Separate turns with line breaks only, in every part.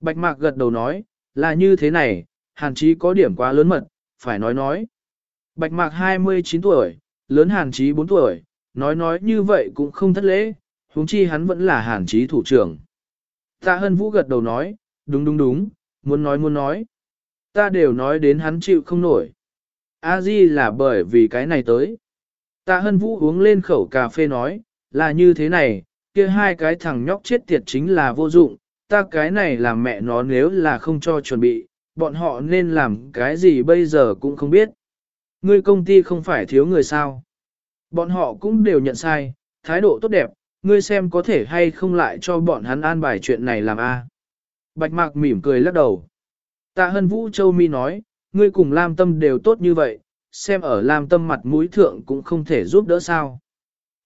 Bạch Mạc gật đầu nói, là như thế này, Hàn Chí có điểm quá lớn mật, phải nói nói. Bạch Mạc 29 tuổi, lớn Hàn Chí 4 tuổi, nói nói như vậy cũng không thất lễ, huống chi hắn vẫn là Hàn Chí thủ trưởng. Tạ Hân Vũ gật đầu nói, đúng đúng đúng, muốn nói muốn nói. Ta đều nói đến hắn chịu không nổi. A Di là bởi vì cái này tới. Tạ Hân Vũ uống lên khẩu cà phê nói, là như thế này, kia hai cái thằng nhóc chết tiệt chính là vô dụng, ta cái này làm mẹ nó nếu là không cho chuẩn bị, bọn họ nên làm cái gì bây giờ cũng không biết. Ngươi công ty không phải thiếu người sao. Bọn họ cũng đều nhận sai, thái độ tốt đẹp, ngươi xem có thể hay không lại cho bọn hắn an bài chuyện này làm a. Bạch Mạc mỉm cười lắc đầu. Tạ Hân Vũ Châu Mi nói, ngươi cùng Lam Tâm đều tốt như vậy, xem ở Lam Tâm mặt mũi thượng cũng không thể giúp đỡ sao.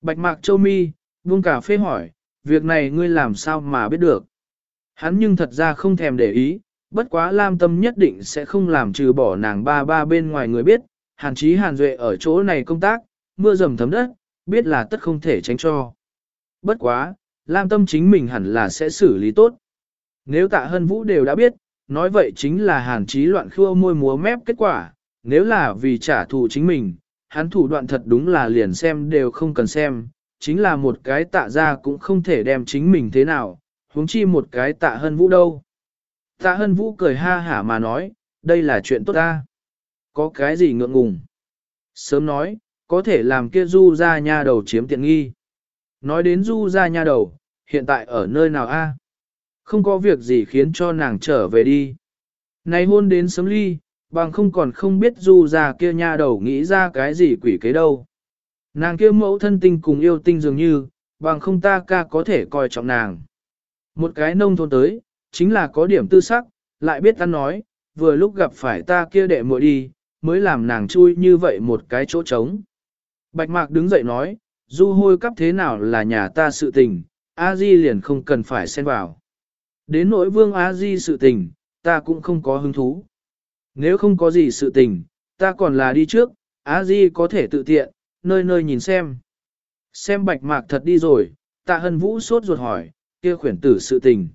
Bạch Mạc Châu Mi, buông cà phê hỏi, việc này ngươi làm sao mà biết được. Hắn nhưng thật ra không thèm để ý, bất quá Lam Tâm nhất định sẽ không làm trừ bỏ nàng ba ba bên ngoài người biết, Hàn Chí Hàn Duệ ở chỗ này công tác, mưa dầm thấm đất, biết là tất không thể tránh cho. Bất quá, Lam Tâm chính mình hẳn là sẽ xử lý tốt. Nếu tạ hân vũ đều đã biết, nói vậy chính là Hàn Chí loạn khua môi múa mép kết quả, nếu là vì trả thù chính mình, hắn thủ đoạn thật đúng là liền xem đều không cần xem, chính là một cái tạ ra cũng không thể đem chính mình thế nào, huống chi một cái tạ hân vũ đâu. Tạ hân vũ cười ha hả mà nói, đây là chuyện tốt ta. Có cái gì ngượng ngùng? Sớm nói, có thể làm kia du ra nha đầu chiếm tiện nghi. Nói đến du ra nha đầu, hiện tại ở nơi nào a? Không có việc gì khiến cho nàng trở về đi. Này hôn đến sớm ly, bằng không còn không biết du ra kia nha đầu nghĩ ra cái gì quỷ kế đâu. Nàng kia mẫu thân tinh cùng yêu tinh dường như, bằng không ta ca có thể coi trọng nàng. Một cái nông thôn tới, chính là có điểm tư sắc, lại biết ta nói, vừa lúc gặp phải ta kia đệ muội đi, mới làm nàng chui như vậy một cái chỗ trống. Bạch Mạc đứng dậy nói, du hôi cấp thế nào là nhà ta sự tình, A Di liền không cần phải xen vào. Đến nỗi vương A Di sự tình, ta cũng không có hứng thú. Nếu không có gì sự tình, ta còn là đi trước, A Di có thể tự tiện, nơi nơi nhìn xem. Xem bạch mạc thật đi rồi, tạ hân vũ sốt ruột hỏi, kia khuyển tử sự tình.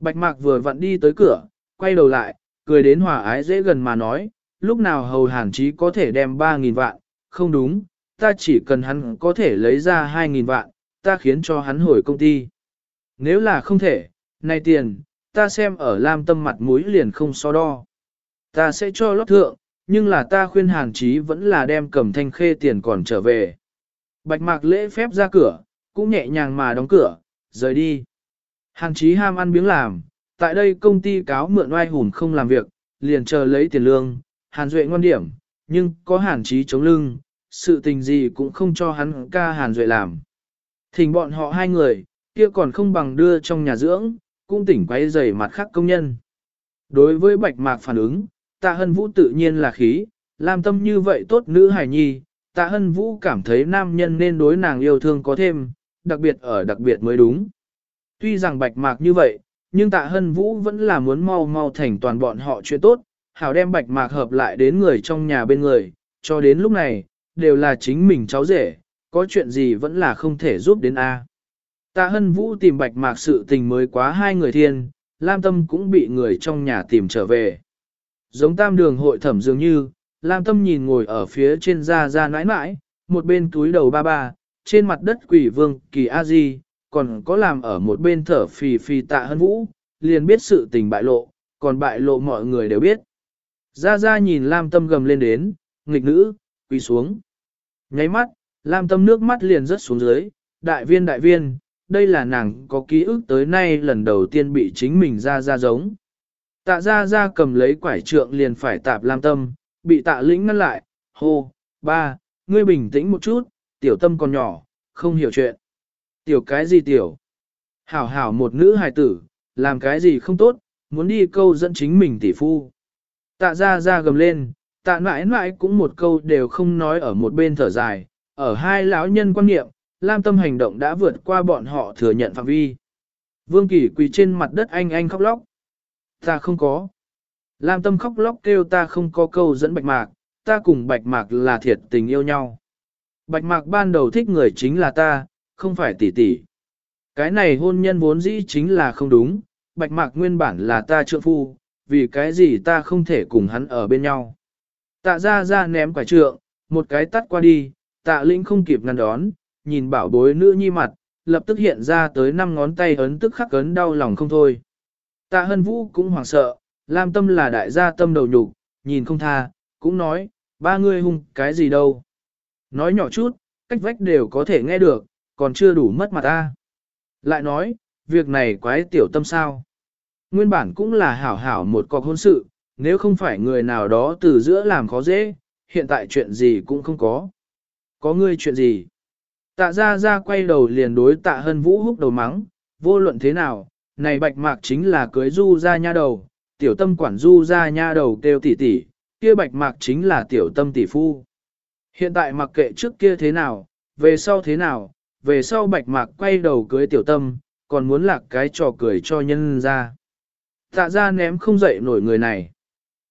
Bạch mạc vừa vặn đi tới cửa, quay đầu lại, cười đến hòa ái dễ gần mà nói, lúc nào hầu hàn chí có thể đem 3.000 vạn, không đúng, ta chỉ cần hắn có thể lấy ra 2.000 vạn, ta khiến cho hắn hồi công ty. Nếu là không thể, này tiền, ta xem ở Lam Tâm mặt mũi liền không so đo. Ta sẽ cho lót thượng, nhưng là ta khuyên Hàn Chí vẫn là đem cầm thanh khê tiền còn trở về. Bạch mạc lễ phép ra cửa, cũng nhẹ nhàng mà đóng cửa, rời đi. Hàn Chí ham ăn biếng làm, tại đây công ty cáo mượn oai hùn không làm việc, liền chờ lấy tiền lương, Hàn Duệ ngoan điểm, nhưng có Hàn Chí chống lưng, sự tình gì cũng không cho hắn ca Hàn Duệ làm. Thỉnh bọn họ hai người, kia còn không bằng đưa trong nhà dưỡng, cũng tỉnh quay giày mặt khác công nhân. Đối với bạch mạc phản ứng, tạ hân vũ tự nhiên là khí, làm tâm như vậy tốt nữ hài nhi, tạ hân vũ cảm thấy nam nhân nên đối nàng yêu thương có thêm, đặc biệt ở đặc biệt mới đúng. Tuy rằng bạch mạc như vậy, nhưng tạ hân vũ vẫn là muốn mau mau thành toàn bọn họ chuyện tốt, hảo đem bạch mạc hợp lại đến người trong nhà bên người, cho đến lúc này, đều là chính mình cháu rể, có chuyện gì vẫn là không thể giúp đến A. Tạ hân vũ tìm bạch mạc sự tình mới quá hai người thiên, Lam Tâm cũng bị người trong nhà tìm trở về. Giống tam đường hội thẩm dường như, Lam Tâm nhìn ngồi ở phía trên ra ra nãi nãi, một bên túi đầu ba ba, trên mặt đất quỷ vương kỳ a di, còn có làm ở một bên thở phì phì tạ hân vũ, liền biết sự tình bại lộ, còn bại lộ mọi người đều biết. Ra ra nhìn Lam Tâm gầm lên đến, nghịch nữ, quỳ xuống. Nháy mắt, Lam Tâm nước mắt liền rớt xuống dưới, đại viên đại viên, đây là nàng có ký ức tới nay lần đầu tiên bị chính mình ra ra giống. Tạ ra ra cầm lấy quải trượng liền phải tạp Lam Tâm, bị tạ lĩnh ngăn lại, hô, ba, ngươi bình tĩnh một chút, tiểu tâm còn nhỏ, không hiểu chuyện. Tiểu cái gì tiểu? Hảo hảo một nữ hài tử, làm cái gì không tốt, muốn đi câu dẫn chính mình tỷ phu. Tạ ra ra gầm lên, tạ mãi mãi cũng một câu đều không nói ở một bên thở dài, ở hai lão nhân quan niệm, Lam Tâm hành động đã vượt qua bọn họ thừa nhận phạm vi. Vương Kỳ quỳ trên mặt đất anh anh khóc lóc. Ta không có. Lam Tâm khóc lóc kêu ta không có câu dẫn Bạch Mạc, ta cùng Bạch Mạc là thiệt tình yêu nhau. Bạch Mạc ban đầu thích người chính là ta, không phải tỷ tỷ. Cái này hôn nhân vốn dĩ chính là không đúng, bạch mạc nguyên bản là ta trượng phu, vì cái gì ta không thể cùng hắn ở bên nhau. Tạ ra ra ném quả trượng, một cái tắt qua đi, tạ linh không kịp ngăn đón, nhìn bảo bối nữ nhi mặt, lập tức hiện ra tới năm ngón tay ấn tức khắc ấn đau lòng không thôi. Tạ hân vũ cũng hoảng sợ, Lam tâm là đại gia tâm đầu nhục, nhìn không tha, cũng nói, ba người hung cái gì đâu. Nói nhỏ chút, cách vách đều có thể nghe được, còn chưa đủ mất mặt ta. Lại nói, việc này quái tiểu tâm sao. Nguyên bản cũng là hảo hảo một cọc hôn sự, nếu không phải người nào đó từ giữa làm khó dễ, hiện tại chuyện gì cũng không có. Có ngươi chuyện gì? Tạ ra ra quay đầu liền đối tạ hân vũ húc đầu mắng, vô luận thế nào, này bạch mạc chính là cưới du ra nha đầu, tiểu tâm quản du ra nha đầu kêu tỷ tỷ, kia bạch mạc chính là tiểu tâm tỷ phu. Hiện tại mặc kệ trước kia thế nào, về sau thế nào, về sau bạch mạc quay đầu cưới tiểu tâm, còn muốn lạc cái trò cười cho nhân ra. Tạ ra ném không dậy nổi người này.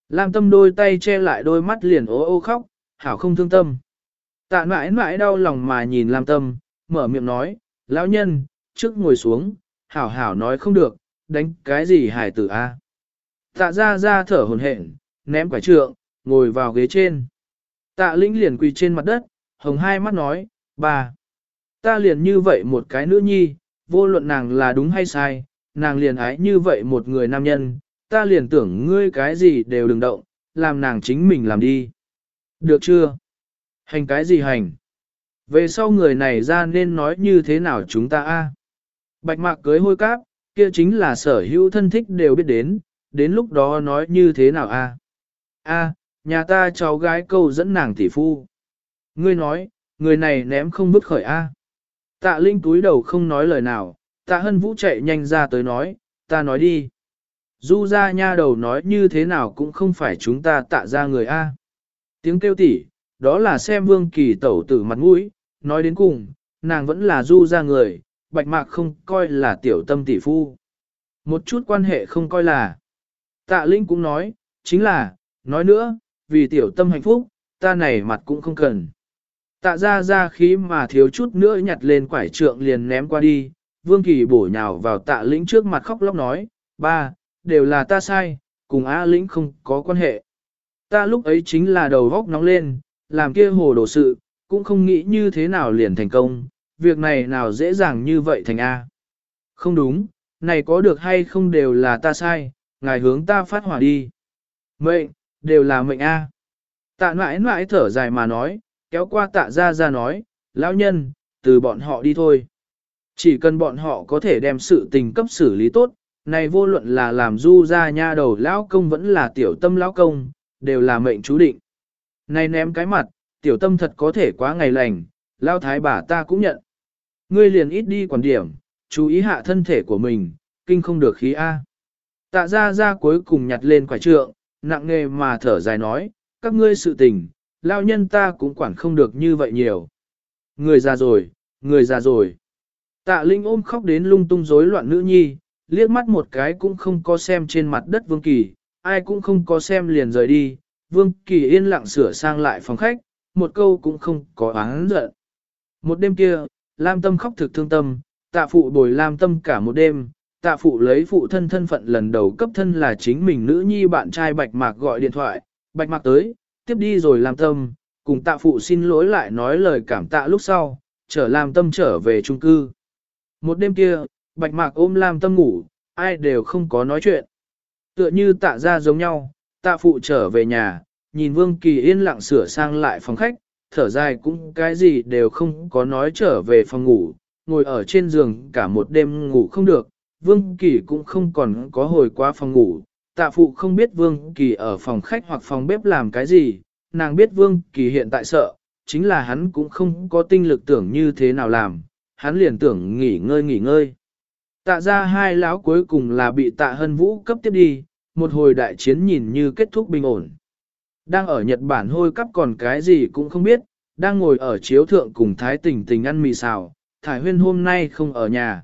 Lam tâm đôi tay che lại đôi mắt liền ố ô khóc, hảo không thương tâm. Tạ mãi mãi đau lòng mà nhìn Lam tâm, mở miệng nói, lão nhân, trước ngồi xuống, hảo hảo nói không được, đánh cái gì hải tử a? Tạ ra ra thở hồn hển, ném quả trượng, ngồi vào ghế trên. Tạ lĩnh liền quỳ trên mặt đất, hồng hai mắt nói, bà, ta liền như vậy một cái nữ nhi, vô luận nàng là đúng hay sai, nàng liền ái như vậy một người nam nhân, ta liền tưởng ngươi cái gì đều đừng động, làm nàng chính mình làm đi. Được chưa? Hành cái gì hành? Về sau người này ra nên nói như thế nào chúng ta a? Bạch mạc cưới hôi cáp, kia chính là sở hữu thân thích đều biết đến, đến lúc đó nói như thế nào a? A, nhà ta cháu gái câu dẫn nàng tỷ phu. Ngươi nói, người này ném không bứt khởi a. Tạ Linh túi đầu không nói lời nào, tạ hân vũ chạy nhanh ra tới nói, ta nói đi. Du ra nha đầu nói như thế nào cũng không phải chúng ta tạ ra người A. Tiếng kêu tỉ, đó là xem vương kỳ tẩu tử mặt mũi, nói đến cùng, nàng vẫn là du ra người, bạch mạc không coi là tiểu tâm tỷ phu. Một chút quan hệ không coi là. Tạ Linh cũng nói, chính là, nói nữa, vì tiểu tâm hạnh phúc, ta này mặt cũng không cần. Tạ ra ra khí mà thiếu chút nữa nhặt lên quải trượng liền ném qua đi, Vương Kỳ bổ nhào vào tạ lĩnh trước mặt khóc lóc nói, ba, đều là ta sai, cùng A lĩnh không có quan hệ. Ta lúc ấy chính là đầu góc nóng lên, làm kia hồ đồ sự, cũng không nghĩ như thế nào liền thành công, việc này nào dễ dàng như vậy thành A. Không đúng, này có được hay không đều là ta sai, ngài hướng ta phát hỏa đi. Mệnh, đều là mệnh A. Tạ nãi nãi thở dài mà nói, kéo qua tạ ra ra nói, lão nhân, từ bọn họ đi thôi. Chỉ cần bọn họ có thể đem sự tình cấp xử lý tốt, này vô luận là làm du ra nha đầu lão công vẫn là tiểu tâm lão công, đều là mệnh chú định. Này ném cái mặt, tiểu tâm thật có thể quá ngày lành, lao thái bà ta cũng nhận. Ngươi liền ít đi quản điểm, chú ý hạ thân thể của mình, kinh không được khí A. Tạ ra ra cuối cùng nhặt lên quả trượng, nặng nề mà thở dài nói, các ngươi sự tình, lao nhân ta cũng quản không được như vậy nhiều. Người già rồi, người già rồi. Tạ Linh ôm khóc đến lung tung rối loạn nữ nhi, liếc mắt một cái cũng không có xem trên mặt đất Vương Kỳ, ai cũng không có xem liền rời đi. Vương Kỳ yên lặng sửa sang lại phòng khách, một câu cũng không có oán giận. Một đêm kia, Lam Tâm khóc thực thương tâm, tạ phụ bồi Lam Tâm cả một đêm, tạ phụ lấy phụ thân thân phận lần đầu cấp thân là chính mình nữ nhi bạn trai Bạch Mạc gọi điện thoại, Bạch Mạc tới, tiếp đi rồi làm Tâm, cùng tạ phụ xin lỗi lại nói lời cảm tạ lúc sau, trở làm Tâm trở về trung cư. Một đêm kia, bạch mạc ôm làm tâm ngủ, ai đều không có nói chuyện. Tựa như tạ ra giống nhau, tạ phụ trở về nhà, nhìn Vương Kỳ yên lặng sửa sang lại phòng khách, thở dài cũng cái gì đều không có nói trở về phòng ngủ, ngồi ở trên giường cả một đêm ngủ không được, Vương Kỳ cũng không còn có hồi qua phòng ngủ, tạ phụ không biết Vương Kỳ ở phòng khách hoặc phòng bếp làm cái gì, nàng biết Vương Kỳ hiện tại sợ, chính là hắn cũng không có tinh lực tưởng như thế nào làm, hắn liền tưởng nghỉ ngơi nghỉ ngơi. Tạ ra hai lão cuối cùng là bị tạ hân vũ cấp tiếp đi, một hồi đại chiến nhìn như kết thúc bình ổn. Đang ở Nhật Bản hôi cắp còn cái gì cũng không biết, đang ngồi ở chiếu thượng cùng Thái Tình Tình ăn mì xào, Thải Huyên hôm nay không ở nhà.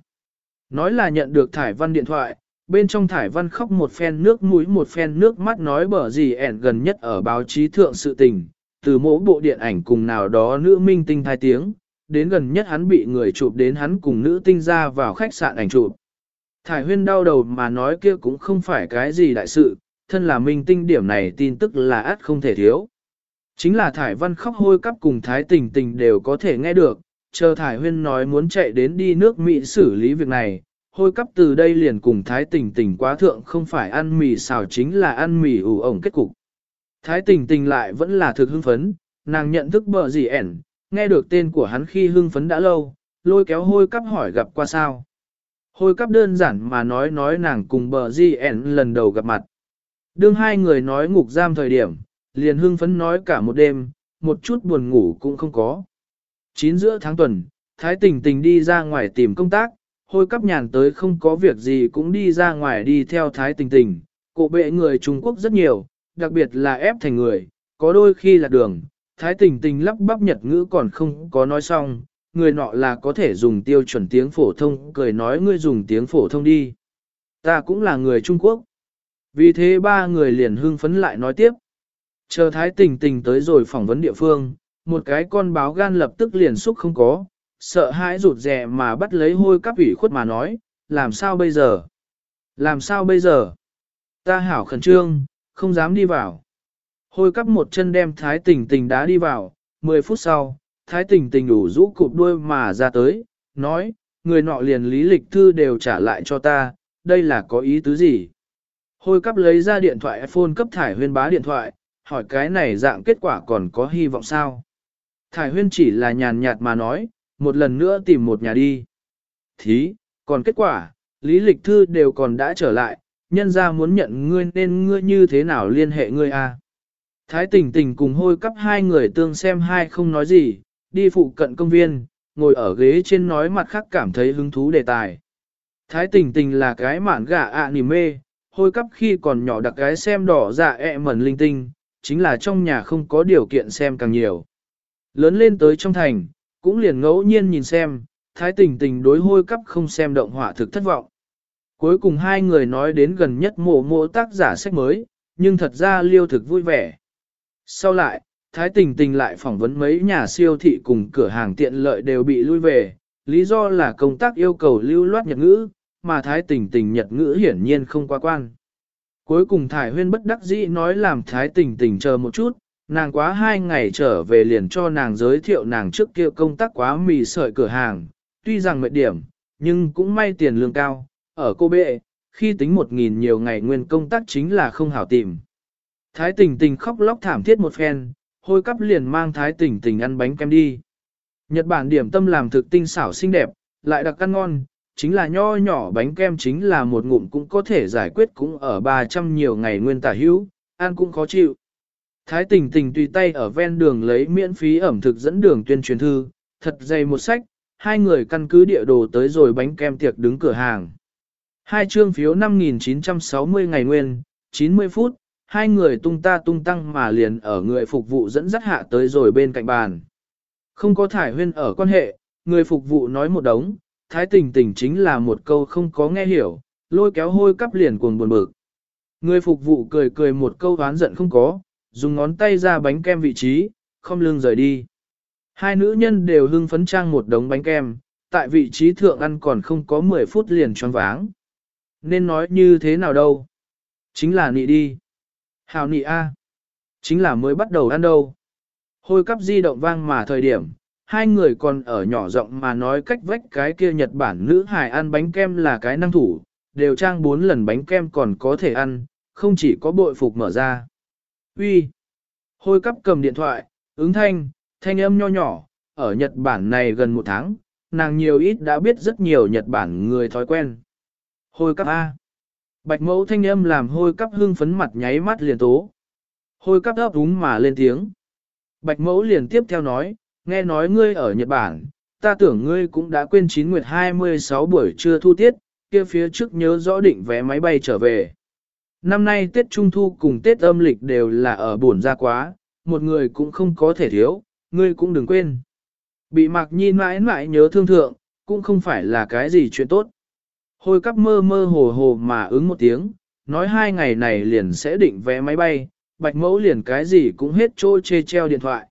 Nói là nhận được Thải Văn điện thoại, bên trong Thải Văn khóc một phen nước mũi một phen nước mắt nói bở gì ẻn gần nhất ở báo chí thượng sự tình, từ mỗi bộ điện ảnh cùng nào đó nữ minh tinh thai tiếng, đến gần nhất hắn bị người chụp đến hắn cùng nữ tinh ra vào khách sạn ảnh chụp. Thải huyên đau đầu mà nói kia cũng không phải cái gì đại sự, thân là minh tinh điểm này tin tức là át không thể thiếu. Chính là Thải Văn khóc hôi cắp cùng Thái Tình Tình đều có thể nghe được, chờ Thải Huyên nói muốn chạy đến đi nước Mỹ xử lý việc này, hôi cắp từ đây liền cùng Thái Tình Tình quá thượng không phải ăn mì xào chính là ăn mì ủ ổng kết cục. Thái Tình Tình lại vẫn là thực hưng phấn, nàng nhận thức bờ gì ẻn, nghe được tên của hắn khi hưng phấn đã lâu, lôi kéo hôi cắp hỏi gặp qua sao. Hôi cắp đơn giản mà nói nói nàng cùng bờ gì ẻn lần đầu gặp mặt. Đương hai người nói ngục giam thời điểm, liền hưng phấn nói cả một đêm, một chút buồn ngủ cũng không có. Chín giữa tháng tuần, Thái Tình Tình đi ra ngoài tìm công tác, hôi cắp nhàn tới không có việc gì cũng đi ra ngoài đi theo Thái Tình Tình. Cổ bệ người Trung Quốc rất nhiều, đặc biệt là ép thành người, có đôi khi là đường. Thái Tình Tình lắp bắp nhật ngữ còn không có nói xong, người nọ là có thể dùng tiêu chuẩn tiếng phổ thông, cười nói ngươi dùng tiếng phổ thông đi. Ta cũng là người Trung Quốc. Vì thế ba người liền hưng phấn lại nói tiếp. Chờ thái tình tình tới rồi phỏng vấn địa phương, một cái con báo gan lập tức liền xúc không có, sợ hãi rụt rè mà bắt lấy hôi cắp ủy khuất mà nói, làm sao bây giờ? Làm sao bây giờ? Ta hảo khẩn trương, không dám đi vào. Hôi cắp một chân đem thái tình tình đá đi vào, 10 phút sau, thái tình tình đủ rũ cụp đuôi mà ra tới, nói, người nọ liền lý lịch thư đều trả lại cho ta, đây là có ý tứ gì? Hôi cắp lấy ra điện thoại iPhone cấp thải huyên bá điện thoại, hỏi cái này dạng kết quả còn có hy vọng sao? Thải huyên chỉ là nhàn nhạt mà nói, một lần nữa tìm một nhà đi. Thí, còn kết quả, lý lịch thư đều còn đã trở lại, nhân ra muốn nhận ngươi nên ngươi như thế nào liên hệ ngươi a? À? Thái tình tình cùng hôi cắp hai người tương xem hai không nói gì, đi phụ cận công viên, ngồi ở ghế trên nói mặt khác cảm thấy hứng thú đề tài. Thái tình tình là cái mạn gà ạ nỉ mê, hôi cắp khi còn nhỏ đặc cái xem đỏ dạ ẹ mẩn linh tinh, chính là trong nhà không có điều kiện xem càng nhiều. Lớn lên tới trong thành, cũng liền ngẫu nhiên nhìn xem, thái tình tình đối hôi cắp không xem động họa thực thất vọng. Cuối cùng hai người nói đến gần nhất mộ mộ tác giả sách mới, nhưng thật ra liêu thực vui vẻ. Sau lại, thái tình tình lại phỏng vấn mấy nhà siêu thị cùng cửa hàng tiện lợi đều bị lui về, lý do là công tác yêu cầu lưu loát nhật ngữ, mà thái tình tình nhật ngữ hiển nhiên không qua quan. Cuối cùng Thải Huyên bất đắc dĩ nói làm Thái Tình Tình chờ một chút, nàng quá hai ngày trở về liền cho nàng giới thiệu nàng trước kia công tác quá mì sợi cửa hàng, tuy rằng mệt điểm, nhưng cũng may tiền lương cao, ở cô bệ, khi tính một nghìn nhiều ngày nguyên công tác chính là không hảo tìm. Thái Tình Tình khóc lóc thảm thiết một phen, hôi cắp liền mang Thái Tình Tình ăn bánh kem đi. Nhật Bản điểm tâm làm thực tinh xảo xinh đẹp, lại đặc ăn ngon, chính là nho nhỏ bánh kem chính là một ngụm cũng có thể giải quyết cũng ở 300 nhiều ngày nguyên tả hữu, ăn cũng khó chịu. Thái tình tình tùy tay ở ven đường lấy miễn phí ẩm thực dẫn đường tuyên truyền thư, thật dày một sách, hai người căn cứ địa đồ tới rồi bánh kem tiệc đứng cửa hàng. Hai chương phiếu 5.960 ngày nguyên, 90 phút, hai người tung ta tung tăng mà liền ở người phục vụ dẫn dắt hạ tới rồi bên cạnh bàn. Không có thải huyên ở quan hệ, người phục vụ nói một đống, thái tình tình chính là một câu không có nghe hiểu, lôi kéo hôi cắp liền cuồng buồn bực. Người phục vụ cười cười một câu oán giận không có, dùng ngón tay ra bánh kem vị trí, không lưng rời đi. Hai nữ nhân đều hưng phấn trang một đống bánh kem, tại vị trí thượng ăn còn không có 10 phút liền choáng váng. Nên nói như thế nào đâu? Chính là nị đi. Hào nị A. Chính là mới bắt đầu ăn đâu. Hôi cắp di động vang mà thời điểm, hai người còn ở nhỏ giọng mà nói cách vách cái kia Nhật Bản nữ hài ăn bánh kem là cái năng thủ, đều trang bốn lần bánh kem còn có thể ăn, không chỉ có bội phục mở ra. Uy, Hôi cắp cầm điện thoại, ứng thanh, thanh âm nho nhỏ, ở Nhật Bản này gần một tháng, nàng nhiều ít đã biết rất nhiều Nhật Bản người thói quen. Hôi cắp A. Bạch mẫu thanh âm làm hôi cắp hưng phấn mặt nháy mắt liền tố. Hôi cắp ấp úng mà lên tiếng. Bạch mẫu liền tiếp theo nói, nghe nói ngươi ở Nhật Bản, ta tưởng ngươi cũng đã quên 9 nguyệt 26 buổi trưa thu tiết, kia phía trước nhớ rõ định vé máy bay trở về. Năm nay Tết Trung Thu cùng Tết âm lịch đều là ở buồn ra quá, một người cũng không có thể thiếu, ngươi cũng đừng quên. Bị Mạc Nhi mãi mãi nhớ thương thượng, cũng không phải là cái gì chuyện tốt. Hồi cắp mơ mơ hồ hồ mà ứng một tiếng, nói hai ngày này liền sẽ định vé máy bay, bạch mẫu liền cái gì cũng hết trôi chê treo điện thoại.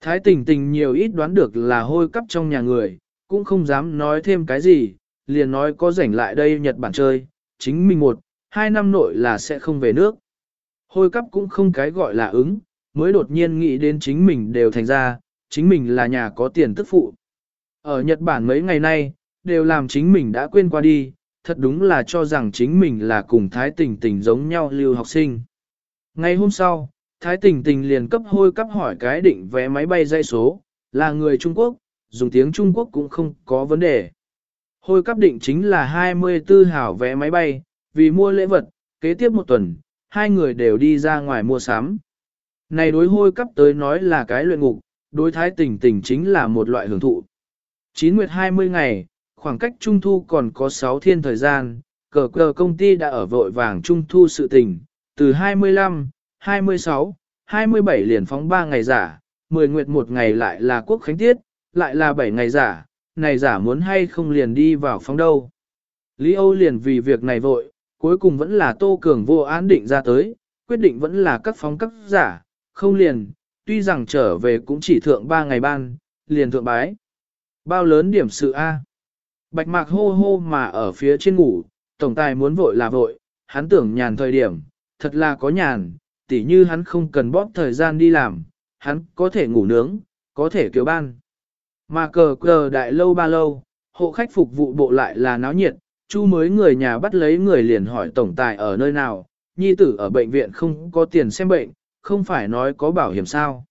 Thái tình tình nhiều ít đoán được là hôi cắp trong nhà người, cũng không dám nói thêm cái gì, liền nói có rảnh lại đây Nhật Bản chơi, chính mình một, hai năm nội là sẽ không về nước. Hôi cắp cũng không cái gọi là ứng, mới đột nhiên nghĩ đến chính mình đều thành ra, chính mình là nhà có tiền tức phụ. Ở Nhật Bản mấy ngày nay, đều làm chính mình đã quên qua đi, thật đúng là cho rằng chính mình là cùng Thái Tình Tình giống nhau lưu học sinh. Ngày hôm sau, Thái Tình Tình liền cấp hôi cấp hỏi cái định vé máy bay dây số, là người Trung Quốc, dùng tiếng Trung Quốc cũng không có vấn đề. Hôi cấp định chính là 24 hảo vé máy bay, vì mua lễ vật, kế tiếp một tuần, hai người đều đi ra ngoài mua sắm. Này đối hôi cắp tới nói là cái luyện ngục, đối thái tình tình chính là một loại hưởng thụ. 9 nguyệt 20 ngày, khoảng cách trung thu còn có 6 thiên thời gian, cờ cờ công ty đã ở vội vàng trung thu sự tình, từ 25, 26, 27 liền phóng 3 ngày giả, 10 nguyệt một ngày lại là quốc khánh tiết, lại là 7 ngày giả, này giả muốn hay không liền đi vào phóng đâu. Lý Âu liền vì việc này vội, cuối cùng vẫn là Tô Cường vô án định ra tới, quyết định vẫn là các phóng cấp giả, không liền, tuy rằng trở về cũng chỉ thượng 3 ngày ban, liền thượng bái. Bao lớn điểm sự A. Bạch mạc hô hô mà ở phía trên ngủ, tổng tài muốn vội là vội, hắn tưởng nhàn thời điểm, thật là có nhàn, tỉ như hắn không cần bóp thời gian đi làm, hắn có thể ngủ nướng, có thể kiểu ban. Mà cờ cờ đại lâu ba lâu, hộ khách phục vụ bộ lại là náo nhiệt, chu mới người nhà bắt lấy người liền hỏi tổng tài ở nơi nào, nhi tử ở bệnh viện không có tiền xem bệnh, không phải nói có bảo hiểm sao.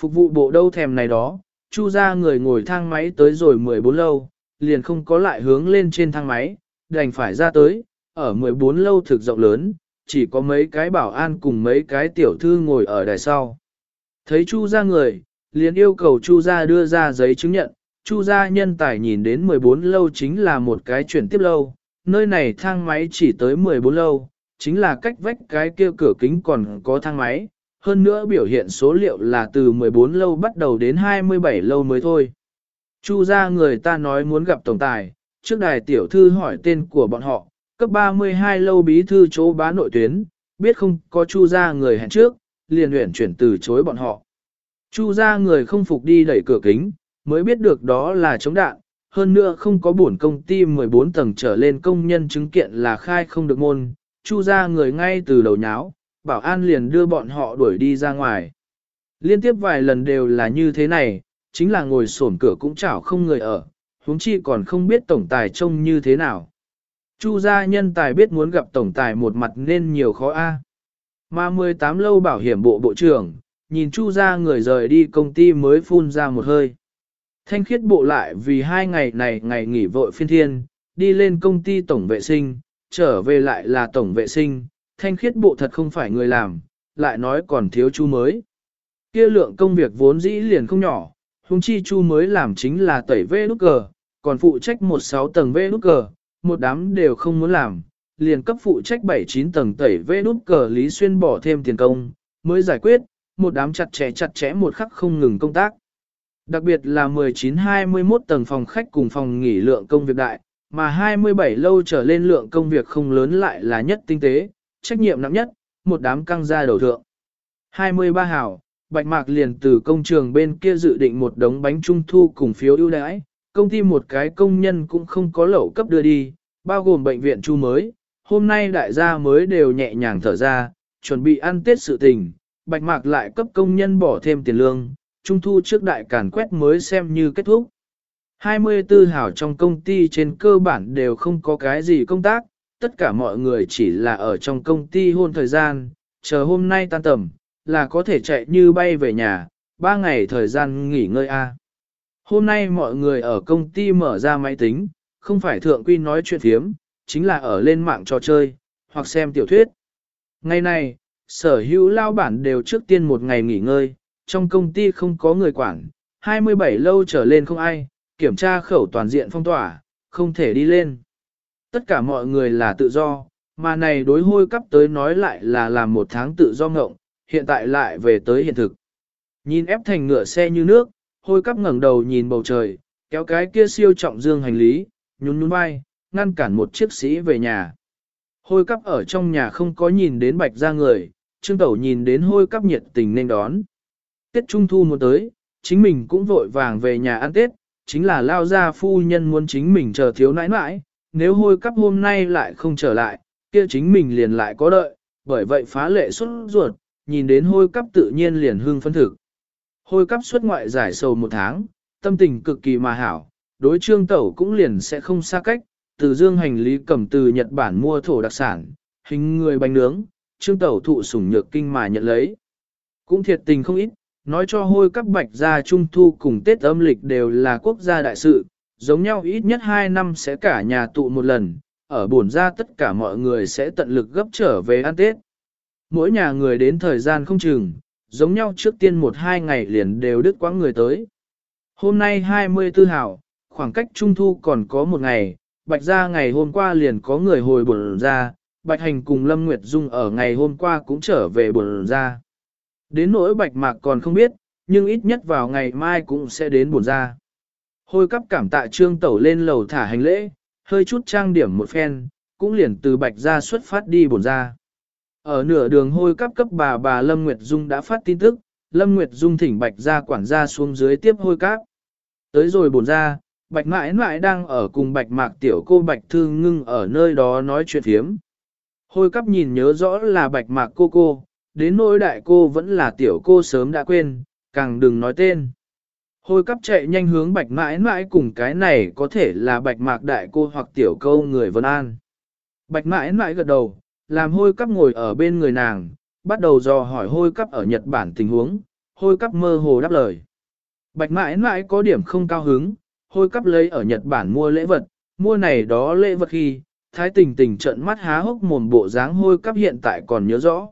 Phục vụ bộ đâu thèm này đó, chu ra người ngồi thang máy tới rồi 14 lâu, liền không có lại hướng lên trên thang máy, đành phải ra tới, ở 14 lâu thực rộng lớn, chỉ có mấy cái bảo an cùng mấy cái tiểu thư ngồi ở đài sau. Thấy chu ra người, liền yêu cầu chu ra đưa ra giấy chứng nhận, chu gia nhân tài nhìn đến 14 lâu chính là một cái chuyển tiếp lâu, nơi này thang máy chỉ tới 14 lâu, chính là cách vách cái kia cửa kính còn có thang máy, hơn nữa biểu hiện số liệu là từ 14 lâu bắt đầu đến 27 lâu mới thôi. Chu gia người ta nói muốn gặp tổng tài, trước đài tiểu thư hỏi tên của bọn họ, cấp 32 lâu bí thư chỗ bá nội tuyến, biết không có chu gia người hẹn trước, liền luyện chuyển từ chối bọn họ. Chu gia người không phục đi đẩy cửa kính, mới biết được đó là chống đạn, hơn nữa không có bổn công ty 14 tầng trở lên công nhân chứng kiện là khai không được môn, chu ra người ngay từ đầu nháo, bảo an liền đưa bọn họ đuổi đi ra ngoài. Liên tiếp vài lần đều là như thế này, chính là ngồi sổn cửa cũng chảo không người ở, huống chi còn không biết tổng tài trông như thế nào. Chu gia nhân tài biết muốn gặp tổng tài một mặt nên nhiều khó a. Mà 18 lâu bảo hiểm bộ bộ trưởng, nhìn chu gia người rời đi công ty mới phun ra một hơi. Thanh khiết bộ lại vì hai ngày này ngày nghỉ vội phiên thiên, đi lên công ty tổng vệ sinh, trở về lại là tổng vệ sinh, thanh khiết bộ thật không phải người làm, lại nói còn thiếu chu mới. Kia lượng công việc vốn dĩ liền không nhỏ, hung chi chu mới làm chính là tẩy vê nút cờ, còn phụ trách một sáu tầng vê nút cờ, một đám đều không muốn làm, liền cấp phụ trách 7-9 tầng tẩy vê nút cờ Lý Xuyên bỏ thêm tiền công, mới giải quyết, một đám chặt chẽ chặt chẽ một khắc không ngừng công tác. Đặc biệt là 19-21 tầng phòng khách cùng phòng nghỉ lượng công việc đại, mà 27 lâu trở lên lượng công việc không lớn lại là nhất tinh tế, trách nhiệm nặng nhất, một đám căng ra đầu thượng. 23 hảo, Bạch Mạc liền từ công trường bên kia dự định một đống bánh trung thu cùng phiếu ưu đãi, công ty một cái công nhân cũng không có lẩu cấp đưa đi, bao gồm bệnh viện chu mới, hôm nay đại gia mới đều nhẹ nhàng thở ra, chuẩn bị ăn tết sự tình, Bạch Mạc lại cấp công nhân bỏ thêm tiền lương, trung thu trước đại càn quét mới xem như kết thúc. 24 hảo trong công ty trên cơ bản đều không có cái gì công tác, tất cả mọi người chỉ là ở trong công ty hôn thời gian, chờ hôm nay tan tầm, là có thể chạy như bay về nhà, ba ngày thời gian nghỉ ngơi a. Hôm nay mọi người ở công ty mở ra máy tính, không phải thượng quy nói chuyện thiếm, chính là ở lên mạng trò chơi, hoặc xem tiểu thuyết. Ngày này, sở hữu lao bản đều trước tiên một ngày nghỉ ngơi, trong công ty không có người quản, 27 lâu trở lên không ai, kiểm tra khẩu toàn diện phong tỏa, không thể đi lên. Tất cả mọi người là tự do, mà này đối hôi cấp tới nói lại là làm một tháng tự do ngộng, hiện tại lại về tới hiện thực. Nhìn ép thành ngựa xe như nước, hôi cấp ngẩng đầu nhìn bầu trời, kéo cái kia siêu trọng dương hành lý, nhún nhún vai, ngăn cản một chiếc sĩ về nhà. Hôi cấp ở trong nhà không có nhìn đến bạch ra người, trương tẩu nhìn đến hôi cấp nhiệt tình nên đón. Tết Trung Thu một tới, chính mình cũng vội vàng về nhà ăn Tết, chính là lao ra phu nhân muốn chính mình chờ thiếu nãi nãi, nếu hôi cắp hôm nay lại không trở lại, kia chính mình liền lại có đợi, bởi vậy phá lệ xuất ruột, nhìn đến hôi cắp tự nhiên liền hương phân thực. Hôi cắp xuất ngoại giải sầu một tháng, tâm tình cực kỳ mà hảo, đối trương tẩu cũng liền sẽ không xa cách, từ dương hành lý cầm từ Nhật Bản mua thổ đặc sản, hình người bánh nướng, trương tẩu thụ sủng nhược kinh mà nhận lấy. Cũng thiệt tình không ít, nói cho hôi các bạch gia trung thu cùng Tết âm lịch đều là quốc gia đại sự, giống nhau ít nhất 2 năm sẽ cả nhà tụ một lần, ở bổn ra tất cả mọi người sẽ tận lực gấp trở về ăn Tết. Mỗi nhà người đến thời gian không chừng, giống nhau trước tiên một hai ngày liền đều đứt quãng người tới. Hôm nay 24 hảo, khoảng cách trung thu còn có một ngày, bạch gia ngày hôm qua liền có người hồi bổn ra, bạch hành cùng Lâm Nguyệt Dung ở ngày hôm qua cũng trở về bổn ra. Đến nỗi bạch mạc còn không biết, nhưng ít nhất vào ngày mai cũng sẽ đến buồn ra. Hôi cắp cảm tạ trương tẩu lên lầu thả hành lễ, hơi chút trang điểm một phen, cũng liền từ bạch ra xuất phát đi buồn ra. Ở nửa đường hôi cắp cấp bà bà Lâm Nguyệt Dung đã phát tin tức, Lâm Nguyệt Dung thỉnh bạch ra quản gia xuống dưới tiếp hôi cắp. Tới rồi buồn ra, bạch mãi mãi đang ở cùng bạch mạc tiểu cô bạch thư ngưng ở nơi đó nói chuyện thiếm. Hôi cắp nhìn nhớ rõ là bạch mạc cô cô, đến nỗi đại cô vẫn là tiểu cô sớm đã quên, càng đừng nói tên. Hôi cắp chạy nhanh hướng bạch mãi mãi cùng cái này có thể là bạch mạc đại cô hoặc tiểu câu người vân an. Bạch mãi mãi gật đầu, làm hôi cắp ngồi ở bên người nàng, bắt đầu dò hỏi hôi cắp ở Nhật Bản tình huống, hôi cắp mơ hồ đáp lời. Bạch mãi mãi có điểm không cao hứng, hôi cắp lấy ở Nhật Bản mua lễ vật, mua này đó lễ vật khi, thái tình tình trận mắt há hốc mồm bộ dáng hôi cắp hiện tại còn nhớ rõ.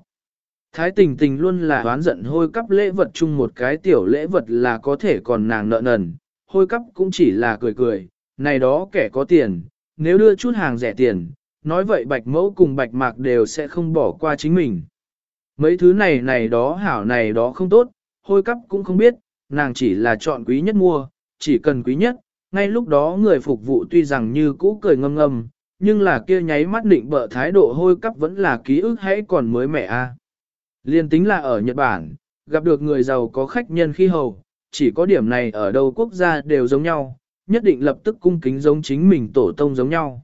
Thái tình tình luôn là đoán giận hôi cắp lễ vật chung một cái tiểu lễ vật là có thể còn nàng nợ nần, hôi cắp cũng chỉ là cười cười, này đó kẻ có tiền, nếu đưa chút hàng rẻ tiền, nói vậy bạch mẫu cùng bạch mạc đều sẽ không bỏ qua chính mình. Mấy thứ này này đó hảo này đó không tốt, hôi cắp cũng không biết, nàng chỉ là chọn quý nhất mua, chỉ cần quý nhất, ngay lúc đó người phục vụ tuy rằng như cũ cười ngâm ngâm, nhưng là kia nháy mắt định bợ thái độ hôi cắp vẫn là ký ức hãy còn mới mẻ a. Liên tính là ở Nhật Bản, gặp được người giàu có khách nhân khi hầu, chỉ có điểm này ở đâu quốc gia đều giống nhau, nhất định lập tức cung kính giống chính mình tổ tông giống nhau.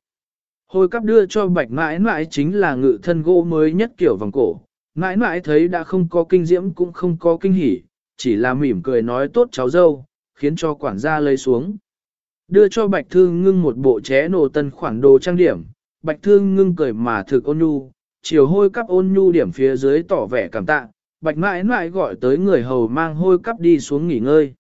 hồi cắp đưa cho bạch mãi mãi chính là ngự thân gỗ mới nhất kiểu vòng cổ, mãi mãi thấy đã không có kinh diễm cũng không có kinh hỉ, chỉ là mỉm cười nói tốt cháu dâu, khiến cho quản gia lấy xuống. Đưa cho bạch thư ngưng một bộ ché nổ tân khoản đồ trang điểm, bạch thư ngưng cười mà thực ôn nhu, chiều hôi cắp ôn nhu điểm phía dưới tỏ vẻ cảm tạ, bạch mãi mãi gọi tới người hầu mang hôi cắp đi xuống nghỉ ngơi.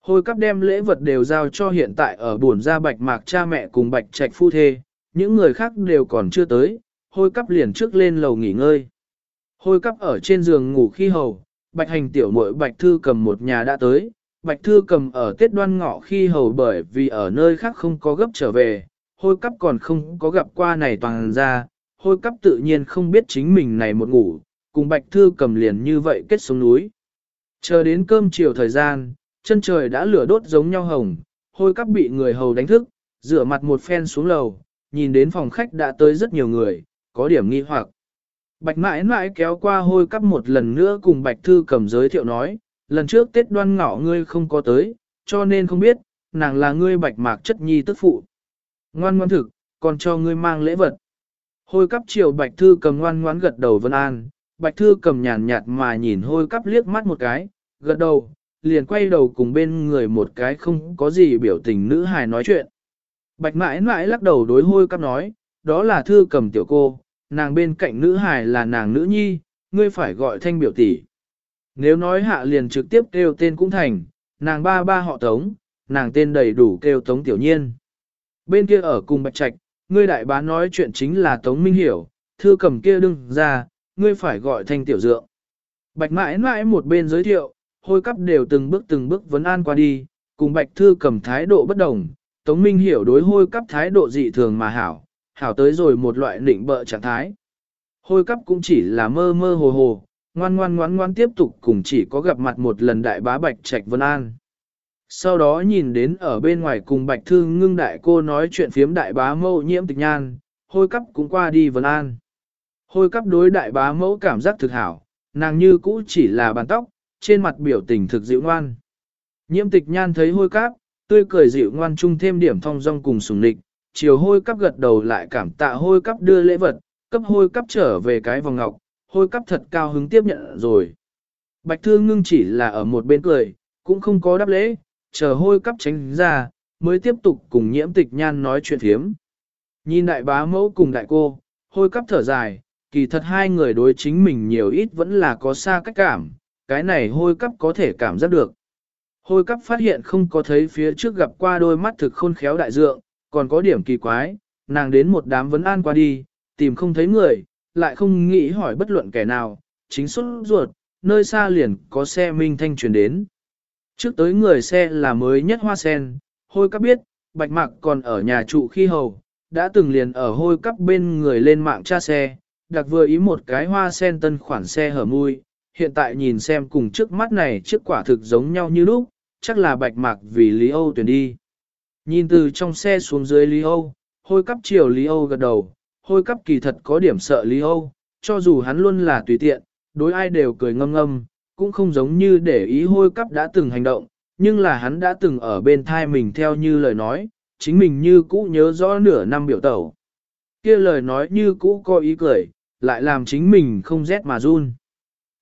Hôi cắp đem lễ vật đều giao cho hiện tại ở buồn ra bạch mạc cha mẹ cùng bạch trạch phu thê, những người khác đều còn chưa tới, hôi cắp liền trước lên lầu nghỉ ngơi. Hôi cắp ở trên giường ngủ khi hầu, bạch hành tiểu muội bạch thư cầm một nhà đã tới, bạch thư cầm ở tiết đoan ngọ khi hầu bởi vì ở nơi khác không có gấp trở về, hôi cắp còn không có gặp qua này toàn ra, hôi cắp tự nhiên không biết chính mình này một ngủ, cùng bạch thư cầm liền như vậy kết xuống núi. Chờ đến cơm chiều thời gian, chân trời đã lửa đốt giống nhau hồng, hôi cắp bị người hầu đánh thức, rửa mặt một phen xuống lầu, nhìn đến phòng khách đã tới rất nhiều người, có điểm nghi hoặc. Bạch mãi mãi kéo qua hôi cắp một lần nữa cùng bạch thư cầm giới thiệu nói, lần trước Tết đoan ngọ ngươi không có tới, cho nên không biết, nàng là ngươi bạch mạc chất nhi tức phụ. Ngoan ngoan thực, còn cho ngươi mang lễ vật. Hôi cắp chiều bạch thư cầm ngoan ngoãn gật đầu vân an, bạch thư cầm nhàn nhạt mà nhìn hôi cắp liếc mắt một cái, gật đầu, liền quay đầu cùng bên người một cái không có gì biểu tình nữ hài nói chuyện. Bạch mãi mãi lắc đầu đối hôi cắp nói, đó là thư cầm tiểu cô, nàng bên cạnh nữ hài là nàng nữ nhi, ngươi phải gọi thanh biểu tỷ. Nếu nói hạ liền trực tiếp kêu tên cũng thành, nàng ba ba họ tống, nàng tên đầy đủ kêu tống tiểu nhiên. Bên kia ở cùng bạch trạch, ngươi đại bá nói chuyện chính là tống minh hiểu, thư cầm kia đừng ra, ngươi phải gọi thanh tiểu dượng. Bạch mãi mãi một bên giới thiệu, hôi cắp đều từng bước từng bước vấn an qua đi, cùng bạch thư cầm thái độ bất đồng, tống minh hiểu đối hôi cắp thái độ dị thường mà hảo, hảo tới rồi một loại nịnh bợ trạng thái. Hôi cắp cũng chỉ là mơ mơ hồ hồ, ngoan ngoan ngoan ngoan tiếp tục cùng chỉ có gặp mặt một lần đại bá Bạch Trạch Vân An. Sau đó nhìn đến ở bên ngoài cùng Bạch Thư ngưng đại cô nói chuyện phiếm đại bá mẫu nhiễm tịch nhan, hôi cắp cũng qua đi Vân An. Hôi cắp đối đại bá mẫu cảm giác thực hảo, nàng như cũ chỉ là bàn tóc, trên mặt biểu tình thực dịu ngoan. Nhiễm tịch nhan thấy hôi cắp, tươi cười dịu ngoan chung thêm điểm thong dong cùng sùng nịch, chiều hôi cắp gật đầu lại cảm tạ hôi cắp đưa lễ vật, cấp hôi cắp trở về cái vòng ngọc, hôi cắp thật cao hứng tiếp nhận rồi. Bạch Thương ngưng chỉ là ở một bên cười, cũng không có đáp lễ, chờ hôi cắp tránh ra, mới tiếp tục cùng nhiễm tịch nhan nói chuyện thiếm. Nhìn đại bá mẫu cùng đại cô, hôi cắp thở dài, kỳ thật hai người đối chính mình nhiều ít vẫn là có xa cách cảm, cái này hôi cắp có thể cảm giác được. Hôi cắp phát hiện không có thấy phía trước gặp qua đôi mắt thực khôn khéo đại dượng, còn có điểm kỳ quái, nàng đến một đám vấn an qua đi, tìm không thấy người, lại không nghĩ hỏi bất luận kẻ nào, chính xuất ruột, nơi xa liền có xe minh thanh truyền đến. Trước tới người xe là mới nhất hoa sen, hôi cắp biết, bạch mạc còn ở nhà trụ khi hầu, đã từng liền ở hôi cắp bên người lên mạng tra xe, đặc vừa ý một cái hoa sen tân khoản xe hở mui, hiện tại nhìn xem cùng trước mắt này chiếc quả thực giống nhau như lúc, chắc là bạch mạc vì Lý Âu tuyển đi. Nhìn từ trong xe xuống dưới Lý Âu, hôi cắp chiều Lý Âu gật đầu, hôi cắp kỳ thật có điểm sợ Lý Âu, cho dù hắn luôn là tùy tiện, đối ai đều cười ngâm ngâm, cũng không giống như để ý hôi cắp đã từng hành động, nhưng là hắn đã từng ở bên thai mình theo như lời nói, chính mình như cũ nhớ rõ nửa năm biểu tẩu. kia lời nói như cũ có ý cười, lại làm chính mình không rét mà run.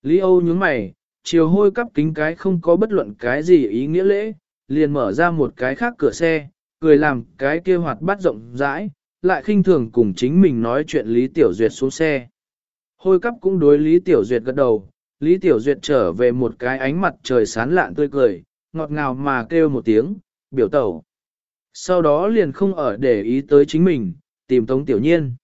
Lý Âu nhướng mày, chiều hôi cắp kính cái không có bất luận cái gì ý nghĩa lễ, liền mở ra một cái khác cửa xe, cười làm cái kia hoạt bát rộng rãi, lại khinh thường cùng chính mình nói chuyện Lý Tiểu Duyệt xuống xe. Hôi cắp cũng đối Lý Tiểu Duyệt gật đầu, Lý Tiểu Duyệt trở về một cái ánh mặt trời sán lạn tươi cười, ngọt ngào mà kêu một tiếng, biểu tẩu. Sau đó liền không ở để ý tới chính mình, tìm Tống Tiểu Nhiên.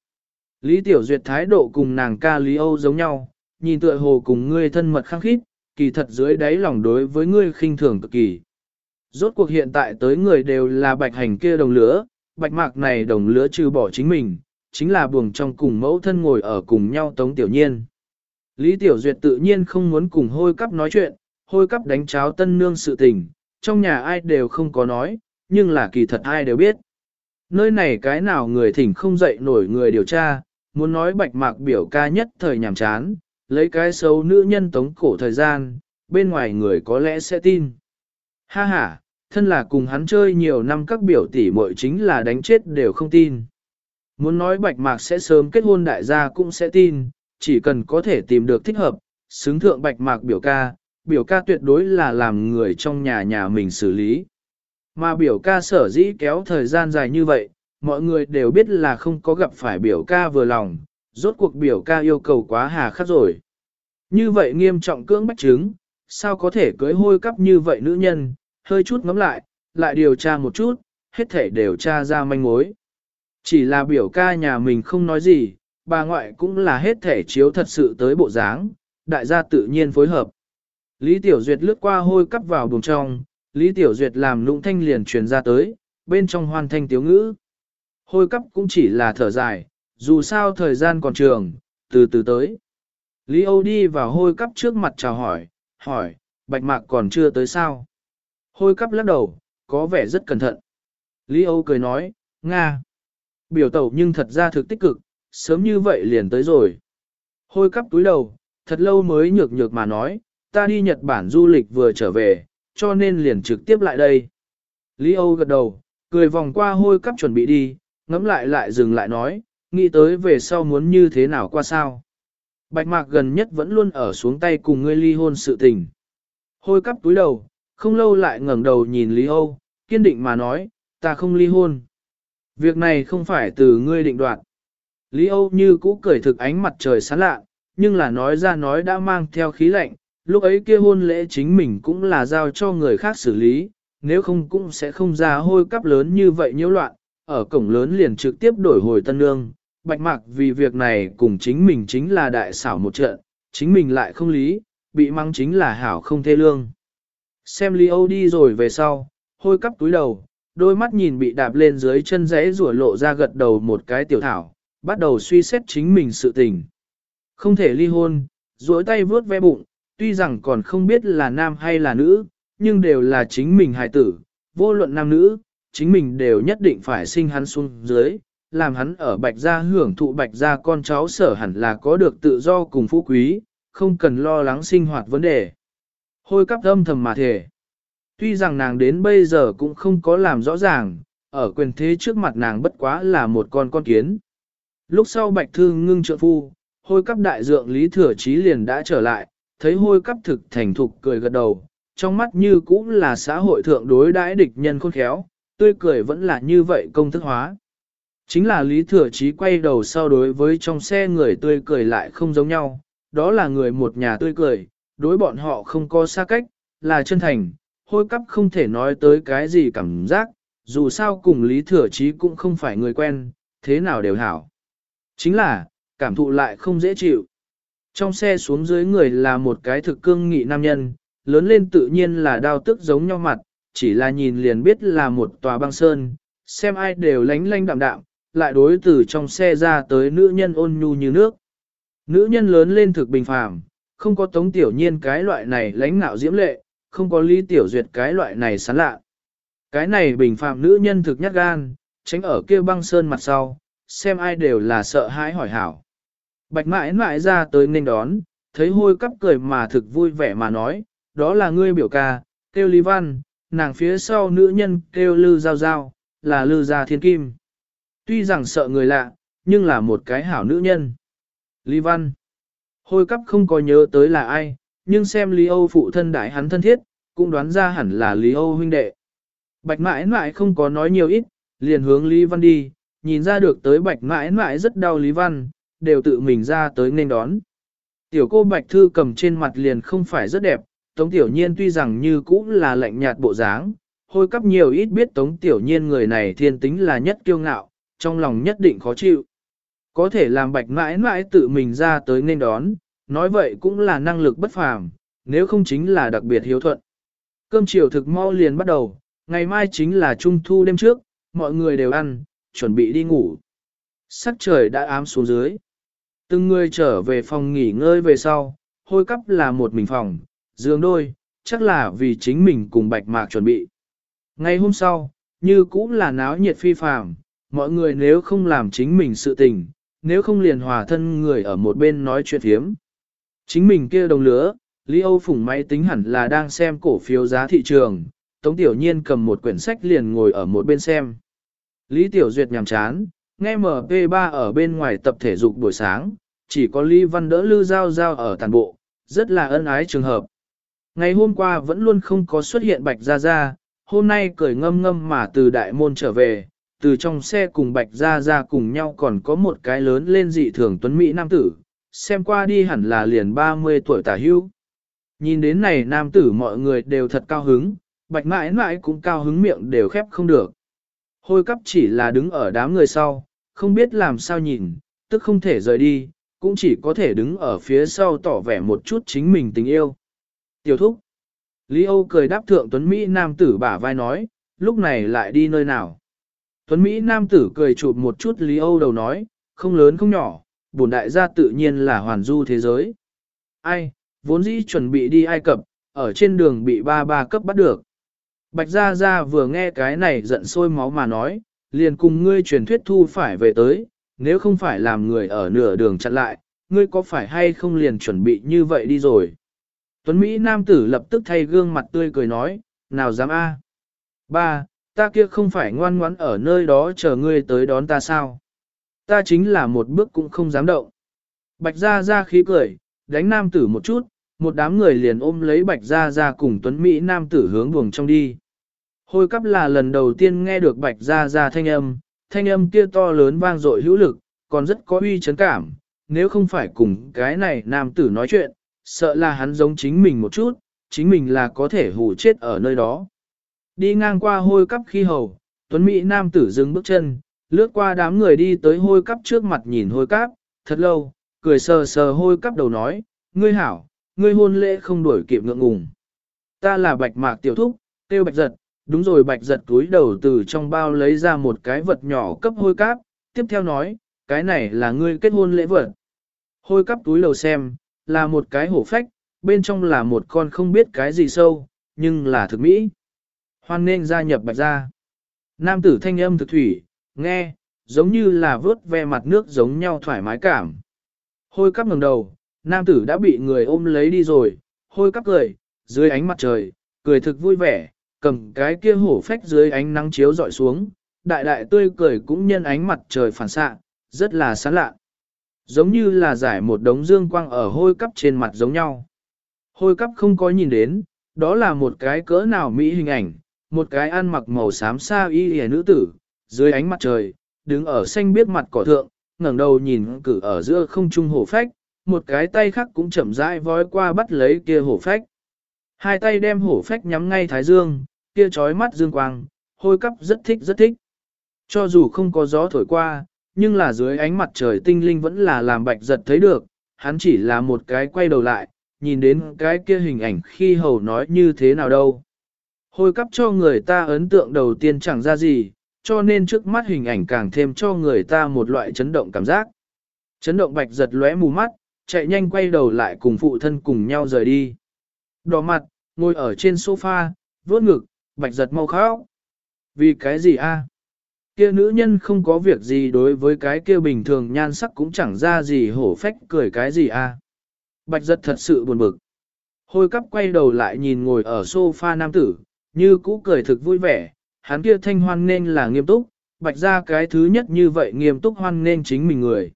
Lý Tiểu Duyệt thái độ cùng nàng ca Lý Âu giống nhau, nhìn tựa hồ cùng ngươi thân mật khăng khít, kỳ thật dưới đáy lòng đối với ngươi khinh thường cực kỳ. Rốt cuộc hiện tại tới người đều là bạch hành kia đồng lứa, bạch mạc này đồng lứa trừ bỏ chính mình, chính là buồng trong cùng mẫu thân ngồi ở cùng nhau Tống Tiểu Nhiên. Lý Tiểu Duyệt tự nhiên không muốn cùng hôi cắp nói chuyện, hôi cắp đánh cháo tân nương sự tình, trong nhà ai đều không có nói, nhưng là kỳ thật ai đều biết. Nơi này cái nào người thỉnh không dậy nổi người điều tra, muốn nói bạch mạc biểu ca nhất thời nhàm chán, lấy cái xấu nữ nhân tống cổ thời gian, bên ngoài người có lẽ sẽ tin. Ha ha, thân là cùng hắn chơi nhiều năm các biểu tỷ muội chính là đánh chết đều không tin. Muốn nói bạch mạc sẽ sớm kết hôn đại gia cũng sẽ tin, chỉ cần có thể tìm được thích hợp, xứng thượng bạch mạc biểu ca, biểu ca tuyệt đối là làm người trong nhà nhà mình xử lý. Mà biểu ca sở dĩ kéo thời gian dài như vậy, mọi người đều biết là không có gặp phải biểu ca vừa lòng, rốt cuộc biểu ca yêu cầu quá hà khắc rồi. Như vậy nghiêm trọng cưỡng bách chứng, sao có thể cưới hôi cắp như vậy nữ nhân, hơi chút ngắm lại, lại điều tra một chút, hết thể đều tra ra manh mối. Chỉ là biểu ca nhà mình không nói gì, bà ngoại cũng là hết thể chiếu thật sự tới bộ dáng, đại gia tự nhiên phối hợp. Lý Tiểu Duyệt lướt qua hôi cắp vào buồng trong, Lý Tiểu Duyệt làm nụng thanh liền truyền ra tới, bên trong hoàn thanh tiếu ngữ. Hôi cắp cũng chỉ là thở dài, dù sao thời gian còn trường, từ từ tới. Lý Âu đi vào hôi cắp trước mặt chào hỏi, hỏi, bạch mạc còn chưa tới sao? Hôi cắp lắc đầu, có vẻ rất cẩn thận. Lý Âu cười nói, Nga. Biểu tẩu nhưng thật ra thực tích cực, sớm như vậy liền tới rồi. Hôi cắp túi đầu, thật lâu mới nhược nhược mà nói, ta đi Nhật Bản du lịch vừa trở về, cho nên liền trực tiếp lại đây. Lý Âu gật đầu, cười vòng qua hôi cắp chuẩn bị đi, ngắm lại lại dừng lại nói, nghĩ tới về sau muốn như thế nào qua sao. Bạch mạc gần nhất vẫn luôn ở xuống tay cùng ngươi ly hôn sự tình. Hôi cắp túi đầu, không lâu lại ngẩng đầu nhìn Lý Âu, kiên định mà nói, ta không ly hôn. Việc này không phải từ ngươi định đoạt. Lý Âu như cũ cười thực ánh mặt trời sáng lạ, nhưng là nói ra nói đã mang theo khí lạnh, lúc ấy kia hôn lễ chính mình cũng là giao cho người khác xử lý, nếu không cũng sẽ không ra hôi cắp lớn như vậy nhiễu loạn, ở cổng lớn liền trực tiếp đổi hồi tân nương. Bạch mạc vì việc này cùng chính mình chính là đại xảo một trận, chính mình lại không lý, bị mắng chính là hảo không thê lương. Xem Lý Âu đi rồi về sau, hôi cắp túi đầu, đôi mắt nhìn bị đạp lên dưới chân rẽ rủa lộ ra gật đầu một cái tiểu thảo, bắt đầu suy xét chính mình sự tình. Không thể ly hôn, duỗi tay vướt ve bụng, tuy rằng còn không biết là nam hay là nữ, nhưng đều là chính mình hài tử, vô luận nam nữ, chính mình đều nhất định phải sinh hắn xuống dưới, làm hắn ở bạch gia hưởng thụ bạch gia con cháu sở hẳn là có được tự do cùng phú quý, không cần lo lắng sinh hoạt vấn đề. Hôi cắp âm thầm mà thể. Tuy rằng nàng đến bây giờ cũng không có làm rõ ràng, ở quyền thế trước mặt nàng bất quá là một con con kiến. Lúc sau bạch thư ngưng trượng phu, hôi cắp đại dượng Lý Thừa Chí liền đã trở lại, thấy hôi cắp thực thành thục cười gật đầu, trong mắt như cũng là xã hội thượng đối đãi địch nhân khôn khéo, tươi cười vẫn là như vậy công thức hóa. Chính là Lý Thừa Chí quay đầu sau đối với trong xe người tươi cười lại không giống nhau, đó là người một nhà tươi cười, đối bọn họ không có xa cách, là chân thành, hôi cắp không thể nói tới cái gì cảm giác, dù sao cùng Lý Thừa Chí cũng không phải người quen, thế nào đều hảo. Chính là, cảm thụ lại không dễ chịu. Trong xe xuống dưới người là một cái thực cương nghị nam nhân, lớn lên tự nhiên là đao tức giống nhau mặt, chỉ là nhìn liền biết là một tòa băng sơn, xem ai đều lánh lánh đạm đạm, lại đối từ trong xe ra tới nữ nhân ôn nhu như nước. Nữ nhân lớn lên thực bình phàm, không có tống tiểu nhiên cái loại này lãnh ngạo diễm lệ, không có lý tiểu duyệt cái loại này sán lạ. Cái này bình phàm nữ nhân thực nhát gan, tránh ở kia băng sơn mặt sau, xem ai đều là sợ hãi hỏi hảo. Bạch mãi mãi ra tới nên đón, thấy hôi cắp cười mà thực vui vẻ mà nói, đó là ngươi biểu ca, kêu Lý Văn, nàng phía sau nữ nhân kêu Lư Giao Giao, là Lư Gia Thiên Kim. Tuy rằng sợ người lạ, nhưng là một cái hảo nữ nhân. Lý Văn. Hôi cắp không có nhớ tới là ai, nhưng xem Lý Âu phụ thân đại hắn thân thiết, cũng đoán ra hẳn là Lý Âu huynh đệ. Bạch mãi mãi không có nói nhiều ít, liền hướng Lý Văn đi, nhìn ra được tới bạch mãi mãi rất đau Lý Văn, đều tự mình ra tới nên đón. Tiểu cô bạch thư cầm trên mặt liền không phải rất đẹp, Tống Tiểu Nhiên tuy rằng như cũ là lạnh nhạt bộ dáng, hôi cắp nhiều ít biết Tống Tiểu Nhiên người này thiên tính là nhất kiêu ngạo, trong lòng nhất định khó chịu. Có thể làm bạch mãi mãi tự mình ra tới nên đón, nói vậy cũng là năng lực bất phàm, nếu không chính là đặc biệt hiếu thuận. Cơm chiều thực mau liền bắt đầu, ngày mai chính là trung thu đêm trước, mọi người đều ăn, chuẩn bị đi ngủ. Sắc trời đã ám xuống dưới. Từng người trở về phòng nghỉ ngơi về sau, hôi cấp là một mình phòng, giường đôi, chắc là vì chính mình cùng bạch mạc chuẩn bị. Ngày hôm sau, như cũng là náo nhiệt phi phàm, mọi người nếu không làm chính mình sự tình, nếu không liền hòa thân người ở một bên nói chuyện hiếm. Chính mình kia đồng lứa, Lý Âu Phùng máy tính hẳn là đang xem cổ phiếu giá thị trường, Tống Tiểu Nhiên cầm một quyển sách liền ngồi ở một bên xem. Lý Tiểu Duyệt nhàm chán, nghe MP3 ở bên ngoài tập thể dục buổi sáng, chỉ có Lý Văn đỡ Lư Giao Giao ở tàn bộ, rất là ân ái trường hợp. Ngày hôm qua vẫn luôn không có xuất hiện Bạch Gia Gia, hôm nay cười ngâm ngâm mà từ đại môn trở về, từ trong xe cùng Bạch Gia Gia cùng nhau còn có một cái lớn lên dị thường tuấn Mỹ nam tử, xem qua đi hẳn là liền 30 tuổi tả hưu. Nhìn đến này nam tử mọi người đều thật cao hứng, Bạch mãi mãi cũng cao hứng miệng đều khép không được. Hôi cắp chỉ là đứng ở đám người sau, không biết làm sao nhìn, tức không thể rời đi, cũng chỉ có thể đứng ở phía sau tỏ vẻ một chút chính mình tình yêu. Tiểu thúc. Lý Âu cười đáp thượng Tuấn Mỹ Nam tử bả vai nói, lúc này lại đi nơi nào. Tuấn Mỹ Nam tử cười chụp một chút Lý Âu đầu nói, không lớn không nhỏ, bổn đại gia tự nhiên là hoàn du thế giới. Ai, vốn dĩ chuẩn bị đi Ai Cập, ở trên đường bị ba ba cấp bắt được. Bạch Gia Gia vừa nghe cái này giận sôi máu mà nói, liền cùng ngươi truyền thuyết thu phải về tới, nếu không phải làm người ở nửa đường chặn lại, ngươi có phải hay không liền chuẩn bị như vậy đi rồi. Tuấn Mỹ nam tử lập tức thay gương mặt tươi cười nói, nào dám a? Ba, ta kia không phải ngoan ngoãn ở nơi đó chờ ngươi tới đón ta sao? Ta chính là một bước cũng không dám động. Bạch Gia Gia khí cười, đánh nam tử một chút, một đám người liền ôm lấy Bạch Gia Gia cùng Tuấn Mỹ nam tử hướng buồng trong đi. Hôi cắp là lần đầu tiên nghe được Bạch ra ra thanh âm, thanh âm kia to lớn vang dội hữu lực, còn rất có uy chấn cảm, nếu không phải cùng cái này nam tử nói chuyện, sợ là hắn giống chính mình một chút, chính mình là có thể hù chết ở nơi đó. Đi ngang qua hôi cắp khi hầu, Tuấn Mỹ nam tử dừng bước chân, lướt qua đám người đi tới hôi cắp trước mặt nhìn hôi cắp, thật lâu, cười sờ sờ hôi cắp đầu nói, ngươi hảo, ngươi hôn lễ không đuổi kịp ngượng ngùng. Ta là bạch mạc tiểu thúc, tiêu bạch giật, đúng rồi bạch giật túi đầu từ trong bao lấy ra một cái vật nhỏ cấp hôi cáp, tiếp theo nói, cái này là ngươi kết hôn lễ vật. Hôi cắp túi đầu xem, là một cái hổ phách, bên trong là một con không biết cái gì sâu, nhưng là thực mỹ. Hoan nên gia nhập bạch gia. Nam tử thanh âm thực thủy, nghe, giống như là vớt ve mặt nước giống nhau thoải mái cảm. Hôi cắp ngẩng đầu, nam tử đã bị người ôm lấy đi rồi, hôi cắp cười, dưới ánh mặt trời, cười thực vui vẻ, cầm cái kia hổ phách dưới ánh nắng chiếu dọi xuống, đại đại tươi cười cũng nhân ánh mặt trời phản xạ, rất là sáng lạ. Giống như là giải một đống dương quang ở hôi cắp trên mặt giống nhau. Hôi cắp không có nhìn đến, đó là một cái cỡ nào mỹ hình ảnh, một cái ăn mặc màu xám xa y hề nữ tử, dưới ánh mặt trời, đứng ở xanh biết mặt cỏ thượng, ngẩng đầu nhìn cử ở giữa không trung hổ phách, một cái tay khác cũng chậm rãi vói qua bắt lấy kia hổ phách. Hai tay đem hổ phách nhắm ngay thái dương, kia trói mắt dương quang, hôi cắp rất thích rất thích. Cho dù không có gió thổi qua, nhưng là dưới ánh mặt trời tinh linh vẫn là làm bạch giật thấy được, hắn chỉ là một cái quay đầu lại, nhìn đến cái kia hình ảnh khi hầu nói như thế nào đâu. Hôi cắp cho người ta ấn tượng đầu tiên chẳng ra gì, cho nên trước mắt hình ảnh càng thêm cho người ta một loại chấn động cảm giác. Chấn động bạch giật lóe mù mắt, chạy nhanh quay đầu lại cùng phụ thân cùng nhau rời đi. Đỏ mặt, ngồi ở trên sofa, vuốt ngực, bạch giật mau khóc. Vì cái gì a? Kia nữ nhân không có việc gì đối với cái kia bình thường nhan sắc cũng chẳng ra gì hổ phách cười cái gì a. Bạch giật thật sự buồn bực. Hôi cắp quay đầu lại nhìn ngồi ở sofa nam tử, như cũ cười thực vui vẻ, hắn kia thanh hoan nên là nghiêm túc, bạch ra cái thứ nhất như vậy nghiêm túc hoan nên chính mình người.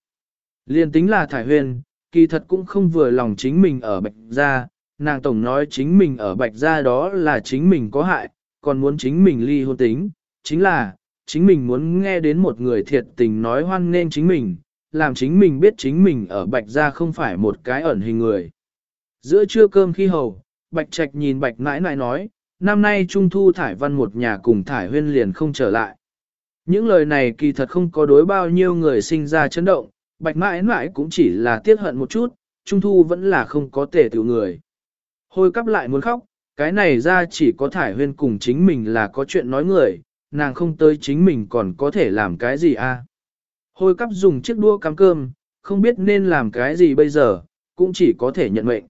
Liên tính là thải huyền, kỳ thật cũng không vừa lòng chính mình ở bạch gia, nàng tổng nói chính mình ở bạch gia đó là chính mình có hại, còn muốn chính mình ly hôn tính, chính là, chính mình muốn nghe đến một người thiệt tình nói hoan nên chính mình, làm chính mình biết chính mình ở bạch gia không phải một cái ẩn hình người. Giữa trưa cơm khi hầu, bạch trạch nhìn bạch nãi nãi nói, năm nay trung thu thải văn một nhà cùng thải huyên liền không trở lại. Những lời này kỳ thật không có đối bao nhiêu người sinh ra chấn động, bạch mãi mãi cũng chỉ là tiếc hận một chút, trung thu vẫn là không có tể tiểu người. Hôi cắp lại muốn khóc, cái này ra chỉ có thải huyên cùng chính mình là có chuyện nói người, nàng không tới chính mình còn có thể làm cái gì a? À? Hôi cắp dùng chiếc đua cắm cơm, không biết nên làm cái gì bây giờ, cũng chỉ có thể nhận mệnh.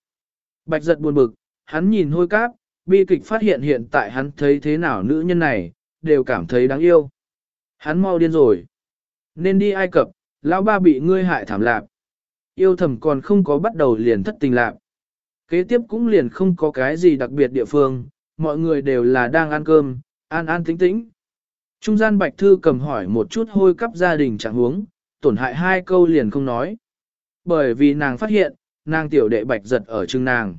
Bạch giật buồn bực, hắn nhìn hôi Cáp, bi kịch phát hiện hiện tại hắn thấy thế nào nữ nhân này, đều cảm thấy đáng yêu. Hắn mau điên rồi. Nên đi Ai Cập, lão ba bị ngươi hại thảm lạc. Yêu thầm còn không có bắt đầu liền thất tình lạc. Kế tiếp cũng liền không có cái gì đặc biệt địa phương, mọi người đều là đang ăn cơm, an an tĩnh tĩnh. Trung gian Bạch Thư cầm hỏi một chút hôi cắp gia đình trạng huống, tổn hại hai câu liền không nói. Bởi vì nàng phát hiện, nàng tiểu đệ Bạch giật ở chừng nàng.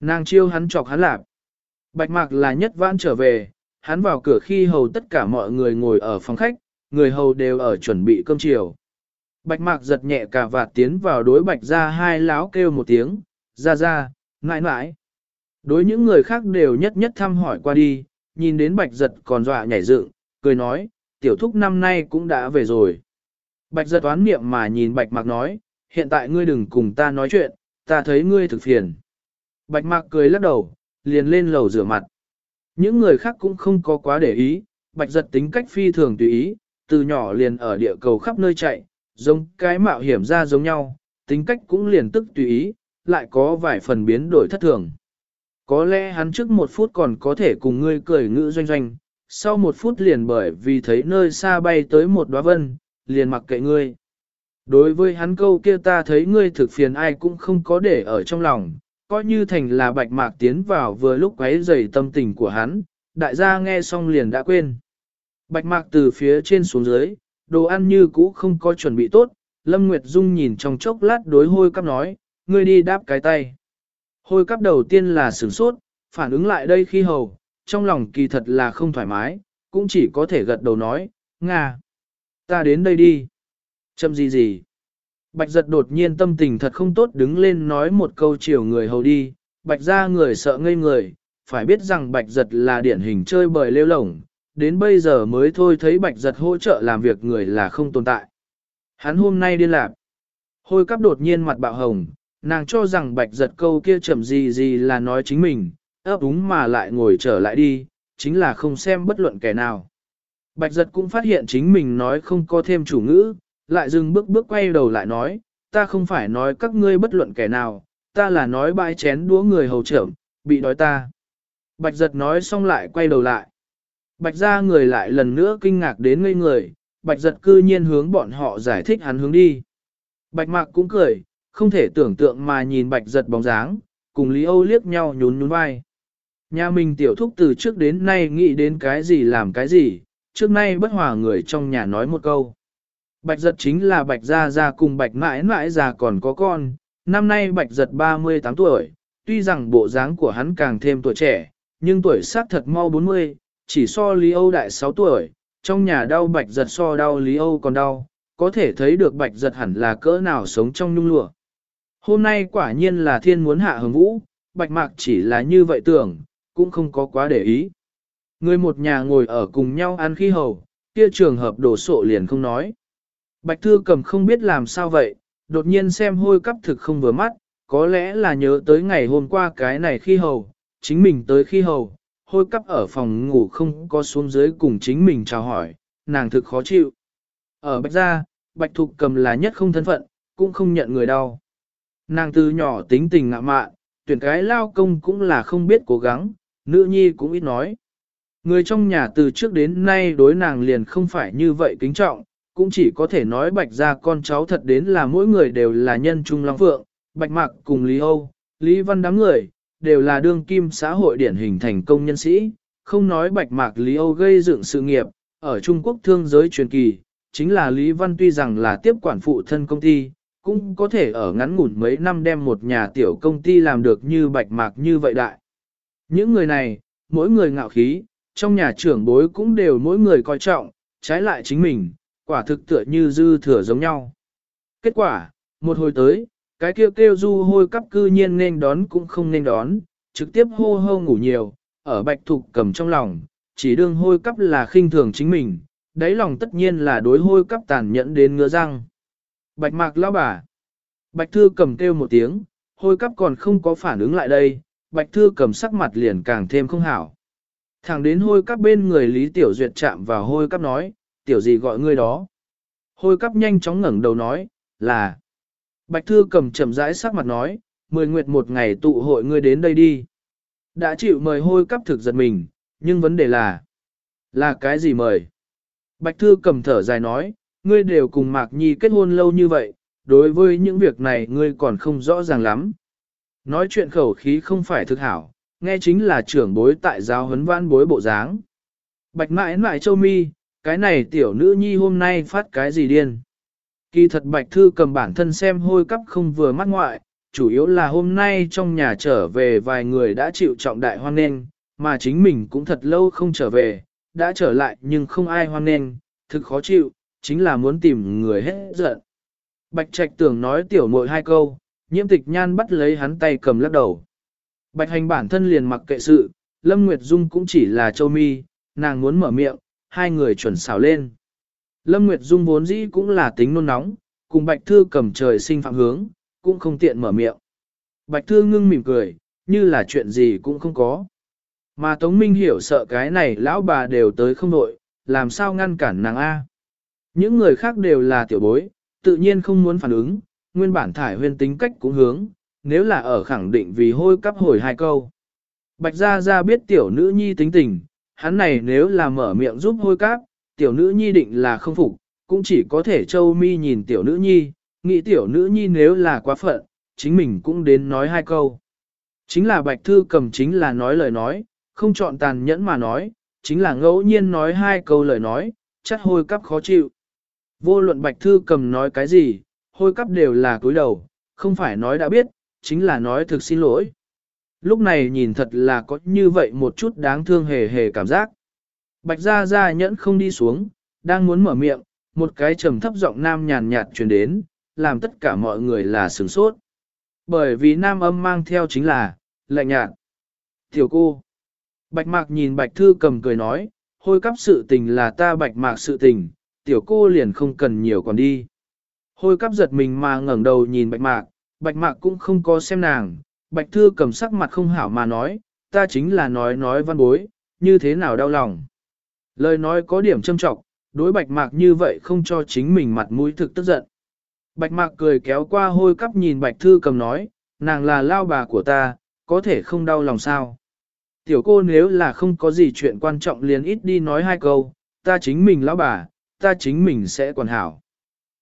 Nàng chiêu hắn chọc hắn lạp. Bạch Mạc là nhất vãn trở về, hắn vào cửa khi hầu tất cả mọi người ngồi ở phòng khách, người hầu đều ở chuẩn bị cơm chiều. Bạch Mạc giật nhẹ cả vạt tiến vào đối Bạch ra hai láo kêu một tiếng, ra ra, mãi mãi. Đối những người khác đều nhất nhất thăm hỏi qua đi, nhìn đến Bạch giật còn dọa nhảy dựng, cười nói, tiểu thúc năm nay cũng đã về rồi. Bạch giật toán niệm mà nhìn Bạch Mạc nói, hiện tại ngươi đừng cùng ta nói chuyện, ta thấy ngươi thực phiền. Bạch Mạc cười lắc đầu, liền lên lầu rửa mặt. Những người khác cũng không có quá để ý, bạch giật tính cách phi thường tùy ý, từ nhỏ liền ở địa cầu khắp nơi chạy, giống cái mạo hiểm ra giống nhau, tính cách cũng liền tức tùy ý, lại có vài phần biến đổi thất thường. Có lẽ hắn trước một phút còn có thể cùng ngươi cười ngữ doanh doanh, sau một phút liền bởi vì thấy nơi xa bay tới một đóa vân, liền mặc kệ ngươi. Đối với hắn câu kia ta thấy ngươi thực phiền ai cũng không có để ở trong lòng, coi như thành là bạch mạc tiến vào vừa lúc quấy dày tâm tình của hắn, đại gia nghe xong liền đã quên. Bạch mạc từ phía trên xuống dưới, đồ ăn như cũ không có chuẩn bị tốt, Lâm Nguyệt Dung nhìn trong chốc lát đối hôi cắp nói, ngươi đi đáp cái tay. Hôi cắp đầu tiên là sửng sốt, phản ứng lại đây khi hầu, trong lòng kỳ thật là không thoải mái, cũng chỉ có thể gật đầu nói, Nga, ta đến đây đi. Châm gì gì? Bạch giật đột nhiên tâm tình thật không tốt đứng lên nói một câu chiều người hầu đi, bạch ra người sợ ngây người, phải biết rằng bạch giật là điển hình chơi bời lêu lổng, đến bây giờ mới thôi thấy bạch giật hỗ trợ làm việc người là không tồn tại. Hắn hôm nay điên lạc, hôi cắp đột nhiên mặt bạo hồng, nàng cho rằng bạch giật câu kia chậm gì gì là nói chính mình, ấp úng mà lại ngồi trở lại đi, chính là không xem bất luận kẻ nào. Bạch giật cũng phát hiện chính mình nói không có thêm chủ ngữ, lại dừng bước bước quay đầu lại nói, ta không phải nói các ngươi bất luận kẻ nào, ta là nói bãi chén đũa người hầu trưởng, bị đói ta. Bạch giật nói xong lại quay đầu lại. Bạch ra người lại lần nữa kinh ngạc đến ngây người, bạch giật cư nhiên hướng bọn họ giải thích hắn hướng đi. Bạch mạc cũng cười, không thể tưởng tượng mà nhìn bạch giật bóng dáng, cùng Lý Âu liếc nhau nhún nhún vai. Nhà mình tiểu thúc từ trước đến nay nghĩ đến cái gì làm cái gì, trước nay bất hòa người trong nhà nói một câu. Bạch giật chính là bạch gia gia cùng bạch mãi mãi già còn có con, năm nay bạch giật 38 tuổi, tuy rằng bộ dáng của hắn càng thêm tuổi trẻ, nhưng tuổi xác thật mau 40, chỉ so Lý Âu đại 6 tuổi, trong nhà đau bạch giật so đau Lý Âu còn đau, có thể thấy được bạch giật hẳn là cỡ nào sống trong nhung lụa. Hôm nay quả nhiên là thiên muốn hạ hồng vũ, bạch mạc chỉ là như vậy tưởng, cũng không có quá để ý. Người một nhà ngồi ở cùng nhau ăn khi hầu, kia trường hợp đổ sộ liền không nói. Bạch thư cầm không biết làm sao vậy, đột nhiên xem hôi cắp thực không vừa mắt, có lẽ là nhớ tới ngày hôm qua cái này khi hầu, chính mình tới khi hầu, hôi cắp ở phòng ngủ không có xuống dưới cùng chính mình chào hỏi, nàng thực khó chịu. Ở bạch gia, bạch thục cầm là nhất không thân phận, cũng không nhận người đau. Nàng từ nhỏ tính tình ngạ mạn, tuyển cái lao công cũng là không biết cố gắng, nữ nhi cũng ít nói. Người trong nhà từ trước đến nay đối nàng liền không phải như vậy kính trọng, cũng chỉ có thể nói bạch ra con cháu thật đến là mỗi người đều là nhân trung long phượng, bạch mạc cùng Lý Âu, Lý Văn đám người, đều là đương kim xã hội điển hình thành công nhân sĩ, không nói bạch mạc Lý Âu gây dựng sự nghiệp, ở Trung Quốc thương giới truyền kỳ, chính là Lý Văn tuy rằng là tiếp quản phụ thân công ty, cũng có thể ở ngắn ngủn mấy năm đem một nhà tiểu công ty làm được như bạch mạc như vậy đại. Những người này, mỗi người ngạo khí, trong nhà trưởng bối cũng đều mỗi người coi trọng, trái lại chính mình, quả thực tựa như dư thừa giống nhau. Kết quả, một hồi tới, cái kêu kêu du hôi cắp cư nhiên nên đón cũng không nên đón, trực tiếp hô hô ngủ nhiều, ở bạch thục cầm trong lòng, chỉ đương hôi cắp là khinh thường chính mình, đáy lòng tất nhiên là đối hôi cắp tàn nhẫn đến ngứa răng. Bạch mạc lao bà. Bạch thư cầm kêu một tiếng, hôi cắp còn không có phản ứng lại đây, bạch thư cầm sắc mặt liền càng thêm không hảo. Thẳng đến hôi cắp bên người Lý Tiểu Duyệt chạm vào hôi cắp nói, tiểu gì gọi ngươi đó. Hôi cắp nhanh chóng ngẩng đầu nói, là. Bạch thư cầm chậm rãi sắc mặt nói, mười nguyệt một ngày tụ hội ngươi đến đây đi. Đã chịu mời hôi cắp thực giật mình, nhưng vấn đề là, là cái gì mời? Bạch thư cầm thở dài nói, ngươi đều cùng Mạc Nhi kết hôn lâu như vậy, đối với những việc này ngươi còn không rõ ràng lắm. Nói chuyện khẩu khí không phải thực hảo, nghe chính là trưởng bối tại giáo huấn văn bối bộ dáng. Bạch mãi mãi châu mi, cái này tiểu nữ nhi hôm nay phát cái gì điên. Kỳ thật bạch thư cầm bản thân xem hôi cắp không vừa mắt ngoại, chủ yếu là hôm nay trong nhà trở về vài người đã chịu trọng đại hoan nghênh, mà chính mình cũng thật lâu không trở về, đã trở lại nhưng không ai hoan nghênh, thực khó chịu, chính là muốn tìm người hết giận. Bạch Trạch tưởng nói tiểu muội hai câu, nhiễm tịch nhan bắt lấy hắn tay cầm lắc đầu. Bạch hành bản thân liền mặc kệ sự, Lâm Nguyệt Dung cũng chỉ là châu mi, nàng muốn mở miệng, hai người chuẩn xảo lên. Lâm Nguyệt Dung vốn dĩ cũng là tính nôn nóng, cùng Bạch Thư cầm trời sinh phạm hướng, cũng không tiện mở miệng. Bạch Thư ngưng mỉm cười, như là chuyện gì cũng không có. Mà Tống Minh hiểu sợ cái này lão bà đều tới không nội, làm sao ngăn cản nàng A. Những người khác đều là tiểu bối, tự nhiên không muốn phản ứng, nguyên bản thải huyên tính cách cũng hướng, nếu là ở khẳng định vì hôi cắp hồi hai câu. Bạch Gia Gia biết tiểu nữ nhi tính tình, hắn này nếu là mở miệng giúp hôi cáp, tiểu nữ nhi định là không phục, cũng chỉ có thể châu mi nhìn tiểu nữ nhi, nghĩ tiểu nữ nhi nếu là quá phận, chính mình cũng đến nói hai câu. Chính là bạch thư cầm chính là nói lời nói, không chọn tàn nhẫn mà nói, chính là ngẫu nhiên nói hai câu lời nói, chắc hôi cắp khó chịu. Vô luận bạch thư cầm nói cái gì, hôi cắp đều là cúi đầu, không phải nói đã biết, chính là nói thực xin lỗi. Lúc này nhìn thật là có như vậy một chút đáng thương hề hề cảm giác. Bạch Gia Gia nhẫn không đi xuống, đang muốn mở miệng, một cái trầm thấp giọng nam nhàn nhạt truyền đến, làm tất cả mọi người là sửng sốt. Bởi vì nam âm mang theo chính là, lạnh nhạt. Tiểu cô. Bạch Mạc nhìn Bạch Thư cầm cười nói, hôi cắp sự tình là ta Bạch Mạc sự tình, tiểu cô liền không cần nhiều còn đi. Hôi cắp giật mình mà ngẩng đầu nhìn Bạch Mạc, Bạch Mạc cũng không có xem nàng, Bạch Thư cầm sắc mặt không hảo mà nói, ta chính là nói nói văn bối, như thế nào đau lòng. Lời nói có điểm châm trọng, đối Bạch Mạc như vậy không cho chính mình mặt mũi thực tức giận. Bạch Mạc cười kéo qua hôi cắp nhìn Bạch Thư cầm nói, nàng là lao bà của ta, có thể không đau lòng sao. Tiểu cô nếu là không có gì chuyện quan trọng liền ít đi nói hai câu, ta chính mình lão bà, ta chính mình sẽ còn hảo.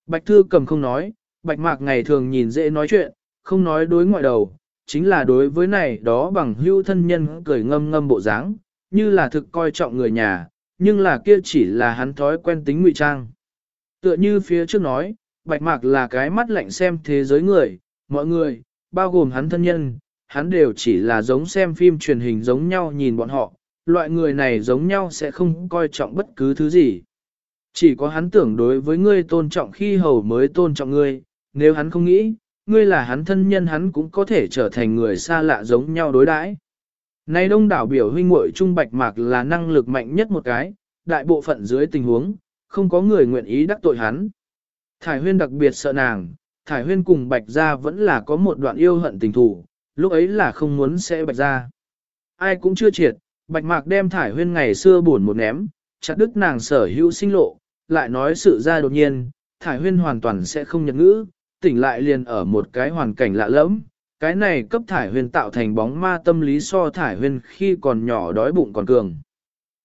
Bạch Thư cầm không nói, Bạch Mạc ngày thường nhìn dễ nói chuyện, không nói đối ngoại đầu, chính là đối với này đó bằng hữu thân nhân cười ngâm ngâm bộ dáng, như là thực coi trọng người nhà, nhưng là kia chỉ là hắn thói quen tính ngụy trang. Tựa như phía trước nói, bạch mạc là cái mắt lạnh xem thế giới người, mọi người, bao gồm hắn thân nhân, hắn đều chỉ là giống xem phim truyền hình giống nhau nhìn bọn họ, loại người này giống nhau sẽ không coi trọng bất cứ thứ gì. Chỉ có hắn tưởng đối với ngươi tôn trọng khi hầu mới tôn trọng ngươi, nếu hắn không nghĩ, ngươi là hắn thân nhân hắn cũng có thể trở thành người xa lạ giống nhau đối đãi. nay đông đảo biểu huynh muội trung bạch mạc là năng lực mạnh nhất một cái, đại bộ phận dưới tình huống, không có người nguyện ý đắc tội hắn. Thải huyên đặc biệt sợ nàng, Thải huyên cùng bạch gia vẫn là có một đoạn yêu hận tình thù, lúc ấy là không muốn sẽ bạch gia. Ai cũng chưa triệt, bạch mạc đem Thải huyên ngày xưa buồn một ném, chặt đứt nàng sở hữu sinh lộ, lại nói sự ra đột nhiên, Thải huyên hoàn toàn sẽ không nhận ngữ, tỉnh lại liền ở một cái hoàn cảnh lạ lẫm. Cái này cấp thải huyên tạo thành bóng ma tâm lý so thải huyên khi còn nhỏ đói bụng còn cường.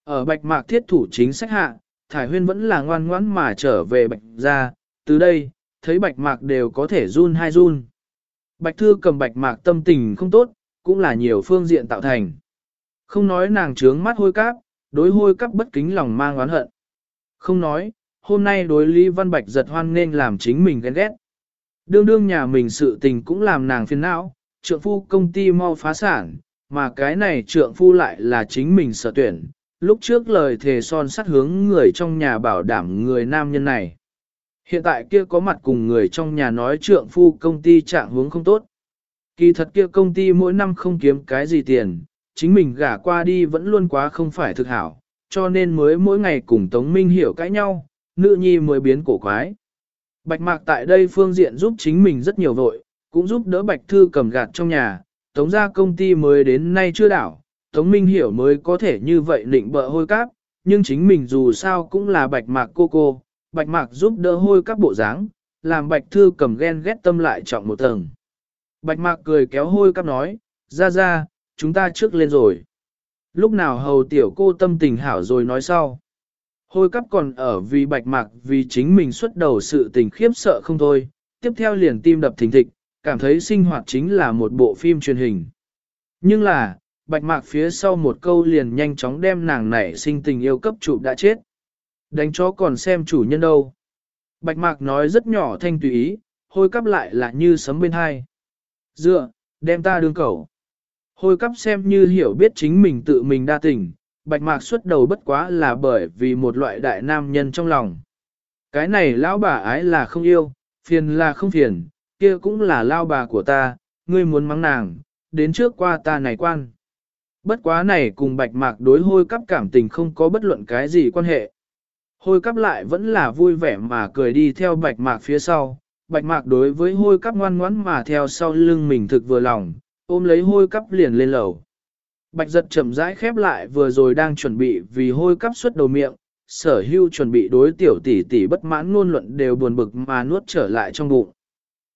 Ở bạch mạc thiết thủ chính sách hạ, thải huyên vẫn là ngoan ngoãn mà trở về bạch ra, từ đây, thấy bạch mạc đều có thể run hai run. Bạch thư cầm bạch mạc tâm tình không tốt, cũng là nhiều phương diện tạo thành. Không nói nàng trướng mắt hôi cáp, đối hôi cáp bất kính lòng mang oán hận. Không nói, hôm nay đối Lý Văn Bạch giật hoan nên làm chính mình ghen ghét. Đương đương nhà mình sự tình cũng làm nàng phiền não, trượng phu công ty mau phá sản, mà cái này trượng phu lại là chính mình sở tuyển. Lúc trước lời thề son sắt hướng người trong nhà bảo đảm người nam nhân này. Hiện tại kia có mặt cùng người trong nhà nói trượng phu công ty trạng hướng không tốt. Kỳ thật kia công ty mỗi năm không kiếm cái gì tiền, chính mình gả qua đi vẫn luôn quá không phải thực hảo, cho nên mới mỗi ngày cùng Tống Minh hiểu cãi nhau, nữ nhi mới biến cổ quái. Bạch mạc tại đây phương diện giúp chính mình rất nhiều vội, cũng giúp đỡ bạch thư cầm gạt trong nhà, tống ra công ty mới đến nay chưa đảo, tống minh hiểu mới có thể như vậy định bợ hôi cáp, nhưng chính mình dù sao cũng là bạch mạc cô cô, bạch mạc giúp đỡ hôi các bộ dáng, làm bạch thư cầm ghen ghét tâm lại trọng một tầng. Bạch mạc cười kéo hôi cắp nói, ra ra, chúng ta trước lên rồi. Lúc nào hầu tiểu cô tâm tình hảo rồi nói sau. Hôi cắp còn ở vì bạch mạc vì chính mình xuất đầu sự tình khiếp sợ không thôi, tiếp theo liền tim đập thình thịch, cảm thấy sinh hoạt chính là một bộ phim truyền hình. Nhưng là, bạch mạc phía sau một câu liền nhanh chóng đem nàng nảy sinh tình yêu cấp trụ đã chết. Đánh chó còn xem chủ nhân đâu. Bạch mạc nói rất nhỏ thanh tùy ý, hôi cắp lại là như sấm bên hai. Dựa, đem ta đương cầu. Hôi cắp xem như hiểu biết chính mình tự mình đa tình, bạch mạc xuất đầu bất quá là bởi vì một loại đại nam nhân trong lòng. Cái này lão bà ái là không yêu, phiền là không phiền, kia cũng là lao bà của ta, ngươi muốn mắng nàng, đến trước qua ta này quan. Bất quá này cùng bạch mạc đối hôi cắp cảm tình không có bất luận cái gì quan hệ. Hôi cắp lại vẫn là vui vẻ mà cười đi theo bạch mạc phía sau, bạch mạc đối với hôi cắp ngoan ngoãn mà theo sau lưng mình thực vừa lòng, ôm lấy hôi cắp liền lên lầu. Bạch giật chậm rãi khép lại vừa rồi đang chuẩn bị vì hôi cắp xuất đầu miệng, sở hưu chuẩn bị đối tiểu tỷ tỷ bất mãn ngôn luận đều buồn bực mà nuốt trở lại trong bụng.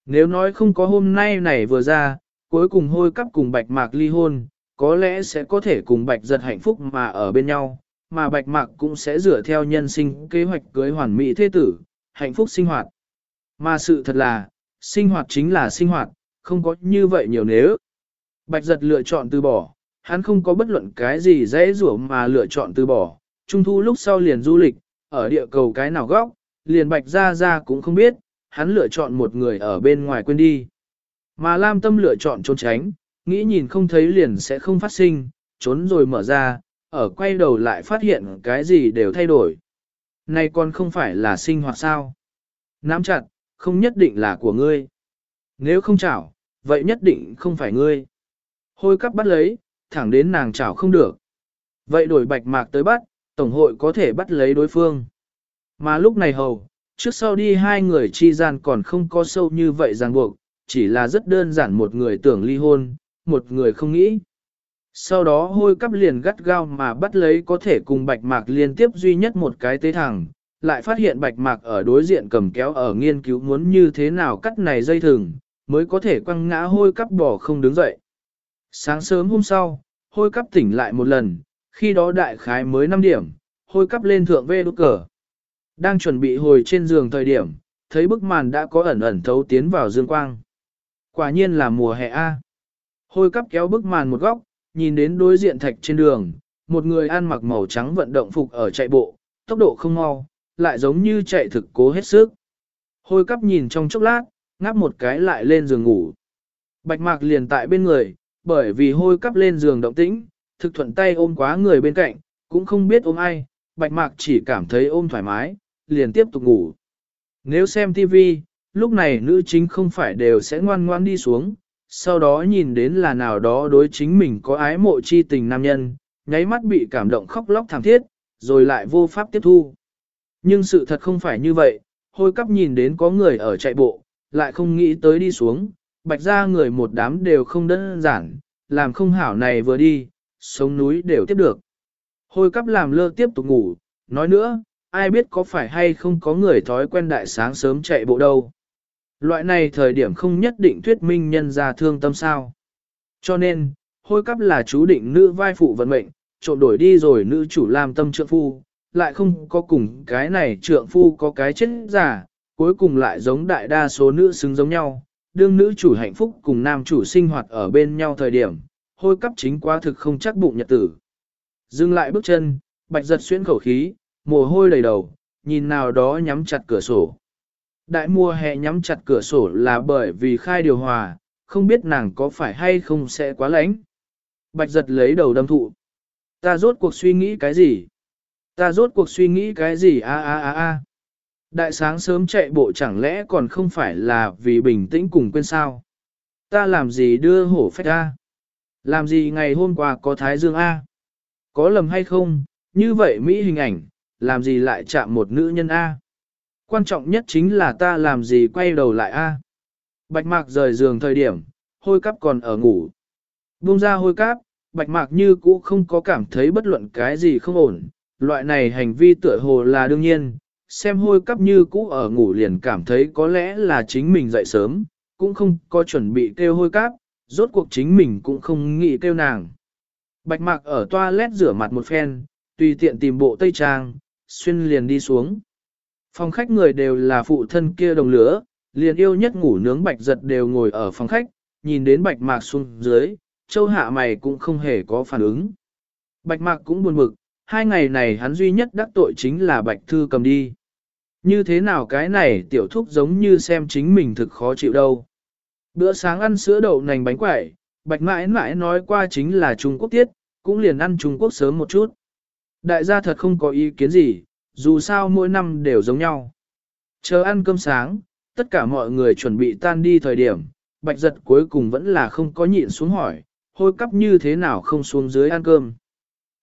Nếu nói không có hôm nay này vừa ra, cuối cùng hôi cắp cùng bạch mạc ly hôn, có lẽ sẽ có thể cùng bạch giật hạnh phúc mà ở bên nhau, mà bạch mạc cũng sẽ dựa theo nhân sinh kế hoạch cưới hoàn mỹ thế tử, hạnh phúc sinh hoạt. Mà sự thật là, sinh hoạt chính là sinh hoạt, không có như vậy nhiều nếu. Bạch giật lựa chọn từ bỏ, hắn không có bất luận cái gì dễ rủa mà lựa chọn từ bỏ. Trung thu lúc sau liền du lịch, ở địa cầu cái nào góc, liền bạch ra ra cũng không biết, hắn lựa chọn một người ở bên ngoài quên đi. Mà Lam Tâm lựa chọn trốn tránh, nghĩ nhìn không thấy liền sẽ không phát sinh, trốn rồi mở ra, ở quay đầu lại phát hiện cái gì đều thay đổi. Này còn không phải là sinh hoạt sao? Nắm chặt, không nhất định là của ngươi. Nếu không chảo, vậy nhất định không phải ngươi. Hôi cắp bắt lấy, thẳng đến nàng chảo không được. Vậy đổi bạch mạc tới bắt, Tổng hội có thể bắt lấy đối phương. Mà lúc này hầu, trước sau đi hai người chi gian còn không có sâu như vậy ràng buộc, chỉ là rất đơn giản một người tưởng ly hôn, một người không nghĩ. Sau đó hôi cắp liền gắt gao mà bắt lấy có thể cùng bạch mạc liên tiếp duy nhất một cái tế thẳng, lại phát hiện bạch mạc ở đối diện cầm kéo ở nghiên cứu muốn như thế nào cắt này dây thừng, mới có thể quăng ngã hôi cắp bỏ không đứng dậy. Sáng sớm hôm sau, hôi cắp tỉnh lại một lần, khi đó đại khái mới 5 điểm, hôi cắp lên thượng vê đốt cờ. Đang chuẩn bị hồi trên giường thời điểm, thấy bức màn đã có ẩn ẩn thấu tiến vào dương quang. Quả nhiên là mùa hè A. Hôi cắp kéo bức màn một góc, nhìn đến đối diện thạch trên đường, một người ăn mặc màu trắng vận động phục ở chạy bộ, tốc độ không mau, lại giống như chạy thực cố hết sức. Hôi cắp nhìn trong chốc lát, ngáp một cái lại lên giường ngủ. Bạch mạc liền tại bên người, bởi vì hôi cắp lên giường động tĩnh, thực thuận tay ôm quá người bên cạnh, cũng không biết ôm ai, bạch mạc chỉ cảm thấy ôm thoải mái, liền tiếp tục ngủ. Nếu xem TV, lúc này nữ chính không phải đều sẽ ngoan ngoan đi xuống, sau đó nhìn đến là nào đó đối chính mình có ái mộ chi tình nam nhân, nháy mắt bị cảm động khóc lóc thảm thiết, rồi lại vô pháp tiếp thu. Nhưng sự thật không phải như vậy, hôi cắp nhìn đến có người ở chạy bộ, lại không nghĩ tới đi xuống, bạch ra người một đám đều không đơn giản, làm không hảo này vừa đi, sống núi đều tiếp được. Hôi cắp làm lơ tiếp tục ngủ, nói nữa, ai biết có phải hay không có người thói quen đại sáng sớm chạy bộ đâu. Loại này thời điểm không nhất định thuyết minh nhân ra thương tâm sao. Cho nên, hôi cắp là chú định nữ vai phụ vận mệnh, trộn đổi đi rồi nữ chủ làm tâm trượng phu, lại không có cùng cái này trượng phu có cái chết giả, cuối cùng lại giống đại đa số nữ xứng giống nhau, đương nữ chủ hạnh phúc cùng nam chủ sinh hoạt ở bên nhau thời điểm, hôi cắp chính quá thực không chắc bụng nhật tử. Dừng lại bước chân, bạch giật xuyên khẩu khí, mồ hôi đầy đầu, nhìn nào đó nhắm chặt cửa sổ. Đại mùa hè nhắm chặt cửa sổ là bởi vì khai điều hòa, không biết nàng có phải hay không sẽ quá lạnh. Bạch giật lấy đầu đâm thụ. Ta rốt cuộc suy nghĩ cái gì? Ta rốt cuộc suy nghĩ cái gì a a a a. Đại sáng sớm chạy bộ chẳng lẽ còn không phải là vì bình tĩnh cùng quên sao? Ta làm gì đưa hổ phách a? Làm gì ngày hôm qua có thái dương a? Có lầm hay không? Như vậy Mỹ hình ảnh, làm gì lại chạm một nữ nhân a? Quan trọng nhất chính là ta làm gì quay đầu lại a? Bạch mạc rời giường thời điểm, hôi cắp còn ở ngủ. Buông ra hôi cắp, bạch mạc như cũ không có cảm thấy bất luận cái gì không ổn, loại này hành vi tựa hồ là đương nhiên, xem hôi cắp như cũ ở ngủ liền cảm thấy có lẽ là chính mình dậy sớm, cũng không có chuẩn bị kêu hôi cắp, rốt cuộc chính mình cũng không nghĩ kêu nàng. Bạch mạc ở toilet rửa mặt một phen, tùy tiện tìm bộ tây trang, xuyên liền đi xuống. Phòng khách người đều là phụ thân kia đồng lửa, liền yêu nhất ngủ nướng bạch giật đều ngồi ở phòng khách, nhìn đến bạch mạc xuống dưới, châu hạ mày cũng không hề có phản ứng. Bạch mạc cũng buồn bực, hai ngày này hắn duy nhất đắc tội chính là bạch thư cầm đi. Như thế nào cái này tiểu thúc giống như xem chính mình thực khó chịu đâu. Bữa sáng ăn sữa đậu nành bánh quẩy, bạch mãi mãi nói qua chính là Trung Quốc tiết, cũng liền ăn Trung Quốc sớm một chút. Đại gia thật không có ý kiến gì, dù sao mỗi năm đều giống nhau. Chờ ăn cơm sáng, tất cả mọi người chuẩn bị tan đi thời điểm, bạch giật cuối cùng vẫn là không có nhịn xuống hỏi, hôi cắp như thế nào không xuống dưới ăn cơm.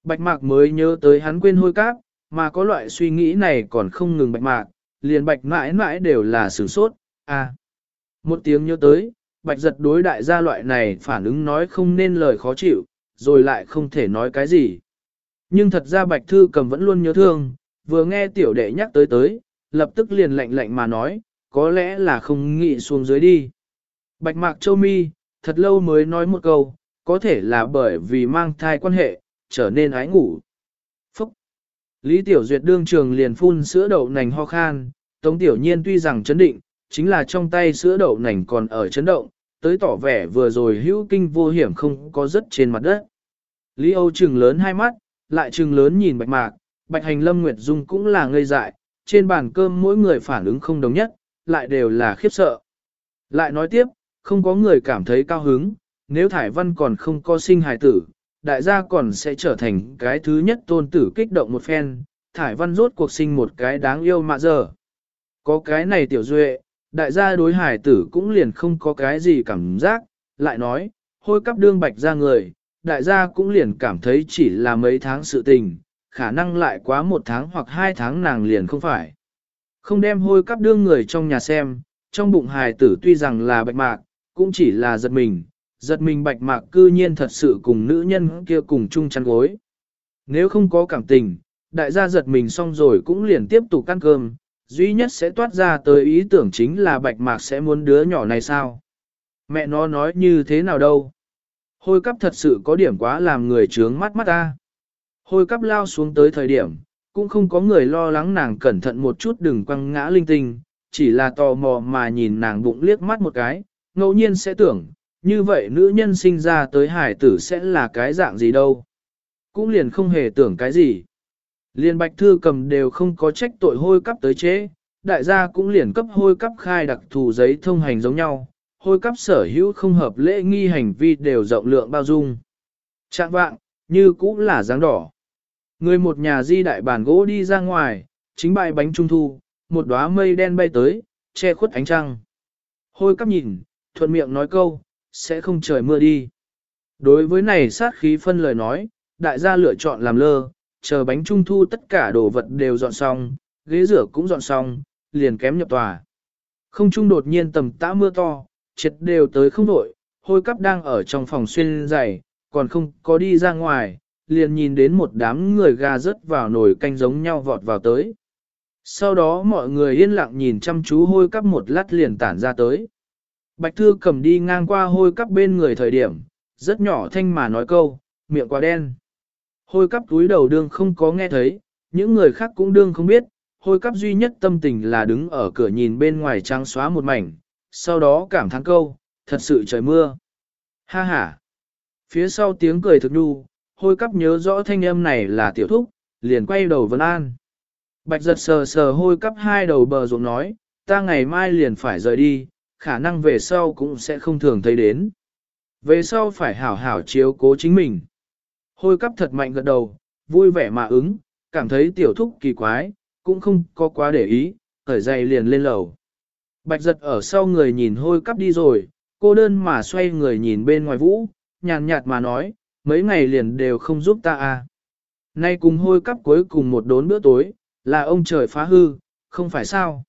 Bạch mạc mới nhớ tới hắn quên hôi cáp, mà có loại suy nghĩ này còn không ngừng bạch mạc, liền bạch mãi mãi đều là sửng sốt, à. Một tiếng nhớ tới, bạch giật đối đại gia loại này phản ứng nói không nên lời khó chịu, rồi lại không thể nói cái gì. Nhưng thật ra bạch thư cầm vẫn luôn nhớ thương, vừa nghe tiểu đệ nhắc tới tới, lập tức liền lạnh lạnh mà nói, có lẽ là không nghĩ xuống dưới đi. Bạch mạc châu mi, thật lâu mới nói một câu, có thể là bởi vì mang thai quan hệ, trở nên ái ngủ. Lý Tiểu Duyệt đương trường liền phun sữa đậu nành ho khan, Tống Tiểu Nhiên tuy rằng chấn định, chính là trong tay sữa đậu nành còn ở chấn động, tới tỏ vẻ vừa rồi hữu kinh vô hiểm không có rất trên mặt đất. Lý Âu trừng lớn hai mắt, lại trừng lớn nhìn bạch mạc, bạch hành lâm nguyệt dung cũng là ngây dại, trên bàn cơm mỗi người phản ứng không đồng nhất, lại đều là khiếp sợ. Lại nói tiếp, không có người cảm thấy cao hứng, nếu Thải Văn còn không có sinh hài tử, đại gia còn sẽ trở thành cái thứ nhất tôn tử kích động một phen, Thải Văn rốt cuộc sinh một cái đáng yêu mà giờ. Có cái này tiểu duệ, đại gia đối hải tử cũng liền không có cái gì cảm giác, lại nói, hôi cắp đương bạch ra người, đại gia cũng liền cảm thấy chỉ là mấy tháng sự tình, khả năng lại quá một tháng hoặc hai tháng nàng liền không phải. Không đem hôi cắp đương người trong nhà xem, trong bụng hài tử tuy rằng là bạch mạc, cũng chỉ là giật mình, giật mình bạch mạc cư nhiên thật sự cùng nữ nhân kia cùng chung chăn gối. Nếu không có cảm tình, đại gia giật mình xong rồi cũng liền tiếp tục ăn cơm, duy nhất sẽ toát ra tới ý tưởng chính là bạch mạc sẽ muốn đứa nhỏ này sao. Mẹ nó nói như thế nào đâu. Hôi cắp thật sự có điểm quá làm người trướng mắt mắt ta. Hôi cắp lao xuống tới thời điểm, cũng không có người lo lắng nàng cẩn thận một chút đừng quăng ngã linh tinh, chỉ là tò mò mà nhìn nàng bụng liếc mắt một cái, ngẫu nhiên sẽ tưởng, như vậy nữ nhân sinh ra tới hải tử sẽ là cái dạng gì đâu. Cũng liền không hề tưởng cái gì. liền bạch thư cầm đều không có trách tội hôi cắp tới chế, đại gia cũng liền cấp hôi cắp khai đặc thù giấy thông hành giống nhau, hôi cắp sở hữu không hợp lễ nghi hành vi đều rộng lượng bao dung. Trạng vạng, như cũng là dáng đỏ. Người một nhà di đại bàn gỗ đi ra ngoài, chính bài bánh trung thu, một đóa mây đen bay tới, che khuất ánh trăng. Hôi cắp nhìn, thuận miệng nói câu, sẽ không trời mưa đi. Đối với này sát khí phân lời nói, đại gia lựa chọn làm lơ, chờ bánh trung thu tất cả đồ vật đều dọn xong, ghế rửa cũng dọn xong, liền kém nhập tòa. Không trung đột nhiên tầm tã mưa to, triệt đều tới không nổi, hôi cắp đang ở trong phòng xuyên dày, còn không có đi ra ngoài, liền nhìn đến một đám người gà rớt vào nồi canh giống nhau vọt vào tới. Sau đó mọi người yên lặng nhìn chăm chú hôi cắp một lát liền tản ra tới. Bạch Thư cầm đi ngang qua hôi cắp bên người thời điểm, rất nhỏ thanh mà nói câu, miệng quá đen. Hôi cắp túi đầu đương không có nghe thấy, những người khác cũng đương không biết, hôi cắp duy nhất tâm tình là đứng ở cửa nhìn bên ngoài trắng xóa một mảnh, sau đó cảm thán câu, thật sự trời mưa. Ha ha. Phía sau tiếng cười thực nhu, hôi cắp nhớ rõ thanh âm này là tiểu thúc, liền quay đầu vấn an. Bạch giật sờ sờ hôi cắp hai đầu bờ ruộng nói, ta ngày mai liền phải rời đi, khả năng về sau cũng sẽ không thường thấy đến. Về sau phải hảo hảo chiếu cố chính mình. Hôi cắp thật mạnh gật đầu, vui vẻ mà ứng, cảm thấy tiểu thúc kỳ quái, cũng không có quá để ý, khởi dày liền lên lầu. Bạch giật ở sau người nhìn hôi cắp đi rồi, cô đơn mà xoay người nhìn bên ngoài vũ, nhàn nhạt mà nói, mấy ngày liền đều không giúp ta à. Nay cùng hôi cắp cuối cùng một đốn bữa tối, là ông trời phá hư, không phải sao.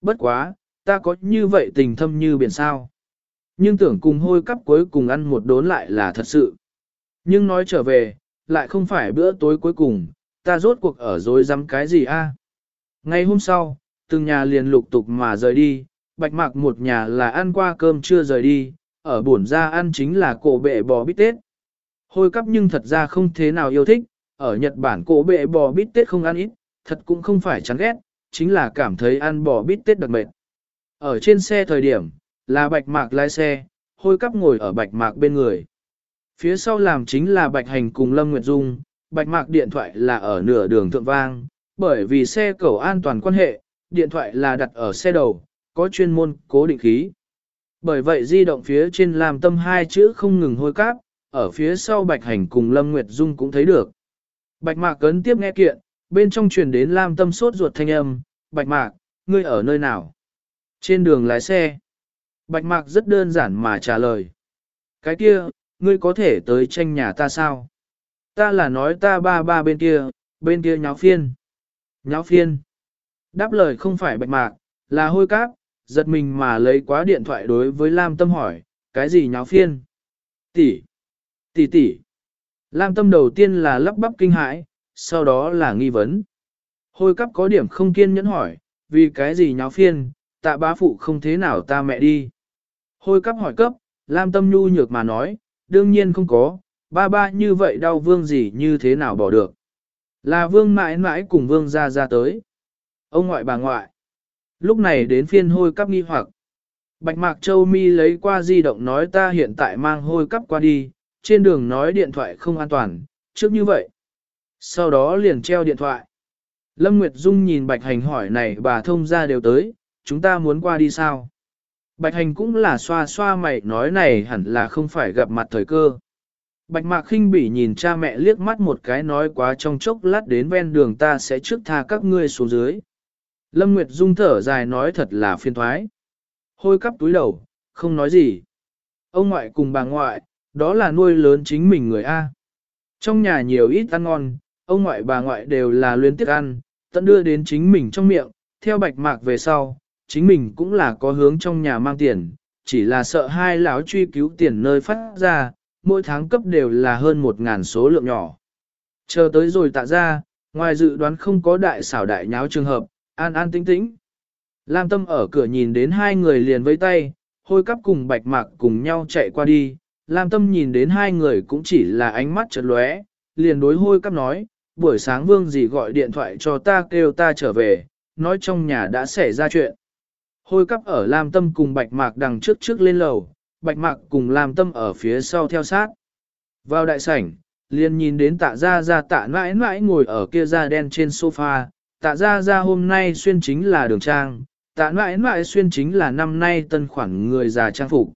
Bất quá, ta có như vậy tình thâm như biển sao. Nhưng tưởng cùng hôi cắp cuối cùng ăn một đốn lại là thật sự. Nhưng nói trở về, lại không phải bữa tối cuối cùng, ta rốt cuộc ở dối dám cái gì a? À? Ngay hôm sau, từng nhà liền lục tục mà rời đi, bạch mạc một nhà là ăn qua cơm chưa rời đi, ở bổn ra ăn chính là cổ bệ bò bít tết. Hôi cắp nhưng thật ra không thế nào yêu thích, ở Nhật Bản cổ bệ bò bít tết không ăn ít, thật cũng không phải chán ghét, chính là cảm thấy ăn bò bít tết đặc mệt. Ở trên xe thời điểm, là bạch mạc lái xe, hôi cắp ngồi ở bạch mạc bên người. Phía sau làm chính là bạch hành cùng Lâm Nguyệt Dung, bạch mạc điện thoại là ở nửa đường thượng vang, bởi vì xe cầu an toàn quan hệ, điện thoại là đặt ở xe đầu, có chuyên môn cố định khí. Bởi vậy di động phía trên làm tâm hai chữ không ngừng hôi cáp, ở phía sau bạch hành cùng Lâm Nguyệt Dung cũng thấy được. Bạch mạc cấn tiếp nghe kiện, bên trong truyền đến lam tâm sốt ruột thanh âm, bạch mạc, ngươi ở nơi nào? Trên đường lái xe. Bạch mạc rất đơn giản mà trả lời. Cái kia, ngươi có thể tới tranh nhà ta sao? Ta là nói ta ba ba bên kia, bên kia nháo phiên. Nháo phiên. Đáp lời không phải bạch mạc, là hôi cáp, giật mình mà lấy quá điện thoại đối với Lam Tâm hỏi, cái gì nháo phiên? Tỷ, tỷ tỷ. Lam Tâm đầu tiên là lắp bắp kinh hãi, sau đó là nghi vấn. Hôi cắp có điểm không kiên nhẫn hỏi, vì cái gì nháo phiên, tạ bá phụ không thế nào ta mẹ đi. Hôi cắp hỏi cấp, Lam Tâm nhu nhược mà nói, đương nhiên không có, ba ba như vậy đau vương gì như thế nào bỏ được. Là vương mãi mãi cùng vương ra ra tới. Ông ngoại bà ngoại. Lúc này đến phiên hôi cắp nghi hoặc. Bạch Mạc Châu Mi lấy qua di động nói ta hiện tại mang hôi cắp qua đi, trên đường nói điện thoại không an toàn, trước như vậy. Sau đó liền treo điện thoại. Lâm Nguyệt Dung nhìn Bạch Hành hỏi này bà thông ra đều tới, chúng ta muốn qua đi sao? Bạch Hành cũng là xoa xoa mày nói này hẳn là không phải gặp mặt thời cơ. Bạch Mạc khinh bỉ nhìn cha mẹ liếc mắt một cái nói quá trong chốc lát đến ven đường ta sẽ trước tha các ngươi xuống dưới. Lâm Nguyệt Dung thở dài nói thật là phiền thoái. Hôi cắp túi đầu, không nói gì. Ông ngoại cùng bà ngoại, đó là nuôi lớn chính mình người A. Trong nhà nhiều ít ăn ngon, ông ngoại bà ngoại đều là luyến tiếc ăn, tận đưa đến chính mình trong miệng, theo bạch mạc về sau, chính mình cũng là có hướng trong nhà mang tiền, chỉ là sợ hai lão truy cứu tiền nơi phát ra, mỗi tháng cấp đều là hơn một ngàn số lượng nhỏ. Chờ tới rồi tạ ra, ngoài dự đoán không có đại xảo đại nháo trường hợp, an an tĩnh tĩnh. Lam Tâm ở cửa nhìn đến hai người liền với tay, hôi cắp cùng bạch mạc cùng nhau chạy qua đi. Lam Tâm nhìn đến hai người cũng chỉ là ánh mắt chợt lóe, liền đối hôi cắp nói, buổi sáng vương gì gọi điện thoại cho ta kêu ta trở về, nói trong nhà đã xảy ra chuyện. Hôi cắp ở Lam Tâm cùng bạch mạc đằng trước trước lên lầu, bạch mạc cùng Lam tâm ở phía sau theo sát. Vào đại sảnh, liền nhìn đến tạ ra ra tạ mãi mãi ngồi ở kia da đen trên sofa, tạ ra ra hôm nay xuyên chính là đường trang, tạ mãi mãi xuyên chính là năm nay tân khoản người già trang phục.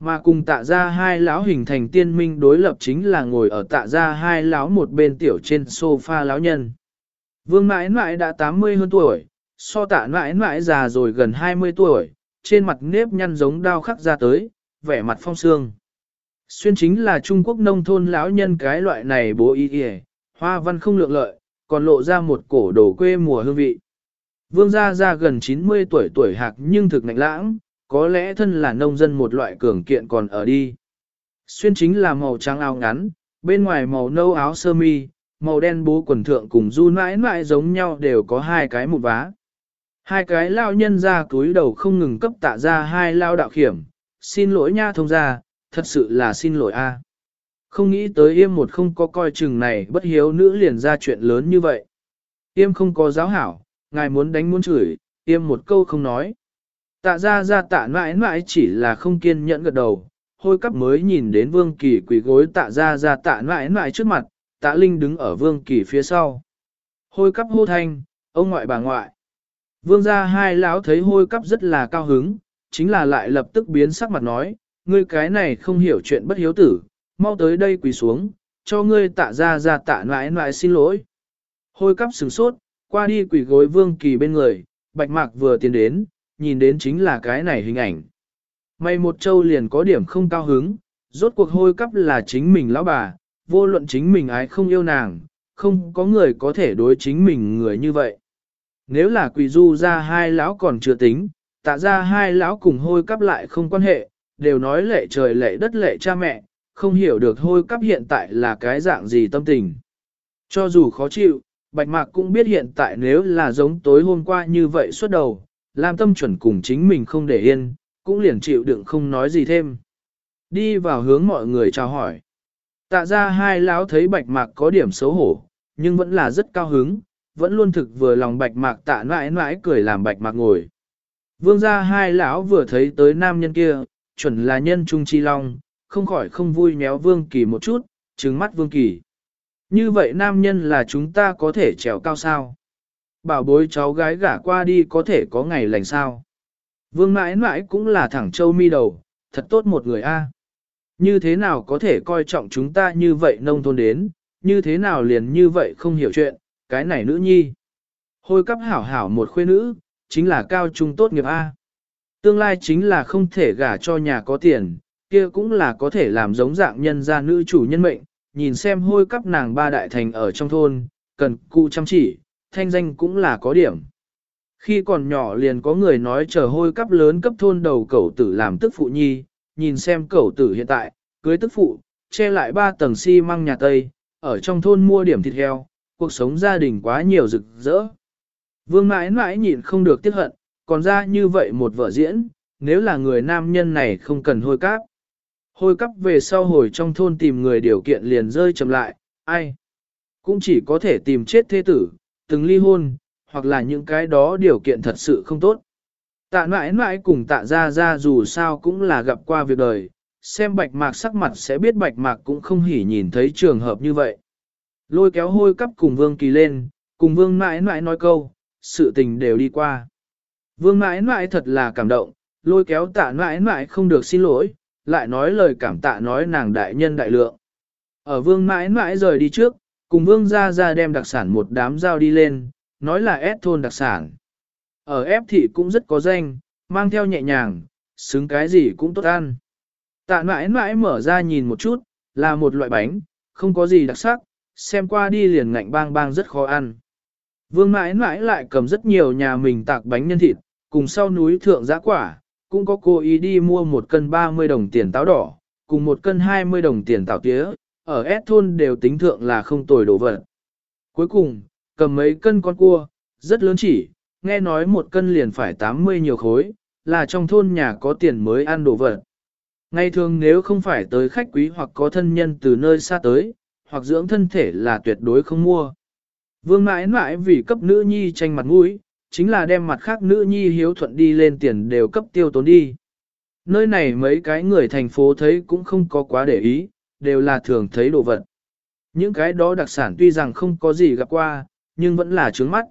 Mà cùng tạ ra hai lão hình thành tiên minh đối lập chính là ngồi ở tạ ra hai lão một bên tiểu trên sofa lão nhân. Vương mãi mãi đã 80 hơn tuổi, so tạ mãi mãi già rồi gần 20 tuổi, trên mặt nếp nhăn giống đao khắc ra tới, vẻ mặt phong sương. Xuyên chính là Trung Quốc nông thôn lão nhân cái loại này bố y y, hoa văn không lượng lợi, còn lộ ra một cổ đồ quê mùa hương vị. Vương gia ra gần 90 tuổi tuổi hạc nhưng thực nạnh lãng, có lẽ thân là nông dân một loại cường kiện còn ở đi. Xuyên chính là màu trắng áo ngắn, bên ngoài màu nâu áo sơ mi, màu đen bố quần thượng cùng du Nãi Nãi giống nhau đều có hai cái một vá. Hai cái lao nhân ra túi đầu không ngừng cấp tạ ra hai lao đạo khiểm, xin lỗi nha thông ra, thật sự là xin lỗi a. Không nghĩ tới yêm một không có coi chừng này bất hiếu nữ liền ra chuyện lớn như vậy. Yêm không có giáo hảo, ngài muốn đánh muốn chửi, yêm một câu không nói. Tạ ra ra tạ mãi mãi chỉ là không kiên nhẫn gật đầu, hôi cắp mới nhìn đến vương kỳ quỳ gối tạ ra ra tạ mãi mãi trước mặt, tạ linh đứng ở vương kỳ phía sau. Hôi cắp hô thanh, ông ngoại bà ngoại. Vương gia hai lão thấy hôi cắp rất là cao hứng, chính là lại lập tức biến sắc mặt nói, ngươi cái này không hiểu chuyện bất hiếu tử, mau tới đây quỳ xuống, cho ngươi tạ ra ra tạ nãi nãi xin lỗi. Hôi cắp sừng sốt, qua đi quỳ gối vương kỳ bên người, bạch mạc vừa tiến đến, nhìn đến chính là cái này hình ảnh. May một châu liền có điểm không cao hứng, rốt cuộc hôi cắp là chính mình lão bà, vô luận chính mình ái không yêu nàng, không có người có thể đối chính mình người như vậy. Nếu là quỷ du ra hai lão còn chưa tính, tạ ra hai lão cùng hôi cắp lại không quan hệ, đều nói lệ trời lệ đất lệ cha mẹ, không hiểu được hôi cắp hiện tại là cái dạng gì tâm tình. Cho dù khó chịu, Bạch Mạc cũng biết hiện tại nếu là giống tối hôm qua như vậy suốt đầu, làm tâm chuẩn cùng chính mình không để yên, cũng liền chịu đựng không nói gì thêm. Đi vào hướng mọi người chào hỏi. Tạ ra hai lão thấy Bạch Mạc có điểm xấu hổ, nhưng vẫn là rất cao hứng, vẫn luôn thực vừa lòng Bạch Mạc tạ mãi mãi cười làm Bạch Mạc ngồi. Vương gia hai lão vừa thấy tới nam nhân kia, chuẩn là nhân trung chi long, không khỏi không vui méo Vương Kỳ một chút, trừng mắt Vương Kỳ. Như vậy nam nhân là chúng ta có thể trèo cao sao? Bảo bối cháu gái gả qua đi có thể có ngày lành sao? Vương mãi mãi cũng là thẳng châu mi đầu, thật tốt một người a. Như thế nào có thể coi trọng chúng ta như vậy nông thôn đến, như thế nào liền như vậy không hiểu chuyện, cái này nữ nhi. Hôi cắp hảo hảo một khuê nữ, chính là cao trung tốt nghiệp A. Tương lai chính là không thể gả cho nhà có tiền, kia cũng là có thể làm giống dạng nhân gia nữ chủ nhân mệnh, nhìn xem hôi cắp nàng ba đại thành ở trong thôn, cần cụ chăm chỉ, thanh danh cũng là có điểm. Khi còn nhỏ liền có người nói chờ hôi cắp lớn cấp thôn đầu cẩu tử làm tức phụ nhi, nhìn xem cẩu tử hiện tại, cưới tức phụ, che lại ba tầng xi măng nhà Tây, ở trong thôn mua điểm thịt heo, cuộc sống gia đình quá nhiều rực rỡ. Vương mãi mãi nhịn không được tiếc hận, còn ra như vậy một vợ diễn, nếu là người nam nhân này không cần hôi cáp. Hôi cắp về sau hồi trong thôn tìm người điều kiện liền rơi chậm lại, ai? Cũng chỉ có thể tìm chết thế tử, từng ly hôn, hoặc là những cái đó điều kiện thật sự không tốt. Tạ mãi mãi cùng tạ ra ra dù sao cũng là gặp qua việc đời, xem bạch mạc sắc mặt sẽ biết bạch mạc cũng không hỉ nhìn thấy trường hợp như vậy. Lôi kéo hôi cắp cùng vương kỳ lên, cùng vương mãi mãi nói câu, sự tình đều đi qua. Vương mãi mãi thật là cảm động, lôi kéo tạ mãi mãi không được xin lỗi, lại nói lời cảm tạ nói nàng đại nhân đại lượng. Ở vương mãi mãi rời đi trước, cùng vương ra ra đem đặc sản một đám dao đi lên, nói là ép thôn đặc sản. Ở ép thị cũng rất có danh, mang theo nhẹ nhàng, xứng cái gì cũng tốt ăn. Tạ mãi mãi mở ra nhìn một chút, là một loại bánh, không có gì đặc sắc, xem qua đi liền ngạnh bang bang rất khó ăn. Vương mãi mãi lại cầm rất nhiều nhà mình tạc bánh nhân thịt, cùng sau núi thượng giá quả, cũng có cô ý đi mua một cân 30 đồng tiền táo đỏ, cùng một cân 20 đồng tiền táo tía, ở S thôn đều tính thượng là không tồi đồ vật. Cuối cùng, cầm mấy cân con cua, rất lớn chỉ, nghe nói một cân liền phải 80 nhiều khối, là trong thôn nhà có tiền mới ăn đồ vật. Ngày thường nếu không phải tới khách quý hoặc có thân nhân từ nơi xa tới, hoặc dưỡng thân thể là tuyệt đối không mua. Vương mãi mãi vì cấp nữ nhi tranh mặt mũi, chính là đem mặt khác nữ nhi hiếu thuận đi lên tiền đều cấp tiêu tốn đi. Nơi này mấy cái người thành phố thấy cũng không có quá để ý, đều là thường thấy đồ vật. Những cái đó đặc sản tuy rằng không có gì gặp qua, nhưng vẫn là trướng mắt.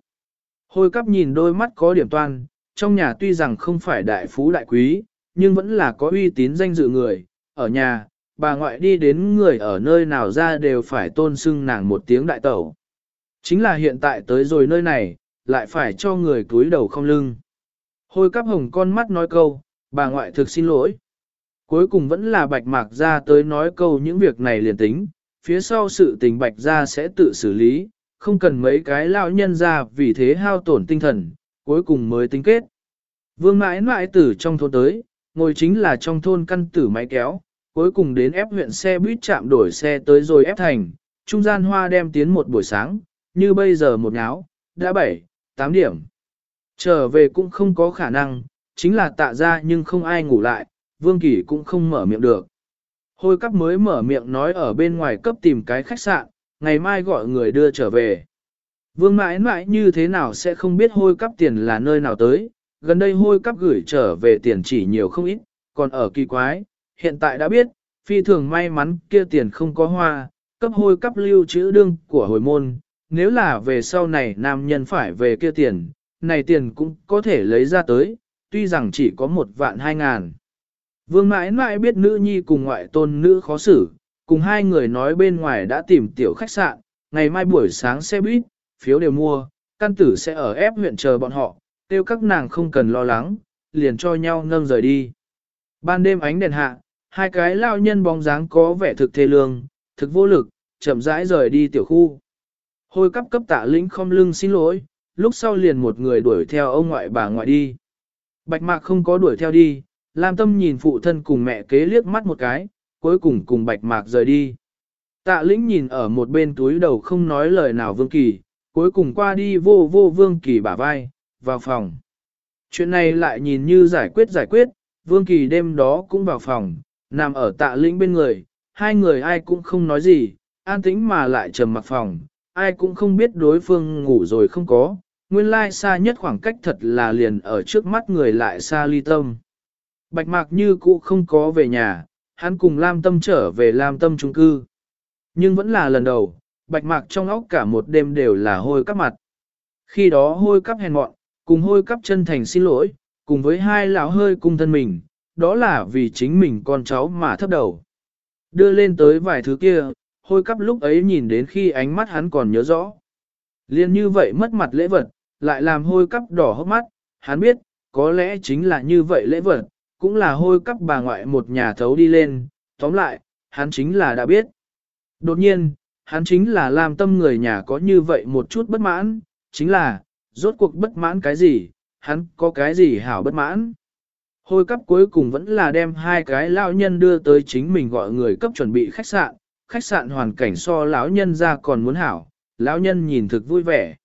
Hôi cắp nhìn đôi mắt có điểm toan, trong nhà tuy rằng không phải đại phú đại quý, nhưng vẫn là có uy tín danh dự người. Ở nhà, bà ngoại đi đến người ở nơi nào ra đều phải tôn xưng nàng một tiếng đại tẩu. Chính là hiện tại tới rồi nơi này, lại phải cho người túi đầu không lưng. Hôi cắp hồng con mắt nói câu, bà ngoại thực xin lỗi. Cuối cùng vẫn là bạch mạc ra tới nói câu những việc này liền tính, phía sau sự tình bạch ra sẽ tự xử lý, không cần mấy cái lão nhân ra vì thế hao tổn tinh thần, cuối cùng mới tính kết. Vương mãi mãi tử trong thôn tới, ngồi chính là trong thôn căn tử máy kéo, cuối cùng đến ép huyện xe buýt chạm đổi xe tới rồi ép thành, trung gian hoa đem tiến một buổi sáng, như bây giờ một ngáo, đã 7, 8 điểm. Trở về cũng không có khả năng, chính là tạ ra nhưng không ai ngủ lại, Vương Kỳ cũng không mở miệng được. Hôi cắp mới mở miệng nói ở bên ngoài cấp tìm cái khách sạn, ngày mai gọi người đưa trở về. Vương mãi mãi như thế nào sẽ không biết hôi cắp tiền là nơi nào tới, gần đây hôi cắp gửi trở về tiền chỉ nhiều không ít, còn ở kỳ quái, hiện tại đã biết, phi thường may mắn kia tiền không có hoa, cấp hôi cấp lưu chữ đương của hồi môn, nếu là về sau này nam nhân phải về kia tiền, này tiền cũng có thể lấy ra tới, tuy rằng chỉ có một vạn hai ngàn. Vương mãi mãi biết nữ nhi cùng ngoại tôn nữ khó xử, cùng hai người nói bên ngoài đã tìm tiểu khách sạn, ngày mai buổi sáng xe buýt, phiếu đều mua, căn tử sẽ ở ép huyện chờ bọn họ, tiêu các nàng không cần lo lắng, liền cho nhau nâng rời đi. Ban đêm ánh đèn hạ, hai cái lao nhân bóng dáng có vẻ thực thê lương, thực vô lực, chậm rãi rời đi tiểu khu. Hôi cấp cấp tạ lĩnh không lưng xin lỗi, lúc sau liền một người đuổi theo ông ngoại bà ngoại đi. Bạch mạc không có đuổi theo đi, Lam Tâm nhìn phụ thân cùng mẹ kế liếc mắt một cái, cuối cùng cùng Bạch Mạc rời đi. Tạ lĩnh nhìn ở một bên túi đầu không nói lời nào Vương Kỳ, cuối cùng qua đi vô vô Vương Kỳ bả vai, vào phòng. Chuyện này lại nhìn như giải quyết giải quyết, Vương Kỳ đêm đó cũng vào phòng, nằm ở tạ lĩnh bên người, hai người ai cũng không nói gì, an tĩnh mà lại trầm mặc phòng, ai cũng không biết đối phương ngủ rồi không có, nguyên lai xa nhất khoảng cách thật là liền ở trước mắt người lại xa ly tâm. Bạch mạc như cũ không có về nhà, hắn cùng Lam Tâm trở về Lam Tâm trung cư. Nhưng vẫn là lần đầu, bạch mạc trong óc cả một đêm đều là hôi cắp mặt. Khi đó hôi cắp hèn mọn, cùng hôi cắp chân thành xin lỗi, cùng với hai lão hơi cung thân mình, đó là vì chính mình con cháu mà thấp đầu. Đưa lên tới vài thứ kia, hôi cắp lúc ấy nhìn đến khi ánh mắt hắn còn nhớ rõ. Liên như vậy mất mặt lễ vật, lại làm hôi cắp đỏ hốc mắt, hắn biết, có lẽ chính là như vậy lễ vật, cũng là hôi cắp bà ngoại một nhà thấu đi lên, tóm lại, hắn chính là đã biết. Đột nhiên, hắn chính là làm tâm người nhà có như vậy một chút bất mãn, chính là, rốt cuộc bất mãn cái gì, hắn có cái gì hảo bất mãn. Hôi cấp cuối cùng vẫn là đem hai cái lão nhân đưa tới chính mình gọi người cấp chuẩn bị khách sạn, khách sạn hoàn cảnh so lão nhân ra còn muốn hảo, lão nhân nhìn thực vui vẻ.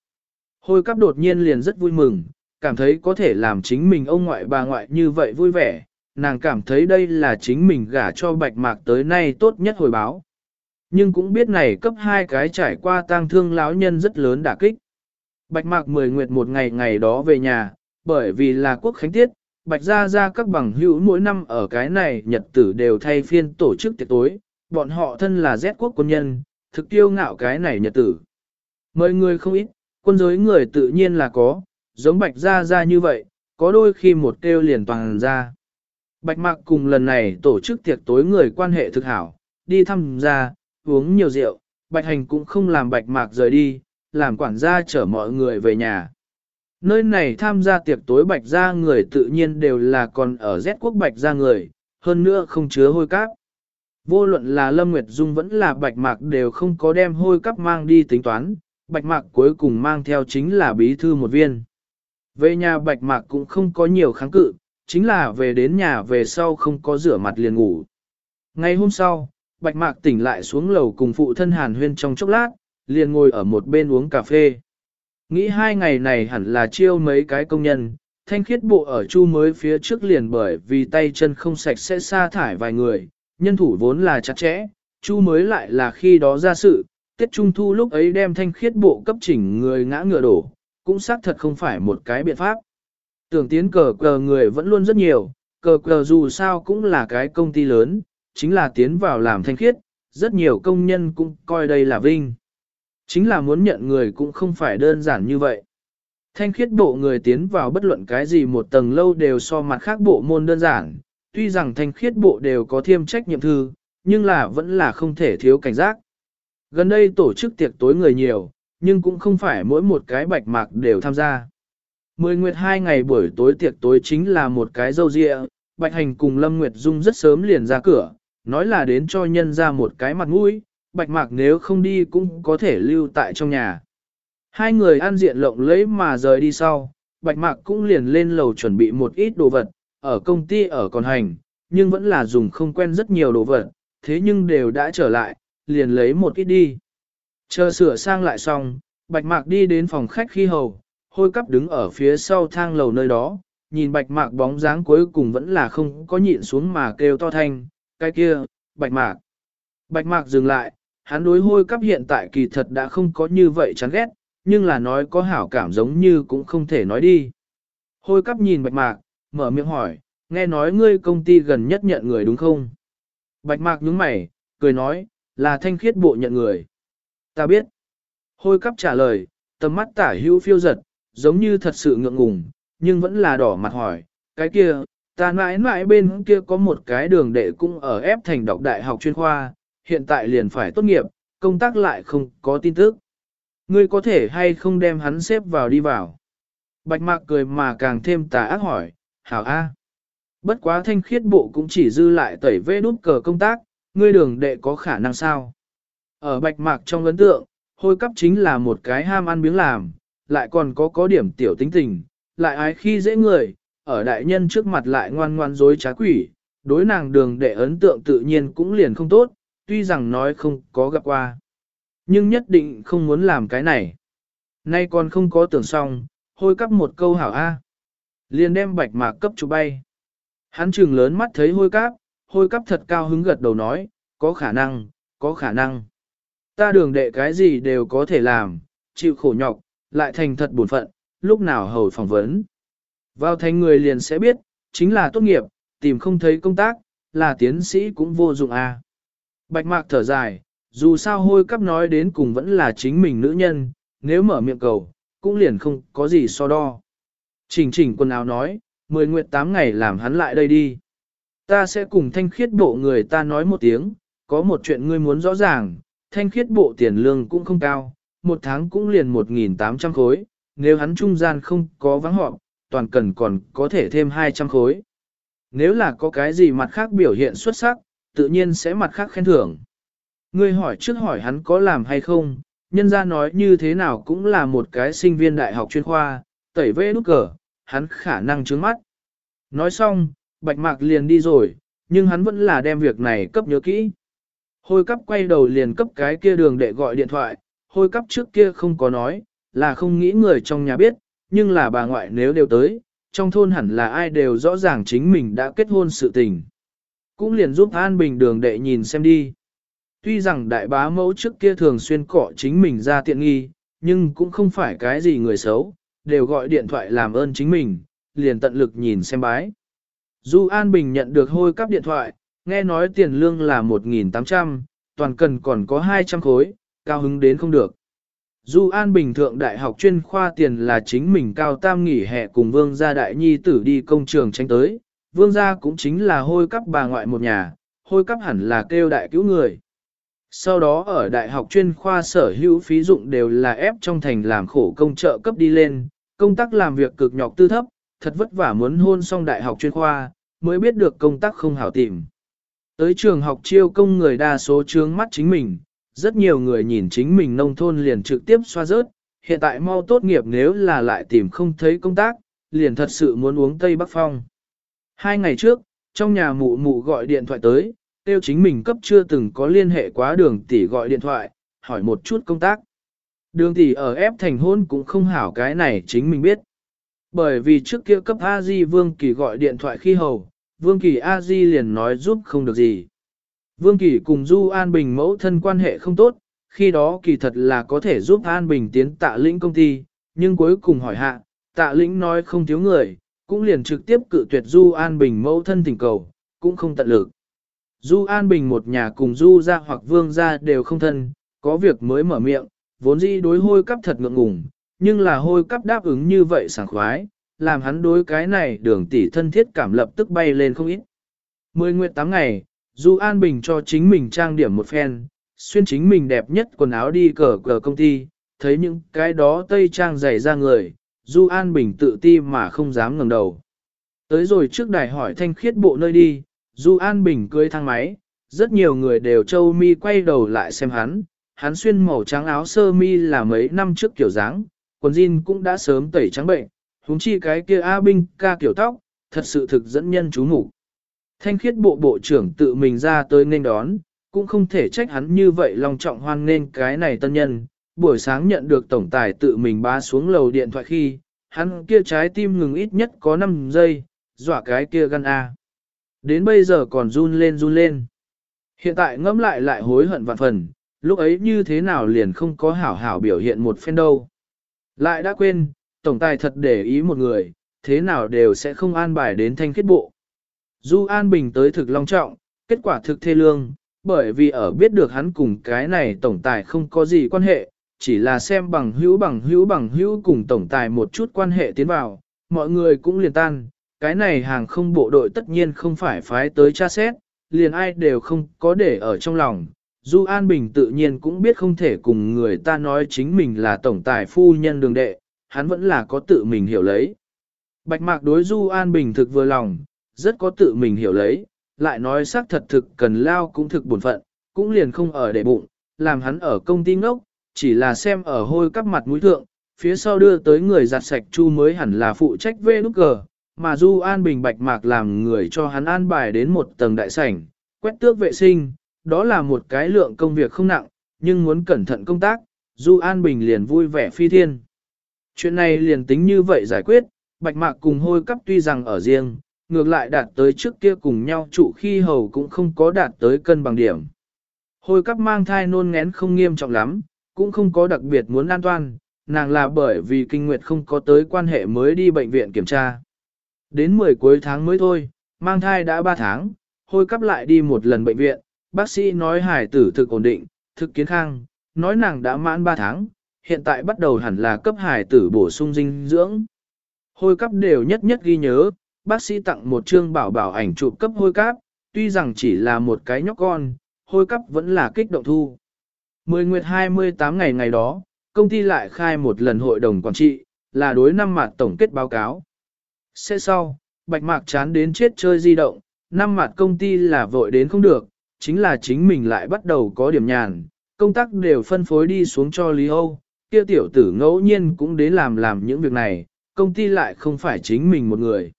Hôi cấp đột nhiên liền rất vui mừng, cảm thấy có thể làm chính mình ông ngoại bà ngoại như vậy vui vẻ, nàng cảm thấy đây là chính mình gả cho bạch mạc tới nay tốt nhất hồi báo. Nhưng cũng biết này cấp hai cái trải qua tang thương lão nhân rất lớn đả kích. Bạch mạc mười nguyệt một ngày ngày đó về nhà, bởi vì là quốc khánh tiết, bạch Gia Gia các bằng hữu mỗi năm ở cái này nhật tử đều thay phiên tổ chức tiệc tối, bọn họ thân là Z quốc quân nhân, thực tiêu ngạo cái này nhật tử. Mời người không ít, quân giới người tự nhiên là có, giống bạch Gia Gia như vậy, có đôi khi một kêu liền toàn ra. Bạch mạc cùng lần này tổ chức tiệc tối người quan hệ thực hảo, đi thăm gia, uống nhiều rượu, bạch hành cũng không làm bạch mạc rời đi, làm quản gia chở mọi người về nhà. Nơi này tham gia tiệc tối bạch gia người tự nhiên đều là còn ở Z quốc bạch gia người, hơn nữa không chứa hôi cáp. Vô luận là Lâm Nguyệt Dung vẫn là bạch mạc đều không có đem hôi cáp mang đi tính toán, bạch mạc cuối cùng mang theo chính là bí thư một viên. Về nhà bạch mạc cũng không có nhiều kháng cự, chính là về đến nhà về sau không có rửa mặt liền ngủ. Ngày hôm sau, bạch mạc tỉnh lại xuống lầu cùng phụ thân hàn huyên trong chốc lát, liền ngồi ở một bên uống cà phê. Nghĩ hai ngày này hẳn là chiêu mấy cái công nhân, thanh khiết bộ ở chu mới phía trước liền bởi vì tay chân không sạch sẽ sa thải vài người, nhân thủ vốn là chặt chẽ, chu mới lại là khi đó ra sự, tiết trung thu lúc ấy đem thanh khiết bộ cấp chỉnh người ngã ngựa đổ, cũng xác thật không phải một cái biện pháp. Tưởng tiến cờ cờ người vẫn luôn rất nhiều, cờ cờ dù sao cũng là cái công ty lớn, chính là tiến vào làm thanh khiết, rất nhiều công nhân cũng coi đây là vinh. Chính là muốn nhận người cũng không phải đơn giản như vậy. Thanh khiết bộ người tiến vào bất luận cái gì một tầng lâu đều so mặt khác bộ môn đơn giản, tuy rằng thanh khiết bộ đều có thiêm trách nhiệm thư, nhưng là vẫn là không thể thiếu cảnh giác. Gần đây tổ chức tiệc tối người nhiều, nhưng cũng không phải mỗi một cái bạch mạc đều tham gia. Mười Nguyệt hai ngày buổi tối tiệc tối chính là một cái dâu dịa, Bạch Hành cùng Lâm Nguyệt Dung rất sớm liền ra cửa, nói là đến cho nhân ra một cái mặt mũi, Bạch Mạc nếu không đi cũng có thể lưu tại trong nhà. Hai người ăn diện lộng lấy mà rời đi sau, Bạch Mạc cũng liền lên lầu chuẩn bị một ít đồ vật, ở công ty ở còn hành, nhưng vẫn là dùng không quen rất nhiều đồ vật, thế nhưng đều đã trở lại, liền lấy một ít đi. Chờ sửa sang lại xong, Bạch Mạc đi đến phòng khách khi hầu, hôi cắp đứng ở phía sau thang lầu nơi đó, nhìn Bạch Mạc bóng dáng cuối cùng vẫn là không có nhịn xuống mà kêu to thanh, cái kia, Bạch Mạc. Bạch Mạc dừng lại, hắn đối hôi cắp hiện tại kỳ thật đã không có như vậy chán ghét, nhưng là nói có hảo cảm giống như cũng không thể nói đi. Hôi cắp nhìn Bạch Mạc, mở miệng hỏi, nghe nói ngươi công ty gần nhất nhận người đúng không? Bạch Mạc nhướng mày, cười nói, là thanh khiết bộ nhận người. Ta biết. Hôi cắp trả lời, tầm mắt tả hữu phiêu giật, giống như thật sự ngượng ngùng, nhưng vẫn là đỏ mặt hỏi, cái kia, ta mãi mãi bên kia có một cái đường đệ cũng ở ép thành đọc đại học chuyên khoa, hiện tại liền phải tốt nghiệp, công tác lại không có tin tức. Ngươi có thể hay không đem hắn xếp vào đi vào? Bạch mạc cười mà càng thêm tà ác hỏi, hảo A. Bất quá thanh khiết bộ cũng chỉ dư lại tẩy vê đút cờ công tác, ngươi đường đệ có khả năng sao? Ở bạch mạc trong ấn tượng, hôi cấp chính là một cái ham ăn biếng làm, lại còn có có điểm tiểu tính tình, lại ái khi dễ người, ở đại nhân trước mặt lại ngoan ngoan dối trá quỷ, đối nàng đường đệ ấn tượng tự nhiên cũng liền không tốt, tuy rằng nói không có gặp qua. Nhưng nhất định không muốn làm cái này. Nay còn không có tưởng xong, hôi cắp một câu hảo A. Liền đem bạch mạc cấp chú bay. Hắn trừng lớn mắt thấy hôi cắp, hôi cắp thật cao hứng gật đầu nói, có khả năng, có khả năng. Ta đường đệ cái gì đều có thể làm, chịu khổ nhọc, lại thành thật buồn phận, lúc nào hầu phỏng vấn. Vào thành người liền sẽ biết, chính là tốt nghiệp, tìm không thấy công tác, là tiến sĩ cũng vô dụng à. Bạch mạc thở dài, dù sao hôi cắp nói đến cùng vẫn là chính mình nữ nhân, nếu mở miệng cầu, cũng liền không có gì so đo. Chỉnh chỉnh quần áo nói, mười nguyện tám ngày làm hắn lại đây đi. Ta sẽ cùng thanh khiết bộ người ta nói một tiếng, có một chuyện ngươi muốn rõ ràng, thanh khiết bộ tiền lương cũng không cao, một tháng cũng liền 1.800 khối, nếu hắn trung gian không có vắng họp, toàn cần còn có thể thêm 200 khối. Nếu là có cái gì mặt khác biểu hiện xuất sắc, tự nhiên sẽ mặt khác khen thưởng. Ngươi hỏi trước hỏi hắn có làm hay không, nhân ra nói như thế nào cũng là một cái sinh viên đại học chuyên khoa, tẩy vê nút cờ, hắn khả năng trướng mắt. Nói xong, bạch mạc liền đi rồi, nhưng hắn vẫn là đem việc này cấp nhớ kỹ. Hôi cấp quay đầu liền cấp cái kia đường để gọi điện thoại, hôi cấp trước kia không có nói, là không nghĩ người trong nhà biết, nhưng là bà ngoại nếu đều tới, trong thôn hẳn là ai đều rõ ràng chính mình đã kết hôn sự tình. Cũng liền giúp An Bình đường đệ nhìn xem đi. Tuy rằng đại bá mẫu trước kia thường xuyên cọ chính mình ra tiện nghi, nhưng cũng không phải cái gì người xấu, đều gọi điện thoại làm ơn chính mình, liền tận lực nhìn xem bái. Du An Bình nhận được hôi cắp điện thoại, nghe nói tiền lương là 1.800, toàn cần còn có 200 khối, cao hứng đến không được. Du An Bình thượng đại học chuyên khoa tiền là chính mình cao tam nghỉ hè cùng vương gia đại nhi tử đi công trường tranh tới, vương gia cũng chính là hôi cấp bà ngoại một nhà, hôi cấp hẳn là kêu đại cứu người. Sau đó ở đại học chuyên khoa sở hữu phí dụng đều là ép trong thành làm khổ công trợ cấp đi lên, công tác làm việc cực nhọc tư thấp, thật vất vả muốn hôn xong đại học chuyên khoa, mới biết được công tác không hảo tìm. Tới trường học chiêu công người đa số trướng mắt chính mình, rất nhiều người nhìn chính mình nông thôn liền trực tiếp xoa rớt, hiện tại mau tốt nghiệp nếu là lại tìm không thấy công tác, liền thật sự muốn uống Tây Bắc Phong. Hai ngày trước, trong nhà mụ mụ gọi điện thoại tới, tiêu chính mình cấp chưa từng có liên hệ quá đường tỷ gọi điện thoại, hỏi một chút công tác. Đường tỷ ở ép thành hôn cũng không hảo cái này chính mình biết. Bởi vì trước kia cấp A Di Vương Kỳ gọi điện thoại khi hầu, Vương Kỳ A Di liền nói giúp không được gì. Vương Kỳ cùng Du An Bình mẫu thân quan hệ không tốt, khi đó kỳ thật là có thể giúp An Bình tiến tạ lĩnh công ty, nhưng cuối cùng hỏi hạ, tạ lĩnh nói không thiếu người, cũng liền trực tiếp cự tuyệt Du An Bình mẫu thân tình cầu, cũng không tận lực. Du An Bình một nhà cùng Du ra hoặc Vương ra đều không thân, có việc mới mở miệng, vốn dĩ đối hôi cắp thật ngượng ngùng, nhưng là hôi cắp đáp ứng như vậy sảng khoái, làm hắn đối cái này đường tỷ thân thiết cảm lập tức bay lên không ít. Mười nguyệt tám ngày, Du An Bình cho chính mình trang điểm một phen, xuyên chính mình đẹp nhất quần áo đi cờ cờ công ty, thấy những cái đó tây trang dày ra người, Du An Bình tự ti mà không dám ngẩng đầu. Tới rồi trước đài hỏi thanh khiết bộ nơi đi, Du An Bình cưới thang máy, rất nhiều người đều châu mi quay đầu lại xem hắn, hắn xuyên màu trắng áo sơ mi là mấy năm trước kiểu dáng, quần jean cũng đã sớm tẩy trắng bệnh, huống chi cái kia A Binh ca kiểu tóc, thật sự thực dẫn nhân chú mục. Thanh khiết bộ bộ trưởng tự mình ra tới nên đón, cũng không thể trách hắn như vậy lòng trọng hoan nên cái này tân nhân. Buổi sáng nhận được tổng tài tự mình bá xuống lầu điện thoại khi, hắn kia trái tim ngừng ít nhất có 5 giây, dọa cái kia gan A. Đến bây giờ còn run lên run lên. Hiện tại ngẫm lại lại hối hận vạn phần, lúc ấy như thế nào liền không có hảo hảo biểu hiện một phen đâu. Lại đã quên, tổng tài thật để ý một người, thế nào đều sẽ không an bài đến thanh kết bộ. Du An Bình tới thực long trọng, kết quả thực thê lương, bởi vì ở biết được hắn cùng cái này tổng tài không có gì quan hệ, chỉ là xem bằng hữu bằng hữu bằng hữu cùng tổng tài một chút quan hệ tiến vào, mọi người cũng liền tan, cái này hàng không bộ đội tất nhiên không phải phái tới tra xét, liền ai đều không có để ở trong lòng. Du An Bình tự nhiên cũng biết không thể cùng người ta nói chính mình là tổng tài phu nhân đường đệ, hắn vẫn là có tự mình hiểu lấy. Bạch Mạc đối Du An Bình thực vừa lòng, rất có tự mình hiểu lấy, lại nói xác thật thực cần lao cũng thực buồn phận, cũng liền không ở để bụng, làm hắn ở công ty ngốc, chỉ là xem ở hôi cắp mặt mũi thượng, phía sau đưa tới người giặt sạch chu mới hẳn là phụ trách vê nút cờ, mà Du An Bình bạch mạc làm người cho hắn an bài đến một tầng đại sảnh, quét tước vệ sinh, đó là một cái lượng công việc không nặng, nhưng muốn cẩn thận công tác, Du An Bình liền vui vẻ phi thiên. Chuyện này liền tính như vậy giải quyết, bạch mạc cùng hôi cắp tuy rằng ở riêng, ngược lại đạt tới trước kia cùng nhau trụ khi hầu cũng không có đạt tới cân bằng điểm. Hôi cắp mang thai nôn ngén không nghiêm trọng lắm, cũng không có đặc biệt muốn an toàn, nàng là bởi vì kinh nguyệt không có tới quan hệ mới đi bệnh viện kiểm tra. Đến 10 cuối tháng mới thôi, mang thai đã 3 tháng, hôi cắp lại đi một lần bệnh viện, bác sĩ nói hải tử thực ổn định, thực kiến khang, nói nàng đã mãn 3 tháng, hiện tại bắt đầu hẳn là cấp hải tử bổ sung dinh dưỡng. Hôi cắp đều nhất nhất ghi nhớ, bác sĩ tặng một chương bảo bảo ảnh chụp cấp hôi cắp, tuy rằng chỉ là một cái nhóc con, hôi cắp vẫn là kích động thu. Mười nguyệt 28 ngày ngày đó, công ty lại khai một lần hội đồng quản trị, là đối năm mặt tổng kết báo cáo. Sẽ sau, bạch mạc chán đến chết chơi di động, năm mặt công ty là vội đến không được, chính là chính mình lại bắt đầu có điểm nhàn, công tác đều phân phối đi xuống cho Lý Âu, kia tiểu tử ngẫu nhiên cũng đến làm làm những việc này, công ty lại không phải chính mình một người.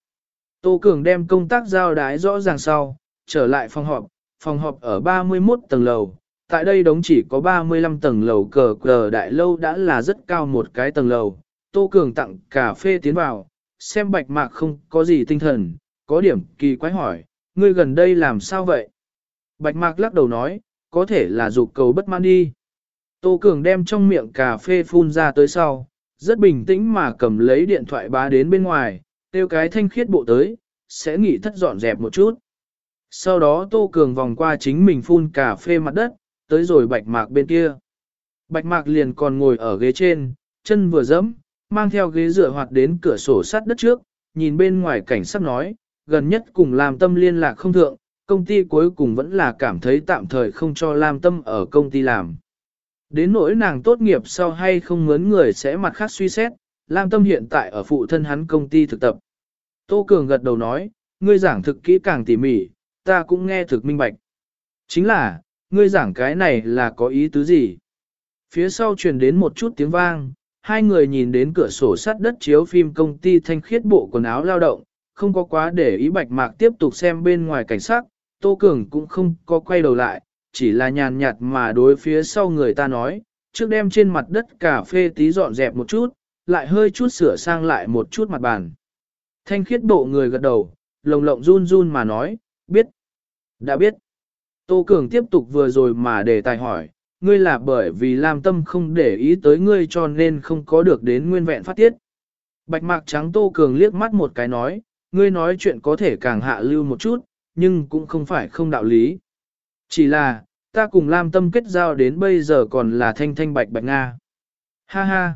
Tô Cường đem công tác giao đái rõ ràng sau, trở lại phòng họp, phòng họp ở 31 tầng lầu, tại đây đống chỉ có 35 tầng lầu cờ cờ đại lâu đã là rất cao một cái tầng lầu. Tô Cường tặng cà phê tiến vào, xem bạch mạc không có gì tinh thần, có điểm kỳ quái hỏi, ngươi gần đây làm sao vậy? Bạch mạc lắc đầu nói, có thể là dục cầu bất mãn đi. Tô Cường đem trong miệng cà phê phun ra tới sau, rất bình tĩnh mà cầm lấy điện thoại bá đến bên ngoài, tiêu cái thanh khiết bộ tới, sẽ nghỉ thất dọn dẹp một chút. Sau đó Tô Cường vòng qua chính mình phun cà phê mặt đất, tới rồi bạch mạc bên kia. Bạch mạc liền còn ngồi ở ghế trên, chân vừa dẫm, mang theo ghế dựa hoạt đến cửa sổ sắt đất trước, nhìn bên ngoài cảnh sắc nói, gần nhất cùng làm tâm liên lạc không thượng, công ty cuối cùng vẫn là cảm thấy tạm thời không cho Lam Tâm ở công ty làm. Đến nỗi nàng tốt nghiệp sau hay không mướn người sẽ mặt khác suy xét, Lam Tâm hiện tại ở phụ thân hắn công ty thực tập. Tô Cường gật đầu nói, ngươi giảng thực kỹ càng tỉ mỉ, ta cũng nghe thực minh bạch. Chính là, ngươi giảng cái này là có ý tứ gì? Phía sau truyền đến một chút tiếng vang, hai người nhìn đến cửa sổ sắt đất chiếu phim công ty thanh khiết bộ quần áo lao động, không có quá để ý bạch mạc tiếp tục xem bên ngoài cảnh sát, Tô Cường cũng không có quay đầu lại, chỉ là nhàn nhạt mà đối phía sau người ta nói, trước đem trên mặt đất cà phê tí dọn dẹp một chút, lại hơi chút sửa sang lại một chút mặt bàn. Thanh khiết bộ người gật đầu, lồng lộng run run mà nói, biết, đã biết. Tô Cường tiếp tục vừa rồi mà đề tài hỏi, ngươi là bởi vì Lam Tâm không để ý tới ngươi cho nên không có được đến nguyên vẹn phát tiết. Bạch mạc trắng Tô Cường liếc mắt một cái nói, ngươi nói chuyện có thể càng hạ lưu một chút, nhưng cũng không phải không đạo lý. Chỉ là, ta cùng Lam Tâm kết giao đến bây giờ còn là thanh thanh bạch bạch Nga. Ha ha!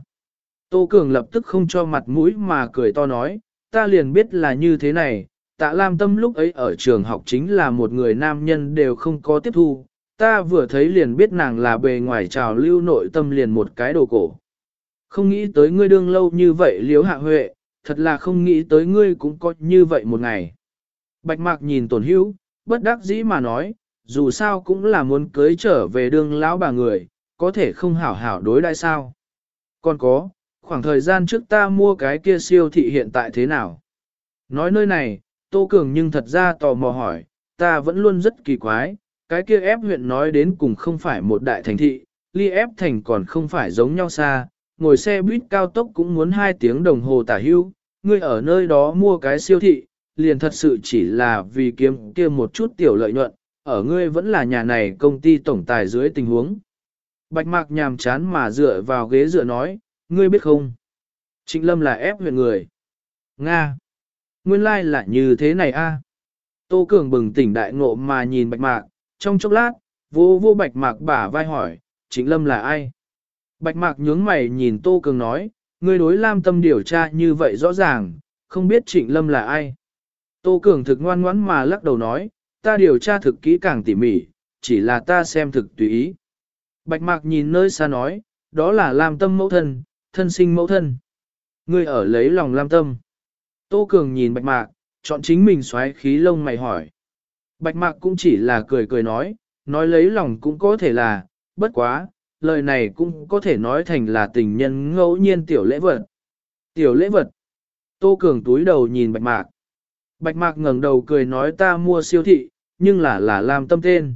Tô Cường lập tức không cho mặt mũi mà cười to nói, ta liền biết là như thế này, tạ Lam Tâm lúc ấy ở trường học chính là một người nam nhân đều không có tiếp thu, ta vừa thấy liền biết nàng là bề ngoài trào lưu nội tâm liền một cái đồ cổ. Không nghĩ tới ngươi đương lâu như vậy liếu hạ huệ, thật là không nghĩ tới ngươi cũng có như vậy một ngày. Bạch mạc nhìn tổn hữu, bất đắc dĩ mà nói, dù sao cũng là muốn cưới trở về đương lão bà người, có thể không hảo hảo đối đãi sao. Còn có, khoảng thời gian trước ta mua cái kia siêu thị hiện tại thế nào? Nói nơi này, Tô Cường nhưng thật ra tò mò hỏi, ta vẫn luôn rất kỳ quái, cái kia ép huyện nói đến cùng không phải một đại thành thị, ly ép thành còn không phải giống nhau xa, ngồi xe buýt cao tốc cũng muốn 2 tiếng đồng hồ tả hưu, ngươi ở nơi đó mua cái siêu thị, liền thật sự chỉ là vì kiếm kia một chút tiểu lợi nhuận, ở ngươi vẫn là nhà này công ty tổng tài dưới tình huống. Bạch mạc nhàm chán mà dựa vào ghế dựa nói, ngươi biết không? Trịnh Lâm là ép huyện người. Nga. Nguyên lai like là như thế này a. Tô Cường bừng tỉnh đại ngộ mà nhìn bạch mạc, trong chốc lát, vô vô bạch mạc bả vai hỏi, Trịnh Lâm là ai? Bạch mạc nhướng mày nhìn Tô Cường nói, ngươi đối Lam Tâm điều tra như vậy rõ ràng, không biết Trịnh Lâm là ai. Tô Cường thực ngoan ngoãn mà lắc đầu nói, ta điều tra thực kỹ càng tỉ mỉ, chỉ là ta xem thực tùy ý. Bạch mạc nhìn nơi xa nói, đó là Lam Tâm mẫu thân, thân sinh mẫu thân. Ngươi ở lấy lòng Lam Tâm. Tô Cường nhìn bạch mạc, chọn chính mình xoáy khí lông mày hỏi. Bạch mạc cũng chỉ là cười cười nói, nói lấy lòng cũng có thể là, bất quá, lời này cũng có thể nói thành là tình nhân ngẫu nhiên tiểu lễ vật. Tiểu lễ vật. Tô Cường túi đầu nhìn bạch mạc. Bạch mạc ngẩng đầu cười nói ta mua siêu thị, nhưng là là làm tâm tên.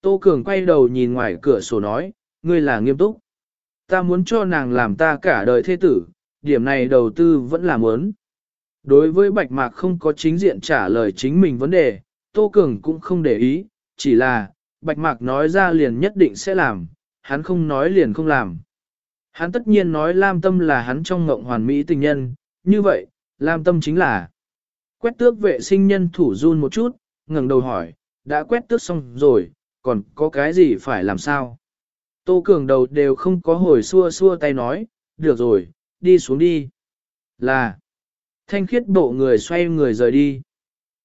Tô Cường quay đầu nhìn ngoài cửa sổ nói, ngươi là nghiêm túc. Ta muốn cho nàng làm ta cả đời thế tử, điểm này đầu tư vẫn là muốn. Đối với Bạch Mạc không có chính diện trả lời chính mình vấn đề, Tô Cường cũng không để ý, chỉ là, Bạch Mạc nói ra liền nhất định sẽ làm, hắn không nói liền không làm. Hắn tất nhiên nói Lam Tâm là hắn trong ngộng hoàn mỹ tình nhân, như vậy, Lam Tâm chính là quét tước vệ sinh nhân thủ run một chút, ngẩng đầu hỏi, đã quét tước xong rồi, còn có cái gì phải làm sao? Tô Cường đầu đều không có hồi xua xua tay nói, được rồi, đi xuống đi. Là, thanh khiết bộ người xoay người rời đi.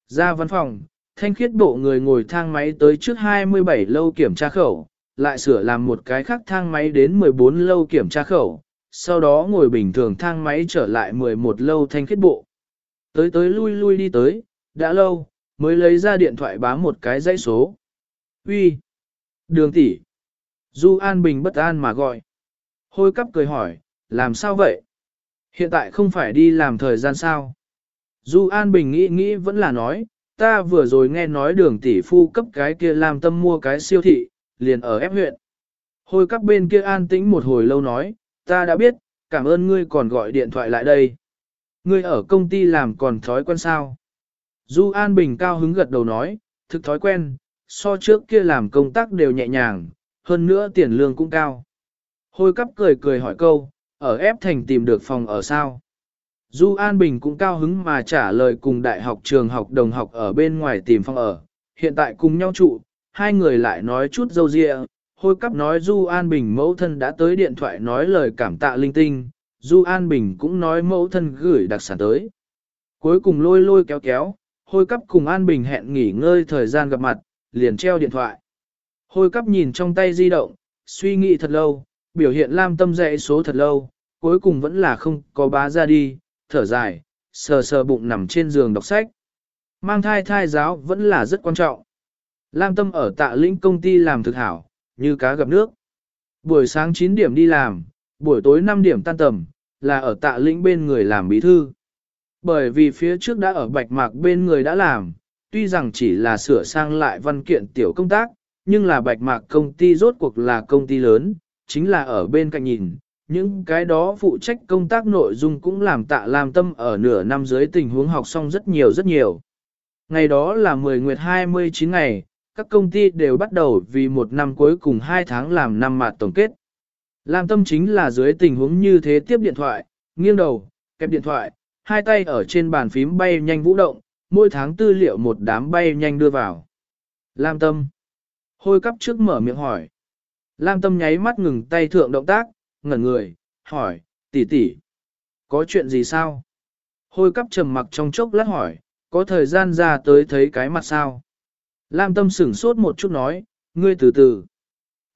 Ra văn phòng, thanh khiết bộ người ngồi thang máy tới trước 27 lâu kiểm tra khẩu, lại sửa làm một cái khác thang máy đến 14 lâu kiểm tra khẩu, sau đó ngồi bình thường thang máy trở lại 11 lâu thanh khiết bộ. Tới tới lui lui đi tới, đã lâu, mới lấy ra điện thoại bám một cái dãy số. Uy, Đường tỷ. Du An Bình bất an mà gọi. Hôi cắp cười hỏi, làm sao vậy? Hiện tại không phải đi làm thời gian sao? Du An Bình nghĩ nghĩ vẫn là nói, ta vừa rồi nghe nói đường tỷ phu cấp cái kia làm tâm mua cái siêu thị, liền ở ép huyện. Hôi các bên kia an tĩnh một hồi lâu nói, ta đã biết, cảm ơn ngươi còn gọi điện thoại lại đây. Ngươi ở công ty làm còn thói quen sao? Du An Bình cao hứng gật đầu nói, thực thói quen, so trước kia làm công tác đều nhẹ nhàng, hơn nữa tiền lương cũng cao. Hôi cắp cười cười hỏi câu, ở ép thành tìm được phòng ở sao? Du An Bình cũng cao hứng mà trả lời cùng đại học trường học đồng học ở bên ngoài tìm phòng ở, hiện tại cùng nhau trụ, hai người lại nói chút dâu dịa, hôi cắp nói Du An Bình mẫu thân đã tới điện thoại nói lời cảm tạ linh tinh, Du An Bình cũng nói mẫu thân gửi đặc sản tới. Cuối cùng lôi lôi kéo kéo, hôi cắp cùng An Bình hẹn nghỉ ngơi thời gian gặp mặt, liền treo điện thoại. Hôi cắp nhìn trong tay di động, suy nghĩ thật lâu, biểu hiện lam tâm dạy số thật lâu, cuối cùng vẫn là không có bá ra đi, thở dài, sờ sờ bụng nằm trên giường đọc sách. Mang thai thai giáo vẫn là rất quan trọng. Lam tâm ở tạ lĩnh công ty làm thực hảo, như cá gặp nước. Buổi sáng 9 điểm đi làm, buổi tối 5 điểm tan tầm, là ở tạ lĩnh bên người làm bí thư. Bởi vì phía trước đã ở bạch mạc bên người đã làm, tuy rằng chỉ là sửa sang lại văn kiện tiểu công tác, nhưng là bạch mạc công ty rốt cuộc là công ty lớn, chính là ở bên cạnh nhìn. Những cái đó phụ trách công tác nội dung cũng làm tạ làm tâm ở nửa năm dưới tình huống học xong rất nhiều rất nhiều. Ngày đó là 10 nguyệt 29 ngày, các công ty đều bắt đầu vì một năm cuối cùng 2 tháng làm năm mặt tổng kết. làm tâm chính là dưới tình huống như thế tiếp điện thoại, nghiêng đầu, kẹp điện thoại, hai tay ở trên bàn phím bay nhanh vũ động, mỗi tháng tư liệu một đám bay nhanh đưa vào. Lam Tâm. Hôi cắp trước mở miệng hỏi. Lam Tâm nháy mắt ngừng tay thượng động tác, ngẩn người, hỏi, tỷ tỷ, có chuyện gì sao? Hôi cắp trầm mặc trong chốc lát hỏi, có thời gian ra tới thấy cái mặt sao? Lam Tâm sửng sốt một chút nói, ngươi từ từ.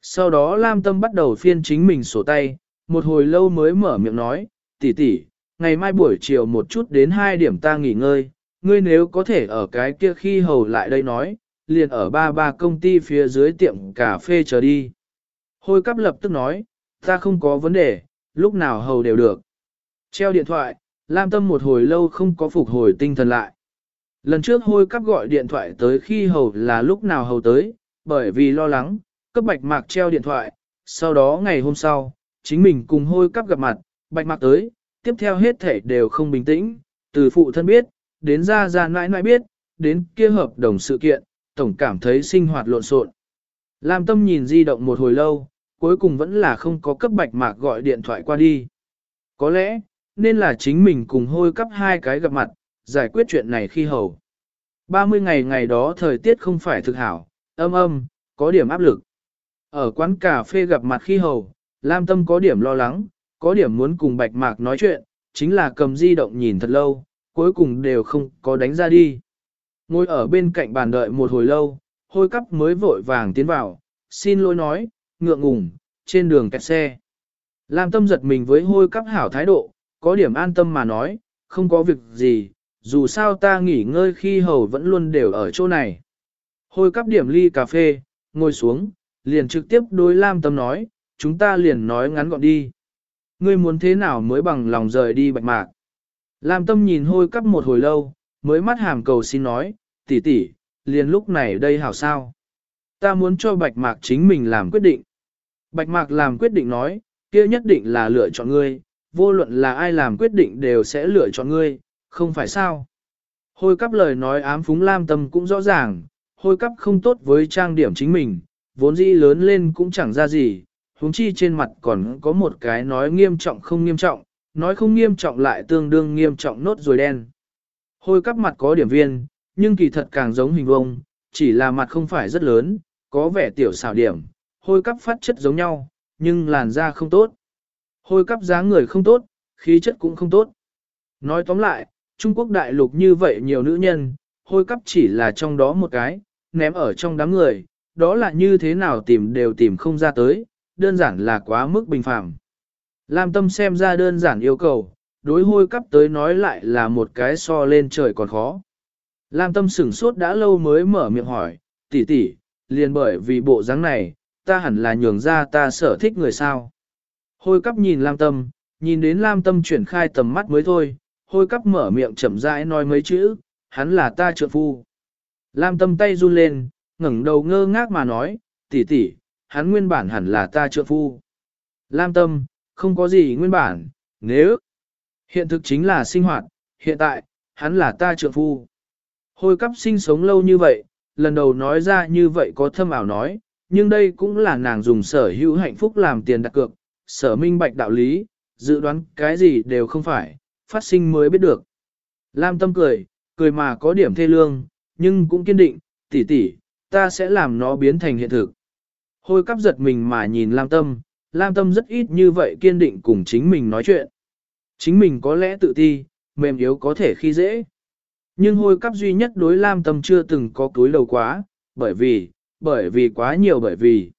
Sau đó Lam Tâm bắt đầu phiên chính mình sổ tay, một hồi lâu mới mở miệng nói, tỷ tỷ, ngày mai buổi chiều một chút đến hai điểm ta nghỉ ngơi, ngươi nếu có thể ở cái kia khi hầu lại đây nói, liền ở ba ba công ty phía dưới tiệm cà phê chờ đi. Hôi cắp lập tức nói, ta không có vấn đề, lúc nào hầu đều được. Treo điện thoại, Lam Tâm một hồi lâu không có phục hồi tinh thần lại. Lần trước hôi cắp gọi điện thoại tới khi hầu là lúc nào hầu tới, bởi vì lo lắng, cấp bạch mạc treo điện thoại, sau đó ngày hôm sau, chính mình cùng hôi cắp gặp mặt, bạch mạc tới, tiếp theo hết thể đều không bình tĩnh, từ phụ thân biết, đến ra ra nãi nãi biết, đến kia hợp đồng sự kiện, tổng cảm thấy sinh hoạt lộn xộn. Lam Tâm nhìn di động một hồi lâu, cuối cùng vẫn là không có cấp bạch mạc gọi điện thoại qua đi. Có lẽ, nên là chính mình cùng hôi cấp hai cái gặp mặt, giải quyết chuyện này khi hầu. 30 ngày ngày đó thời tiết không phải thực hảo, âm âm, có điểm áp lực. Ở quán cà phê gặp mặt khi hầu, Lam Tâm có điểm lo lắng, có điểm muốn cùng bạch mạc nói chuyện, chính là cầm di động nhìn thật lâu, cuối cùng đều không có đánh ra đi. Ngồi ở bên cạnh bàn đợi một hồi lâu, hôi cắp mới vội vàng tiến vào, xin lỗi nói, ngượng ngùng, trên đường kẹt xe. Lam tâm giật mình với hôi cắp hảo thái độ, có điểm an tâm mà nói, không có việc gì, dù sao ta nghỉ ngơi khi hầu vẫn luôn đều ở chỗ này. Hôi cắp điểm ly cà phê, ngồi xuống, liền trực tiếp đối Lam tâm nói, chúng ta liền nói ngắn gọn đi. Ngươi muốn thế nào mới bằng lòng rời đi bạch mạc. Lam tâm nhìn hôi cắp một hồi lâu, mới mắt hàm cầu xin nói, tỷ tỷ, liền lúc này đây hảo sao. Ta muốn cho bạch mạc chính mình làm quyết định. Bạch mạc làm quyết định nói, kia nhất định là lựa chọn ngươi, vô luận là ai làm quyết định đều sẽ lựa chọn ngươi, không phải sao. Hôi cắp lời nói ám phúng lam tâm cũng rõ ràng, hôi cắp không tốt với trang điểm chính mình, vốn dĩ lớn lên cũng chẳng ra gì, huống chi trên mặt còn có một cái nói nghiêm trọng không nghiêm trọng, nói không nghiêm trọng lại tương đương nghiêm trọng nốt rồi đen. Hôi cắp mặt có điểm viên, nhưng kỳ thật càng giống hình vông, chỉ là mặt không phải rất lớn, có vẻ tiểu xảo điểm, hôi cắp phát chất giống nhau, nhưng làn da không tốt. Hôi cắp dáng người không tốt, khí chất cũng không tốt. Nói tóm lại, Trung Quốc đại lục như vậy nhiều nữ nhân, hôi cắp chỉ là trong đó một cái, ném ở trong đám người, đó là như thế nào tìm đều tìm không ra tới, đơn giản là quá mức bình phạm. Lam tâm xem ra đơn giản yêu cầu, đối hôi cắp tới nói lại là một cái so lên trời còn khó. Lam tâm sửng sốt đã lâu mới mở miệng hỏi, tỷ tỷ, liền bởi vì bộ dáng này, ta hẳn là nhường ra ta sở thích người sao. Hôi cắp nhìn Lam tâm, nhìn đến Lam tâm chuyển khai tầm mắt mới thôi, hôi cắp mở miệng chậm rãi nói mấy chữ, hắn là ta trượng phu. Lam tâm tay run lên, ngẩng đầu ngơ ngác mà nói, tỷ tỷ, hắn nguyên bản hẳn là ta trượng phu. Lam tâm, không có gì nguyên bản, nếu hiện thực chính là sinh hoạt, hiện tại, hắn là ta trượng phu. Hôi cắp sinh sống lâu như vậy, lần đầu nói ra như vậy có thâm ảo nói, nhưng đây cũng là nàng dùng sở hữu hạnh phúc làm tiền đặt cược, sở minh bạch đạo lý, dự đoán cái gì đều không phải, phát sinh mới biết được. Lam tâm cười, cười mà có điểm thê lương, nhưng cũng kiên định, tỷ tỷ, ta sẽ làm nó biến thành hiện thực. Hôi cắp giật mình mà nhìn Lam tâm, Lam tâm rất ít như vậy kiên định cùng chính mình nói chuyện. Chính mình có lẽ tự ti, mềm yếu có thể khi dễ. Nhưng hôi cắp duy nhất đối Lam Tâm chưa từng có túi đầu quá, bởi vì, bởi vì quá nhiều bởi vì.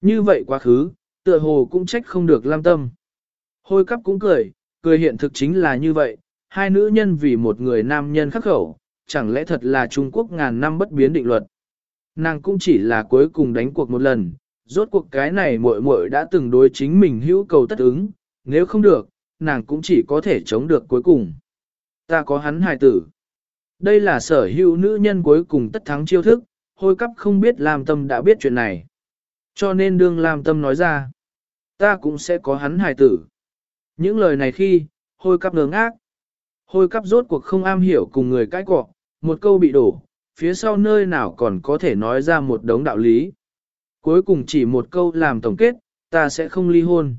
Như vậy quá khứ, tựa hồ cũng trách không được Lam Tâm. Hôi cắp cũng cười, cười hiện thực chính là như vậy, hai nữ nhân vì một người nam nhân khắc khẩu, chẳng lẽ thật là Trung Quốc ngàn năm bất biến định luật. Nàng cũng chỉ là cuối cùng đánh cuộc một lần, rốt cuộc cái này muội muội đã từng đối chính mình hữu cầu tất ứng, nếu không được, nàng cũng chỉ có thể chống được cuối cùng. Ta có hắn hài tử. Đây là sở hữu nữ nhân cuối cùng tất thắng chiêu thức, hôi cắp không biết Lam Tâm đã biết chuyện này. Cho nên đương Lam Tâm nói ra, ta cũng sẽ có hắn hài tử. Những lời này khi, hôi cắp ngớ ngác. Hôi cắp rốt cuộc không am hiểu cùng người cãi cọ, một câu bị đổ, phía sau nơi nào còn có thể nói ra một đống đạo lý. Cuối cùng chỉ một câu làm tổng kết, ta sẽ không ly hôn.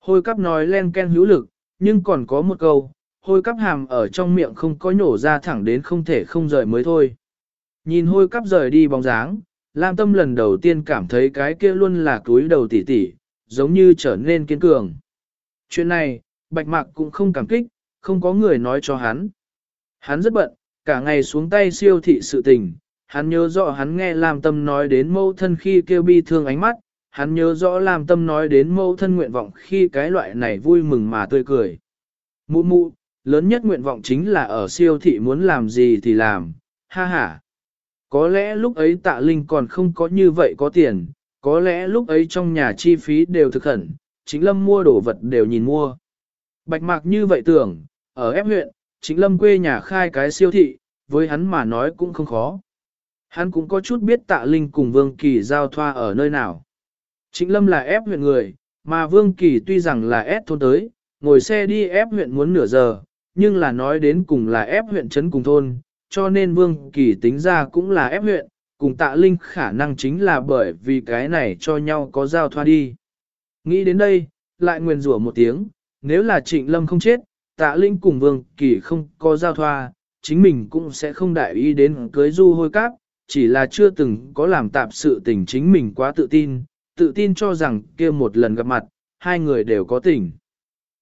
Hôi cắp nói len ken hữu lực, nhưng còn có một câu, hôi cắp hàm ở trong miệng không có nhổ ra thẳng đến không thể không rời mới thôi. Nhìn hôi cắp rời đi bóng dáng, Lam Tâm lần đầu tiên cảm thấy cái kia luôn là túi đầu tỉ tỉ, giống như trở nên kiên cường. Chuyện này, Bạch Mạc cũng không cảm kích, không có người nói cho hắn. Hắn rất bận, cả ngày xuống tay siêu thị sự tình, hắn nhớ rõ hắn nghe Lam Tâm nói đến mâu thân khi kêu bi thương ánh mắt, hắn nhớ rõ Lam Tâm nói đến mâu thân nguyện vọng khi cái loại này vui mừng mà tươi cười. Mụ mụ, lớn nhất nguyện vọng chính là ở siêu thị muốn làm gì thì làm, ha ha. Có lẽ lúc ấy tạ linh còn không có như vậy có tiền, có lẽ lúc ấy trong nhà chi phí đều thực khẩn, chính lâm mua đồ vật đều nhìn mua. Bạch mạc như vậy tưởng, ở ép huyện, chính lâm quê nhà khai cái siêu thị, với hắn mà nói cũng không khó. Hắn cũng có chút biết tạ linh cùng Vương Kỳ giao thoa ở nơi nào. Chính lâm là ép huyện người, mà Vương Kỳ tuy rằng là ép thôn tới, ngồi xe đi ép huyện muốn nửa giờ, nhưng là nói đến cùng là ép huyện trấn cùng thôn, cho nên Vương Kỳ tính ra cũng là ép huyện, cùng tạ linh khả năng chính là bởi vì cái này cho nhau có giao thoa đi. Nghĩ đến đây, lại nguyền rủa một tiếng, nếu là trịnh lâm không chết, tạ linh cùng Vương Kỳ không có giao thoa, chính mình cũng sẽ không đại ý đến cưới du hôi cáp, chỉ là chưa từng có làm tạp sự tình chính mình quá tự tin, tự tin cho rằng kia một lần gặp mặt, hai người đều có tình.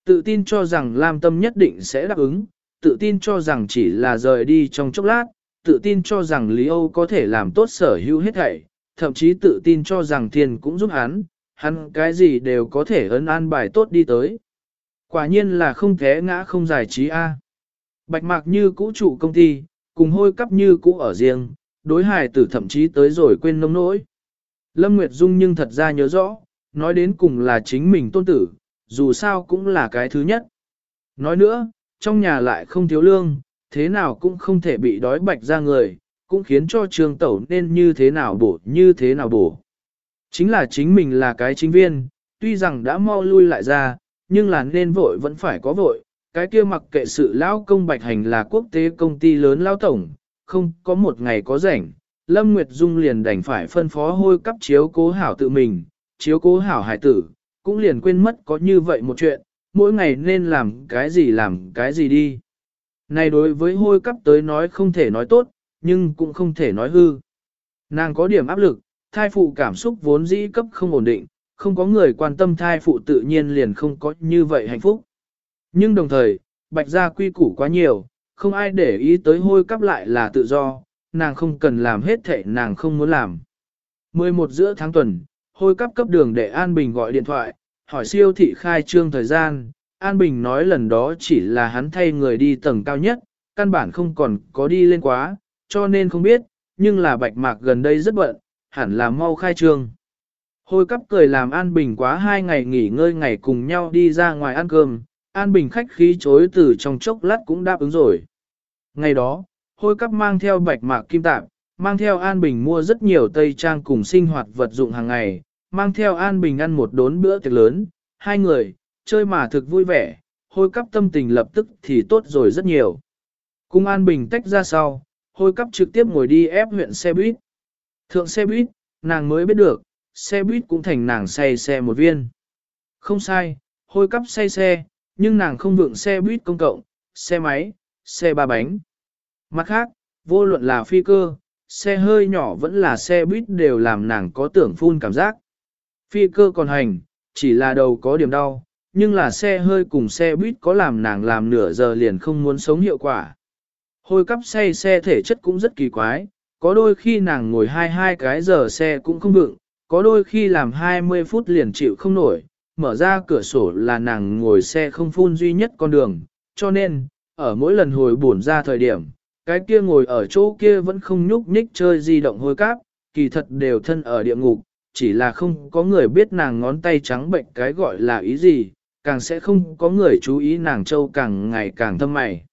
Tự tin cho rằng Lam Tâm nhất định sẽ đáp ứng, tự tin cho rằng chỉ là rời đi trong chốc lát, tự tin cho rằng Lý Âu có thể làm tốt sở hữu hết thảy, thậm chí tự tin cho rằng thiên cũng giúp hắn, hắn cái gì đều có thể ấn an bài tốt đi tới. Quả nhiên là không thế ngã không giải trí A. Bạch mạc như cũ trụ công ty, cùng hôi cắp như cũ ở riêng, đối hài tử thậm chí tới rồi quên nông nỗi. Lâm Nguyệt Dung nhưng thật ra nhớ rõ, nói đến cùng là chính mình tôn tử, dù sao cũng là cái thứ nhất. Nói nữa, trong nhà lại không thiếu lương, thế nào cũng không thể bị đói bạch ra người, cũng khiến cho trường tẩu nên như thế nào bổ như thế nào bổ. Chính là chính mình là cái chính viên, tuy rằng đã mau lui lại ra, nhưng là nên vội vẫn phải có vội, cái kia mặc kệ sự lão công bạch hành là quốc tế công ty lớn lao tổng, không có một ngày có rảnh, Lâm Nguyệt Dung liền đành phải phân phó hôi cấp chiếu cố hảo tự mình, chiếu cố hảo hải tử, cũng liền quên mất có như vậy một chuyện, mỗi ngày nên làm cái gì làm cái gì đi. Này đối với hôi cấp tới nói không thể nói tốt, nhưng cũng không thể nói hư. Nàng có điểm áp lực, thai phụ cảm xúc vốn dĩ cấp không ổn định, không có người quan tâm thai phụ tự nhiên liền không có như vậy hạnh phúc. Nhưng đồng thời, bạch gia quy củ quá nhiều, không ai để ý tới hôi cấp lại là tự do, nàng không cần làm hết thể nàng không muốn làm. 11 giữa tháng tuần, hôi cấp cấp đường để An Bình gọi điện thoại, hỏi siêu thị khai trương thời gian, An Bình nói lần đó chỉ là hắn thay người đi tầng cao nhất, căn bản không còn có đi lên quá, cho nên không biết, nhưng là bạch mạc gần đây rất bận, hẳn là mau khai trương. Hôi cắp cười làm An Bình quá hai ngày nghỉ ngơi ngày cùng nhau đi ra ngoài ăn cơm, An Bình khách khí chối từ trong chốc lát cũng đáp ứng rồi. Ngày đó, hôi cắp mang theo bạch mạc kim tạp, mang theo An Bình mua rất nhiều tây trang cùng sinh hoạt vật dụng hàng ngày, mang theo An Bình ăn một đốn bữa tiệc lớn, hai người, chơi mà thực vui vẻ, hôi cấp tâm tình lập tức thì tốt rồi rất nhiều. Cùng An Bình tách ra sau, hôi cấp trực tiếp ngồi đi ép huyện xe buýt. Thượng xe buýt, nàng mới biết được, xe buýt cũng thành nàng say xe một viên. Không sai, hôi cấp say xe, nhưng nàng không vượng xe buýt công cộng, xe máy, xe ba bánh. Mặt khác, vô luận là phi cơ, xe hơi nhỏ vẫn là xe buýt đều làm nàng có tưởng phun cảm giác. Phi cơ còn hành, chỉ là đầu có điểm đau, nhưng là xe hơi cùng xe buýt có làm nàng làm nửa giờ liền không muốn sống hiệu quả. Hôi cắp xe xe thể chất cũng rất kỳ quái, có đôi khi nàng ngồi hai hai cái giờ xe cũng không vựng, có đôi khi làm 20 phút liền chịu không nổi, mở ra cửa sổ là nàng ngồi xe không phun duy nhất con đường, cho nên, ở mỗi lần hồi buồn ra thời điểm, cái kia ngồi ở chỗ kia vẫn không nhúc nhích chơi di động hôi cáp, kỳ thật đều thân ở địa ngục, chỉ là không có người biết nàng ngón tay trắng bệnh cái gọi là ý gì, càng sẽ không có người chú ý nàng châu càng ngày càng thâm mày.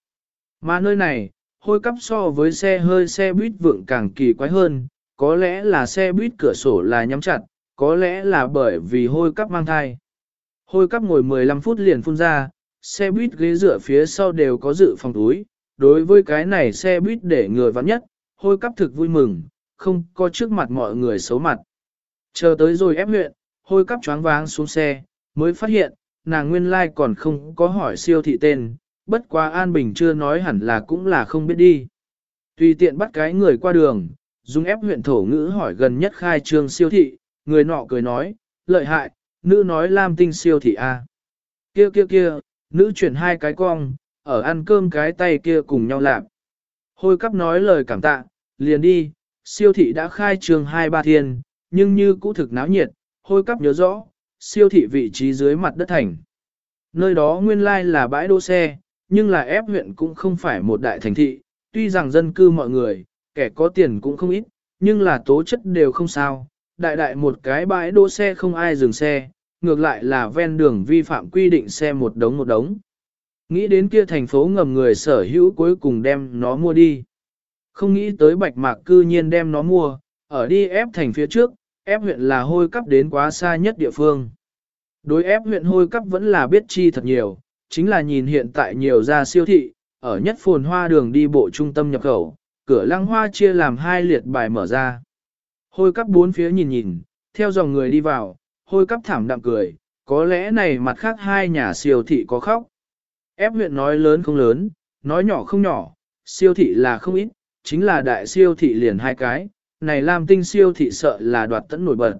Mà nơi này, hôi cắp so với xe hơi xe buýt vượng càng kỳ quái hơn, có lẽ là xe buýt cửa sổ là nhắm chặt, có lẽ là bởi vì hôi cắp mang thai. Hôi cắp ngồi 15 phút liền phun ra, xe buýt ghế dựa phía sau đều có dự phòng túi, đối với cái này xe buýt để người vắng nhất, hôi cắp thực vui mừng, không có trước mặt mọi người xấu mặt. Chờ tới rồi ép huyện, hôi cắp choáng váng xuống xe, mới phát hiện, nàng nguyên lai like còn không có hỏi siêu thị tên, bất quá An Bình chưa nói hẳn là cũng là không biết đi. Tùy tiện bắt cái người qua đường, dùng ép huyện thổ ngữ hỏi gần nhất khai trương siêu thị, người nọ cười nói, lợi hại, nữ nói Lam Tinh siêu thị A. Kia kia kia, nữ chuyển hai cái cong, ở ăn cơm cái tay kia cùng nhau làm. Hôi cắp nói lời cảm tạ, liền đi, siêu thị đã khai trương hai ba thiên, nhưng như cũ thực náo nhiệt, hôi cắp nhớ rõ, siêu thị vị trí dưới mặt đất thành. Nơi đó nguyên lai là bãi đỗ xe, nhưng là ép huyện cũng không phải một đại thành thị, tuy rằng dân cư mọi người, kẻ có tiền cũng không ít, nhưng là tố chất đều không sao, đại đại một cái bãi đỗ xe không ai dừng xe, ngược lại là ven đường vi phạm quy định xe một đống một đống. Nghĩ đến kia thành phố ngầm người sở hữu cuối cùng đem nó mua đi. Không nghĩ tới bạch mạc cư nhiên đem nó mua, ở đi ép thành phía trước, ép huyện là hôi cấp đến quá xa nhất địa phương. Đối ép huyện hôi cấp vẫn là biết chi thật nhiều, chính là nhìn hiện tại nhiều ra siêu thị, ở nhất phồn hoa đường đi bộ trung tâm nhập khẩu, cửa lăng hoa chia làm hai liệt bài mở ra. Hôi cấp bốn phía nhìn nhìn, theo dòng người đi vào, hôi cấp thảm đạm cười, có lẽ này mặt khác hai nhà siêu thị có khóc. Ép huyện nói lớn không lớn, nói nhỏ không nhỏ, siêu thị là không ít, chính là đại siêu thị liền hai cái, này làm tinh siêu thị sợ là đoạt tận nổi bật.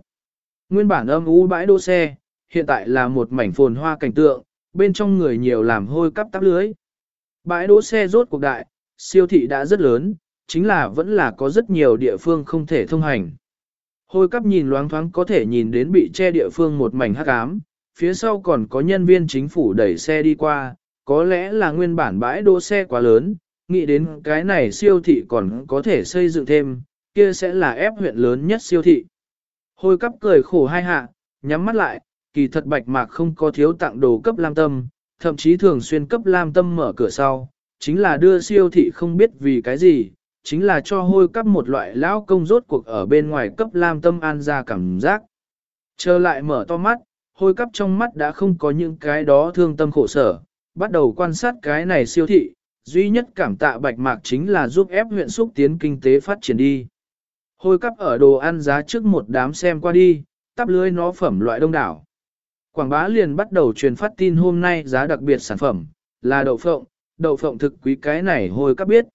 Nguyên bản âm u bãi đỗ xe, hiện tại là một mảnh phồn hoa cảnh tượng, bên trong người nhiều làm hôi cắp tắp lưới. Bãi đỗ xe rốt cuộc đại, siêu thị đã rất lớn, chính là vẫn là có rất nhiều địa phương không thể thông hành. Hôi cắp nhìn loáng thoáng có thể nhìn đến bị che địa phương một mảnh hắc ám, phía sau còn có nhân viên chính phủ đẩy xe đi qua, có lẽ là nguyên bản bãi đỗ xe quá lớn, nghĩ đến cái này siêu thị còn có thể xây dựng thêm, kia sẽ là ép huyện lớn nhất siêu thị. Hôi cắp cười khổ hai hạ, nhắm mắt lại, kỳ thật bạch mạc không có thiếu tặng đồ cấp lam tâm, thậm chí thường xuyên cấp lam tâm mở cửa sau, chính là đưa siêu thị không biết vì cái gì, chính là cho hôi cắp một loại lão công rốt cuộc ở bên ngoài cấp lam tâm an ra cảm giác. Trở lại mở to mắt, hôi cắp trong mắt đã không có những cái đó thương tâm khổ sở, bắt đầu quan sát cái này siêu thị, duy nhất cảm tạ bạch mạc chính là giúp ép huyện xúc tiến kinh tế phát triển đi. Hôi cắp ở đồ ăn giá trước một đám xem qua đi, tắp lưới nó phẩm loại đông đảo. Quảng bá liền bắt đầu truyền phát tin hôm nay giá đặc biệt sản phẩm, là đậu phộng, đậu phộng thực quý cái này hôi cắp biết.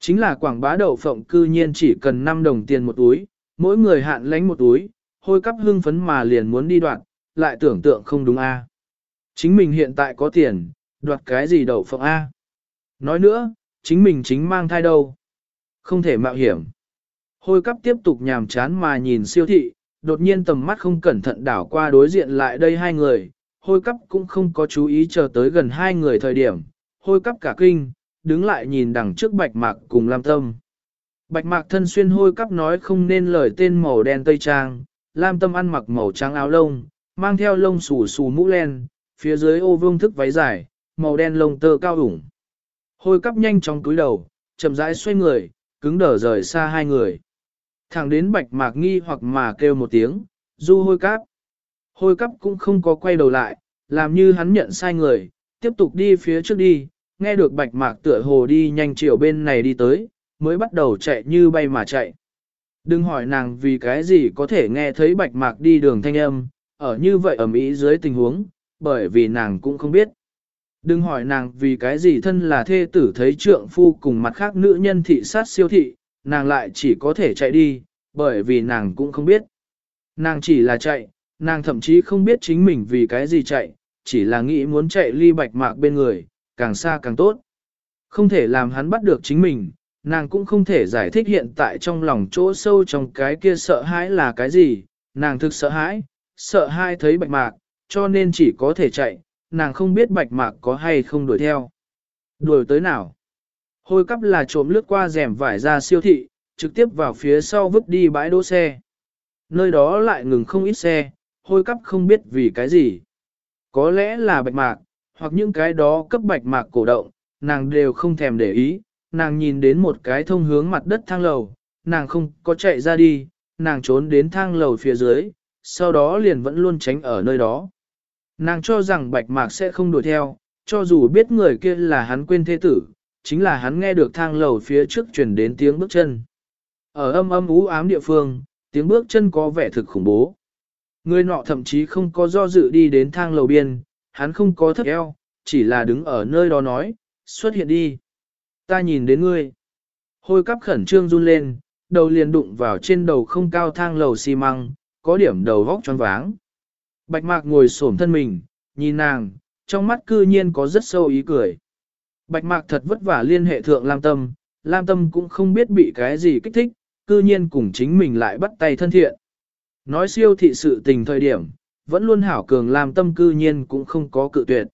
Chính là quảng bá đậu phộng cư nhiên chỉ cần 5 đồng tiền một túi, mỗi người hạn lánh một túi, hôi cắp hưng phấn mà liền muốn đi đoạn, lại tưởng tượng không đúng a. À. Chính mình hiện tại có tiền, đoạt cái gì đậu phộng a? Nói nữa, chính mình chính mang thai đâu. Không thể mạo hiểm. Hôi cắp tiếp tục nhàm chán mà nhìn siêu thị, đột nhiên tầm mắt không cẩn thận đảo qua đối diện lại đây hai người. Hôi cắp cũng không có chú ý chờ tới gần hai người thời điểm. Hôi cắp cả kinh, đứng lại nhìn đằng trước bạch mạc cùng Lam Tâm. Bạch mạc thân xuyên hôi cắp nói không nên lời tên màu đen tây trang, Lam Tâm ăn mặc màu trắng áo lông, mang theo lông xù xù mũ len, phía dưới ô vương thức váy dài, màu đen lông tơ cao ủng. Hôi cắp nhanh trong túi đầu, chậm rãi xoay người, cứng đờ rời xa hai người. Thẳng đến bạch mạc nghi hoặc mà kêu một tiếng, du hôi cắp. Hôi cắp cũng không có quay đầu lại, làm như hắn nhận sai người, tiếp tục đi phía trước đi, nghe được bạch mạc tựa hồ đi nhanh chiều bên này đi tới, mới bắt đầu chạy như bay mà chạy. Đừng hỏi nàng vì cái gì có thể nghe thấy bạch mạc đi đường thanh âm, ở như vậy ẩm ý dưới tình huống, bởi vì nàng cũng không biết. Đừng hỏi nàng vì cái gì thân là thê tử thấy trượng phu cùng mặt khác nữ nhân thị sát siêu thị, nàng lại chỉ có thể chạy đi, bởi vì nàng cũng không biết. Nàng chỉ là chạy, nàng thậm chí không biết chính mình vì cái gì chạy, chỉ là nghĩ muốn chạy ly bạch mạc bên người, càng xa càng tốt. Không thể làm hắn bắt được chính mình, nàng cũng không thể giải thích hiện tại trong lòng chỗ sâu trong cái kia sợ hãi là cái gì, nàng thực sợ hãi, sợ hãi thấy bạch mạc, cho nên chỉ có thể chạy, nàng không biết bạch mạc có hay không đuổi theo. Đuổi tới nào? Hôi cắp là trộm lướt qua rèm vải ra siêu thị, trực tiếp vào phía sau vứt đi bãi đỗ xe. Nơi đó lại ngừng không ít xe, hôi cắp không biết vì cái gì. Có lẽ là bạch mạc, hoặc những cái đó cấp bạch mạc cổ động, nàng đều không thèm để ý, nàng nhìn đến một cái thông hướng mặt đất thang lầu, nàng không có chạy ra đi, nàng trốn đến thang lầu phía dưới, sau đó liền vẫn luôn tránh ở nơi đó. Nàng cho rằng bạch mạc sẽ không đuổi theo, cho dù biết người kia là hắn quên thế tử, chính là hắn nghe được thang lầu phía trước truyền đến tiếng bước chân. Ở âm âm ú ám địa phương, tiếng bước chân có vẻ thực khủng bố. Người nọ thậm chí không có do dự đi đến thang lầu biên, hắn không có thất eo, chỉ là đứng ở nơi đó nói, xuất hiện đi. Ta nhìn đến ngươi. Hôi cắp khẩn trương run lên, đầu liền đụng vào trên đầu không cao thang lầu xi măng, có điểm đầu vóc tròn váng. Bạch mạc ngồi xổm thân mình, nhìn nàng, trong mắt cư nhiên có rất sâu ý cười. Bạch mạc thật vất vả liên hệ thượng Lam Tâm, Lam Tâm cũng không biết bị cái gì kích thích, cư nhiên cùng chính mình lại bắt tay thân thiện. Nói siêu thị sự tình thời điểm, vẫn luôn hảo cường Lam Tâm cư nhiên cũng không có cự tuyệt.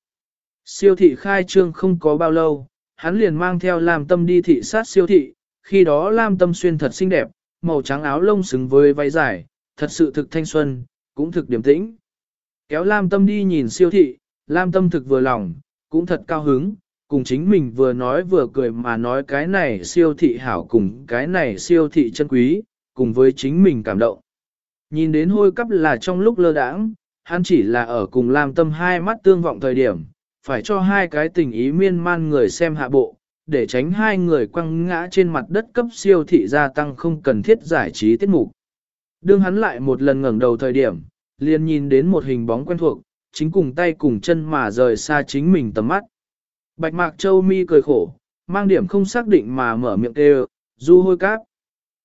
Siêu thị khai trương không có bao lâu, hắn liền mang theo Lam Tâm đi thị sát siêu thị, khi đó Lam Tâm xuyên thật xinh đẹp, màu trắng áo lông xứng với váy dài, thật sự thực thanh xuân, cũng thực điểm tĩnh. Kéo Lam Tâm đi nhìn siêu thị, Lam Tâm thực vừa lòng, cũng thật cao hứng, cùng chính mình vừa nói vừa cười mà nói cái này siêu thị hảo cùng cái này siêu thị chân quý, cùng với chính mình cảm động. Nhìn đến hôi cắp là trong lúc lơ đãng, hắn chỉ là ở cùng làm Tâm hai mắt tương vọng thời điểm, phải cho hai cái tình ý miên man người xem hạ bộ, để tránh hai người quăng ngã trên mặt đất cấp siêu thị gia tăng không cần thiết giải trí tiết mục. Đương hắn lại một lần ngẩng đầu thời điểm, liền nhìn đến một hình bóng quen thuộc, chính cùng tay cùng chân mà rời xa chính mình tầm mắt. Bạch Mạc Châu mi cười khổ, mang điểm không xác định mà mở miệng kêu, du hôi cáp.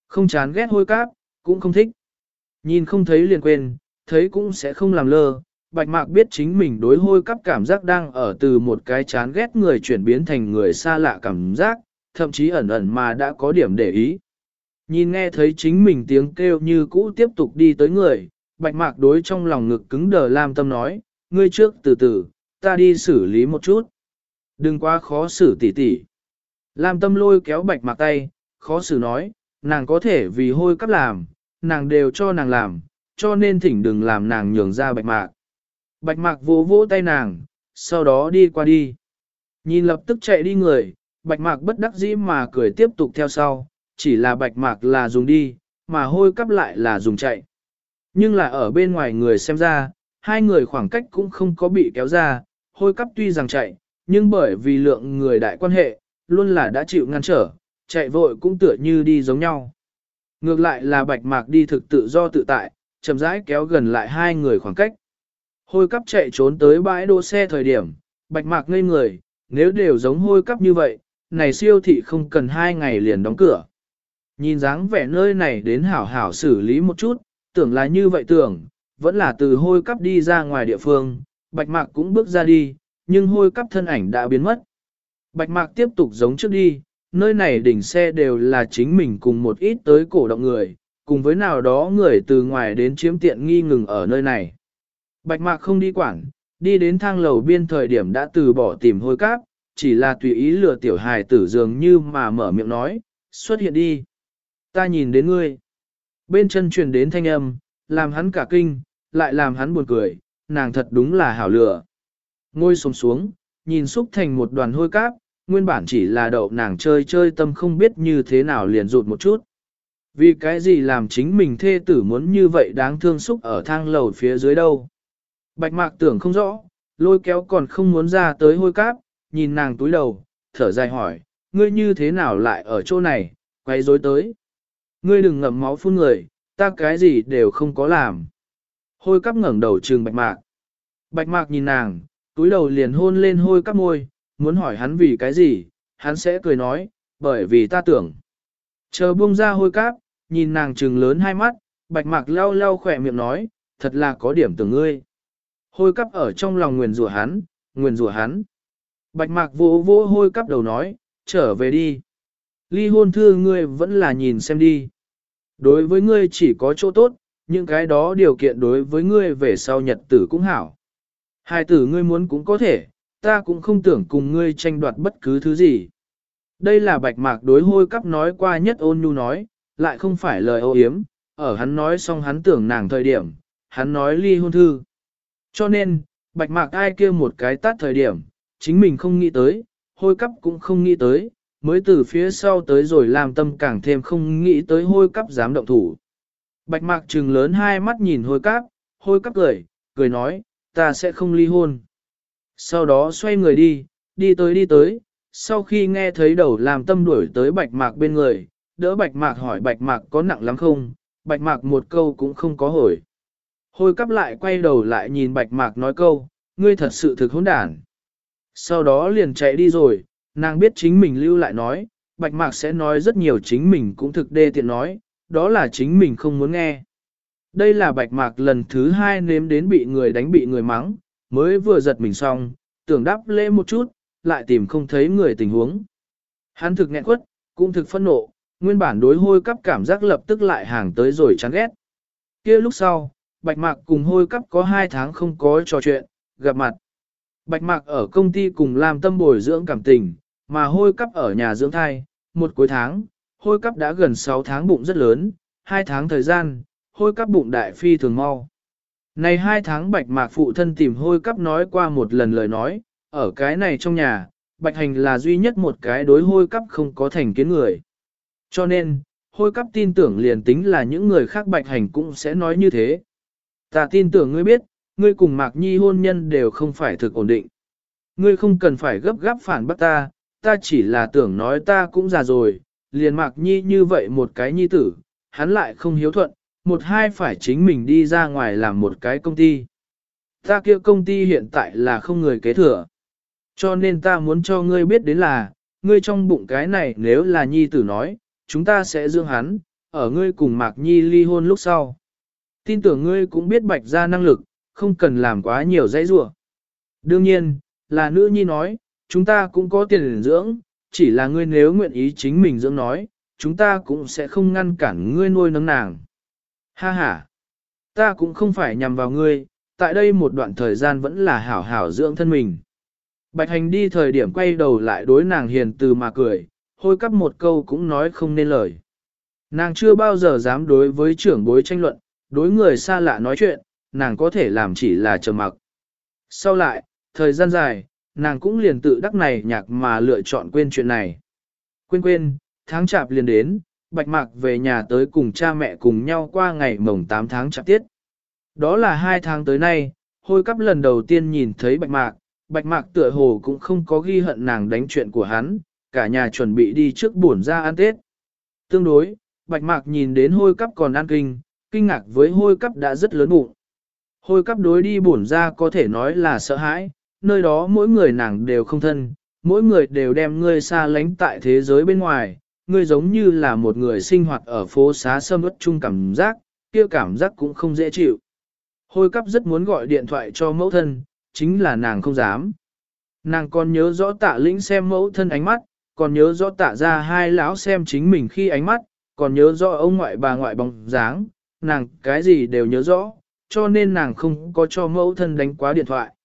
Không chán ghét hôi cáp, cũng không thích. Nhìn không thấy liền quên, thấy cũng sẽ không làm lơ, Bạch Mạc biết chính mình đối hôi cắp cảm giác đang ở từ một cái chán ghét người chuyển biến thành người xa lạ cảm giác, thậm chí ẩn ẩn mà đã có điểm để ý. Nhìn nghe thấy chính mình tiếng kêu như cũ tiếp tục đi tới người, Bạch Mạc đối trong lòng ngực cứng đờ Lam Tâm nói, ngươi trước từ từ, ta đi xử lý một chút. Đừng quá khó xử tỉ tỉ. Lam Tâm lôi kéo Bạch Mạc tay, khó xử nói, nàng có thể vì hôi cắp làm, nàng đều cho nàng làm, cho nên thỉnh đừng làm nàng nhường ra Bạch Mạc. Bạch mạc vỗ vỗ tay nàng, sau đó đi qua đi. Nhìn lập tức chạy đi người, bạch mạc bất đắc dĩ mà cười tiếp tục theo sau, chỉ là bạch mạc là dùng đi, mà hôi cắp lại là dùng chạy. Nhưng là ở bên ngoài người xem ra, hai người khoảng cách cũng không có bị kéo ra, hôi cắp tuy rằng chạy, nhưng bởi vì lượng người đại quan hệ, luôn là đã chịu ngăn trở, chạy vội cũng tựa như đi giống nhau. Ngược lại là bạch mạc đi thực tự do tự tại, chậm rãi kéo gần lại hai người khoảng cách. Hôi cắp chạy trốn tới bãi đỗ xe thời điểm, bạch mạc ngây người, nếu đều giống hôi cắp như vậy, này siêu thị không cần hai ngày liền đóng cửa. Nhìn dáng vẻ nơi này đến hảo hảo xử lý một chút, tưởng là như vậy tưởng, vẫn là từ hôi cắp đi ra ngoài địa phương, bạch mạc cũng bước ra đi, nhưng hôi cắp thân ảnh đã biến mất. Bạch mạc tiếp tục giống trước đi, nơi này đỉnh xe đều là chính mình cùng một ít tới cổ động người, cùng với nào đó người từ ngoài đến chiếm tiện nghi ngừng ở nơi này. Bạch mạc không đi quảng, đi đến thang lầu biên thời điểm đã từ bỏ tìm hôi cáp, chỉ là tùy ý lừa tiểu hài tử dường như mà mở miệng nói, xuất hiện đi. Ta nhìn đến ngươi. Bên chân truyền đến thanh âm, làm hắn cả kinh, lại làm hắn buồn cười, nàng thật đúng là hảo lừa. Ngôi xuống xuống, nhìn xúc thành một đoàn hôi cáp, nguyên bản chỉ là đậu nàng chơi chơi tâm không biết như thế nào liền rụt một chút. Vì cái gì làm chính mình thê tử muốn như vậy đáng thương xúc ở thang lầu phía dưới đâu. Bạch mạc tưởng không rõ, lôi kéo còn không muốn ra tới hôi cáp, nhìn nàng túi đầu, thở dài hỏi, ngươi như thế nào lại ở chỗ này, quay rối tới. Ngươi đừng ngậm máu phun người, ta cái gì đều không có làm. Hôi cắp ngẩng đầu trừng bạch mạc. Bạch mạc nhìn nàng, túi đầu liền hôn lên hôi các môi, muốn hỏi hắn vì cái gì, hắn sẽ cười nói, bởi vì ta tưởng. Chờ buông ra hôi cáp, nhìn nàng trừng lớn hai mắt, bạch mạc lau lau khỏe miệng nói, thật là có điểm tưởng ngươi. Hôi cắp ở trong lòng nguyền rủa hắn, nguyền rủa hắn. Bạch mạc vỗ vỗ hôi cắp đầu nói, trở về đi. Ly hôn thư ngươi vẫn là nhìn xem đi. Đối với ngươi chỉ có chỗ tốt, những cái đó điều kiện đối với ngươi về sau nhật tử cũng hảo. Hai tử ngươi muốn cũng có thể, ta cũng không tưởng cùng ngươi tranh đoạt bất cứ thứ gì. Đây là bạch mạc đối hôi cắp nói qua nhất ôn nhu nói, lại không phải lời ô yếm, ở hắn nói xong hắn tưởng nàng thời điểm, hắn nói ly hôn thư. Cho nên, bạch mạc ai kia một cái tát thời điểm, chính mình không nghĩ tới, hôi cắp cũng không nghĩ tới, mới từ phía sau tới rồi làm tâm càng thêm không nghĩ tới hôi cắp dám động thủ. Bạch mạc trừng lớn hai mắt nhìn hôi cắp, hôi cắp cười, cười nói, ta sẽ không ly hôn. Sau đó xoay người đi, đi tới đi tới, sau khi nghe thấy đầu làm tâm đuổi tới bạch mạc bên người, đỡ bạch mạc hỏi bạch mạc có nặng lắm không, bạch mạc một câu cũng không có hồi. Hôi cắp lại quay đầu lại nhìn bạch mạc nói câu, ngươi thật sự thực hỗn đản. Sau đó liền chạy đi rồi, nàng biết chính mình lưu lại nói, bạch mạc sẽ nói rất nhiều chính mình cũng thực đê tiện nói, đó là chính mình không muốn nghe. Đây là bạch mạc lần thứ hai nếm đến bị người đánh bị người mắng, mới vừa giật mình xong, tưởng đáp lễ một chút, lại tìm không thấy người tình huống. Hắn thực nghẹn quất, cũng thực phân nộ, nguyên bản đối hôi cắp cảm giác lập tức lại hàng tới rồi chán ghét. kia lúc sau, bạch mạc cùng hôi cắp có hai tháng không có trò chuyện, gặp mặt. Bạch mạc ở công ty cùng làm tâm bồi dưỡng cảm tình, mà hôi cắp ở nhà dưỡng thai, một cuối tháng, hôi cắp đã gần 6 tháng bụng rất lớn, hai tháng thời gian, hôi cắp bụng đại phi thường mau. Này hai tháng bạch mạc phụ thân tìm hôi cắp nói qua một lần lời nói, ở cái này trong nhà, bạch hành là duy nhất một cái đối hôi cắp không có thành kiến người. Cho nên, hôi cắp tin tưởng liền tính là những người khác bạch hành cũng sẽ nói như thế. Ta tin tưởng ngươi biết, ngươi cùng mạc nhi hôn nhân đều không phải thực ổn định. Ngươi không cần phải gấp gáp phản bác ta, ta chỉ là tưởng nói ta cũng già rồi, liền mạc nhi như vậy một cái nhi tử, hắn lại không hiếu thuận, một hai phải chính mình đi ra ngoài làm một cái công ty. Ta kia công ty hiện tại là không người kế thừa. Cho nên ta muốn cho ngươi biết đến là, ngươi trong bụng cái này nếu là nhi tử nói, chúng ta sẽ dưỡng hắn, ở ngươi cùng Mạc Nhi ly hôn lúc sau. Tin tưởng ngươi cũng biết bạch ra năng lực, không cần làm quá nhiều dãy rủa. Đương nhiên, là nữ nhi nói, chúng ta cũng có tiền dưỡng, chỉ là ngươi nếu nguyện ý chính mình dưỡng nói, chúng ta cũng sẽ không ngăn cản ngươi nuôi nấng nàng. Ha ha, ta cũng không phải nhằm vào ngươi, tại đây một đoạn thời gian vẫn là hảo hảo dưỡng thân mình. Bạch hành đi thời điểm quay đầu lại đối nàng hiền từ mà cười, hôi cắp một câu cũng nói không nên lời. Nàng chưa bao giờ dám đối với trưởng bối tranh luận, đối người xa lạ nói chuyện, nàng có thể làm chỉ là chờ mặc. Sau lại, thời gian dài, nàng cũng liền tự đắc này nhạc mà lựa chọn quên chuyện này. Quên quên, tháng chạp liền đến, bạch mạc về nhà tới cùng cha mẹ cùng nhau qua ngày mồng 8 tháng chạp tiết. Đó là hai tháng tới nay, hôi cắp lần đầu tiên nhìn thấy bạch mạc, bạch mạc tựa hồ cũng không có ghi hận nàng đánh chuyện của hắn, cả nhà chuẩn bị đi trước buồn ra ăn Tết. Tương đối, bạch mạc nhìn đến hôi cắp còn ăn kinh, kinh ngạc với hôi cắp đã rất lớn bụng. Hôi cắp đối đi buồn ra có thể nói là sợ hãi, nơi đó mỗi người nàng đều không thân, mỗi người đều đem ngươi xa lánh tại thế giới bên ngoài, ngươi giống như là một người sinh hoạt ở phố xá sâm ướt chung cảm giác, kia cảm giác cũng không dễ chịu. Hôi cắp rất muốn gọi điện thoại cho mẫu thân, chính là nàng không dám. Nàng còn nhớ rõ tạ lĩnh xem mẫu thân ánh mắt, còn nhớ rõ tạ ra hai lão xem chính mình khi ánh mắt, còn nhớ rõ ông ngoại bà ngoại bóng dáng, nàng cái gì đều nhớ rõ, cho nên nàng không có cho mẫu thân đánh quá điện thoại.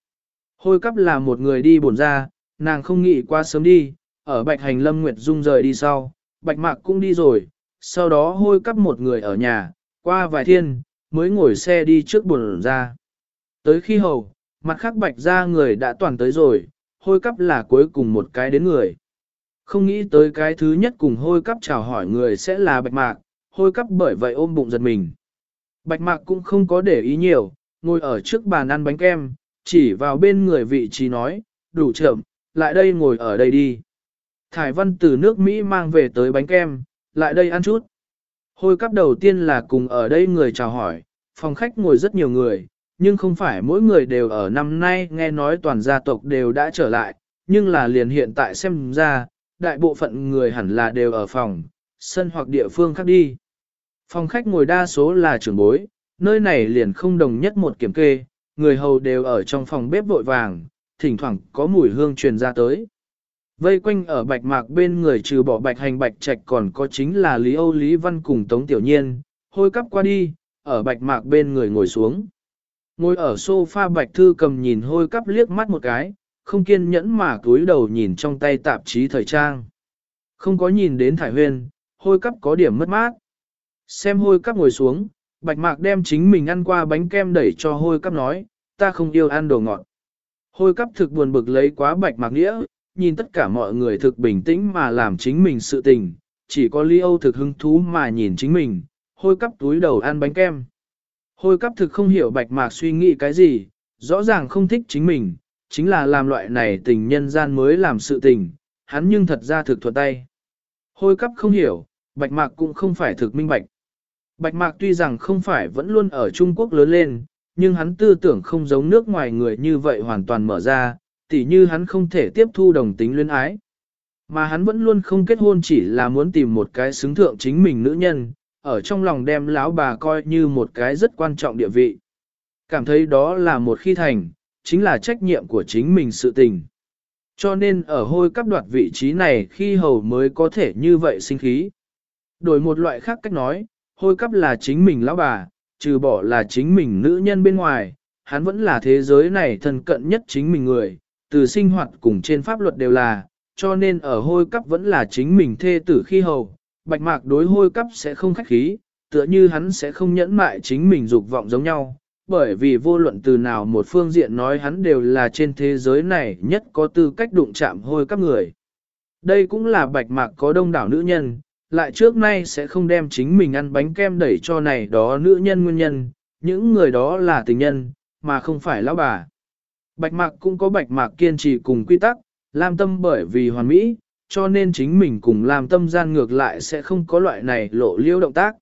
Hôi cắp là một người đi bổn ra, nàng không nghĩ qua sớm đi, ở bạch hành lâm nguyệt dung rời đi sau, bạch mạc cũng đi rồi, sau đó hôi cắp một người ở nhà, qua vài thiên, mới ngồi xe đi trước buồn ra. Tới khi hầu, mặt khác bạch ra người đã toàn tới rồi, hôi cắp là cuối cùng một cái đến người. Không nghĩ tới cái thứ nhất cùng hôi cắp chào hỏi người sẽ là bạch mạc, hôi cắp bởi vậy ôm bụng giật mình. Bạch mạc cũng không có để ý nhiều, ngồi ở trước bàn ăn bánh kem, chỉ vào bên người vị trí nói, đủ chậm, lại đây ngồi ở đây đi. Thải văn từ nước Mỹ mang về tới bánh kem, lại đây ăn chút. Hôi cắp đầu tiên là cùng ở đây người chào hỏi, phòng khách ngồi rất nhiều người, nhưng không phải mỗi người đều ở năm nay nghe nói toàn gia tộc đều đã trở lại, nhưng là liền hiện tại xem ra, đại bộ phận người hẳn là đều ở phòng, sân hoặc địa phương khác đi. Phòng khách ngồi đa số là trưởng bối, nơi này liền không đồng nhất một kiểm kê, người hầu đều ở trong phòng bếp vội vàng, thỉnh thoảng có mùi hương truyền ra tới. Vây quanh ở bạch mạc bên người trừ bỏ bạch hành bạch trạch còn có chính là Lý Âu Lý Văn cùng Tống Tiểu Nhiên, hôi cắp qua đi, ở bạch mạc bên người ngồi xuống. Ngồi ở sofa bạch thư cầm nhìn hôi cắp liếc mắt một cái, không kiên nhẫn mà túi đầu nhìn trong tay tạp chí thời trang. Không có nhìn đến thải huyên, hôi cắp có điểm mất mát. Xem hôi cắp ngồi xuống, bạch mạc đem chính mình ăn qua bánh kem đẩy cho hôi cắp nói, ta không yêu ăn đồ ngọt. Hôi cắp thực buồn bực lấy quá bạch mạc nghĩa, nhìn tất cả mọi người thực bình tĩnh mà làm chính mình sự tình, chỉ có Lý Âu thực hứng thú mà nhìn chính mình, hôi cắp túi đầu ăn bánh kem. Hôi cắp thực không hiểu bạch mạc suy nghĩ cái gì, rõ ràng không thích chính mình, chính là làm loại này tình nhân gian mới làm sự tình, hắn nhưng thật ra thực thuật tay. Hôi cắp không hiểu, bạch mạc cũng không phải thực minh bạch. Bạch mạc tuy rằng không phải vẫn luôn ở Trung Quốc lớn lên, nhưng hắn tư tưởng không giống nước ngoài người như vậy hoàn toàn mở ra, tỉ như hắn không thể tiếp thu đồng tính luyến ái. Mà hắn vẫn luôn không kết hôn chỉ là muốn tìm một cái xứng thượng chính mình nữ nhân, ở trong lòng đem lão bà coi như một cái rất quan trọng địa vị. Cảm thấy đó là một khi thành, chính là trách nhiệm của chính mình sự tình. Cho nên ở hôi cấp đoạt vị trí này khi hầu mới có thể như vậy sinh khí. Đổi một loại khác cách nói, hôi cấp là chính mình lão bà, trừ bỏ là chính mình nữ nhân bên ngoài, hắn vẫn là thế giới này thân cận nhất chính mình người, từ sinh hoạt cùng trên pháp luật đều là, cho nên ở hôi cấp vẫn là chính mình thê tử khi hầu, bạch mạc đối hôi cấp sẽ không khách khí, tựa như hắn sẽ không nhẫn mại chính mình dục vọng giống nhau, bởi vì vô luận từ nào một phương diện nói hắn đều là trên thế giới này nhất có tư cách đụng chạm hôi cấp người. Đây cũng là bạch mạc có đông đảo nữ nhân, lại trước nay sẽ không đem chính mình ăn bánh kem đẩy cho này đó nữ nhân nguyên nhân, những người đó là tình nhân, mà không phải lão bà. Bạch mạc cũng có bạch mạc kiên trì cùng quy tắc, làm tâm bởi vì hoàn mỹ, cho nên chính mình cùng làm tâm gian ngược lại sẽ không có loại này lộ liêu động tác.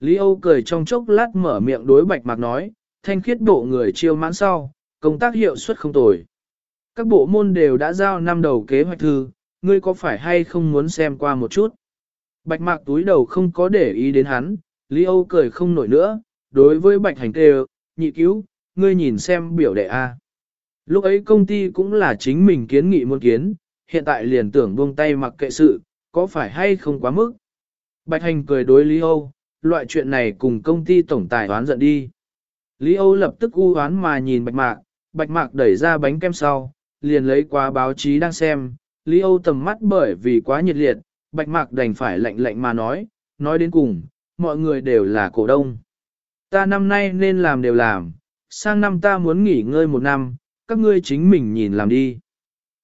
Lý Âu cười trong chốc lát mở miệng đối bạch mạc nói, thanh khiết bộ người chiêu mãn sau, công tác hiệu suất không tồi. Các bộ môn đều đã giao năm đầu kế hoạch thư, ngươi có phải hay không muốn xem qua một chút? Bạch mạc túi đầu không có để ý đến hắn, Lý Âu cười không nổi nữa, đối với bạch hành tê, nhị cứu, ngươi nhìn xem biểu đệ A. Lúc ấy công ty cũng là chính mình kiến nghị muốn kiến, hiện tại liền tưởng buông tay mặc kệ sự, có phải hay không quá mức. Bạch hành cười đối Lý Âu, loại chuyện này cùng công ty tổng tài đoán giận đi. Lý Âu lập tức u hoán mà nhìn bạch mạc, bạch mạc đẩy ra bánh kem sau, liền lấy qua báo chí đang xem, Lý Âu tầm mắt bởi vì quá nhiệt liệt, bạch mạc đành phải lạnh lạnh mà nói, nói đến cùng, mọi người đều là cổ đông. Ta năm nay nên làm đều làm, sang năm ta muốn nghỉ ngơi một năm, các ngươi chính mình nhìn làm đi.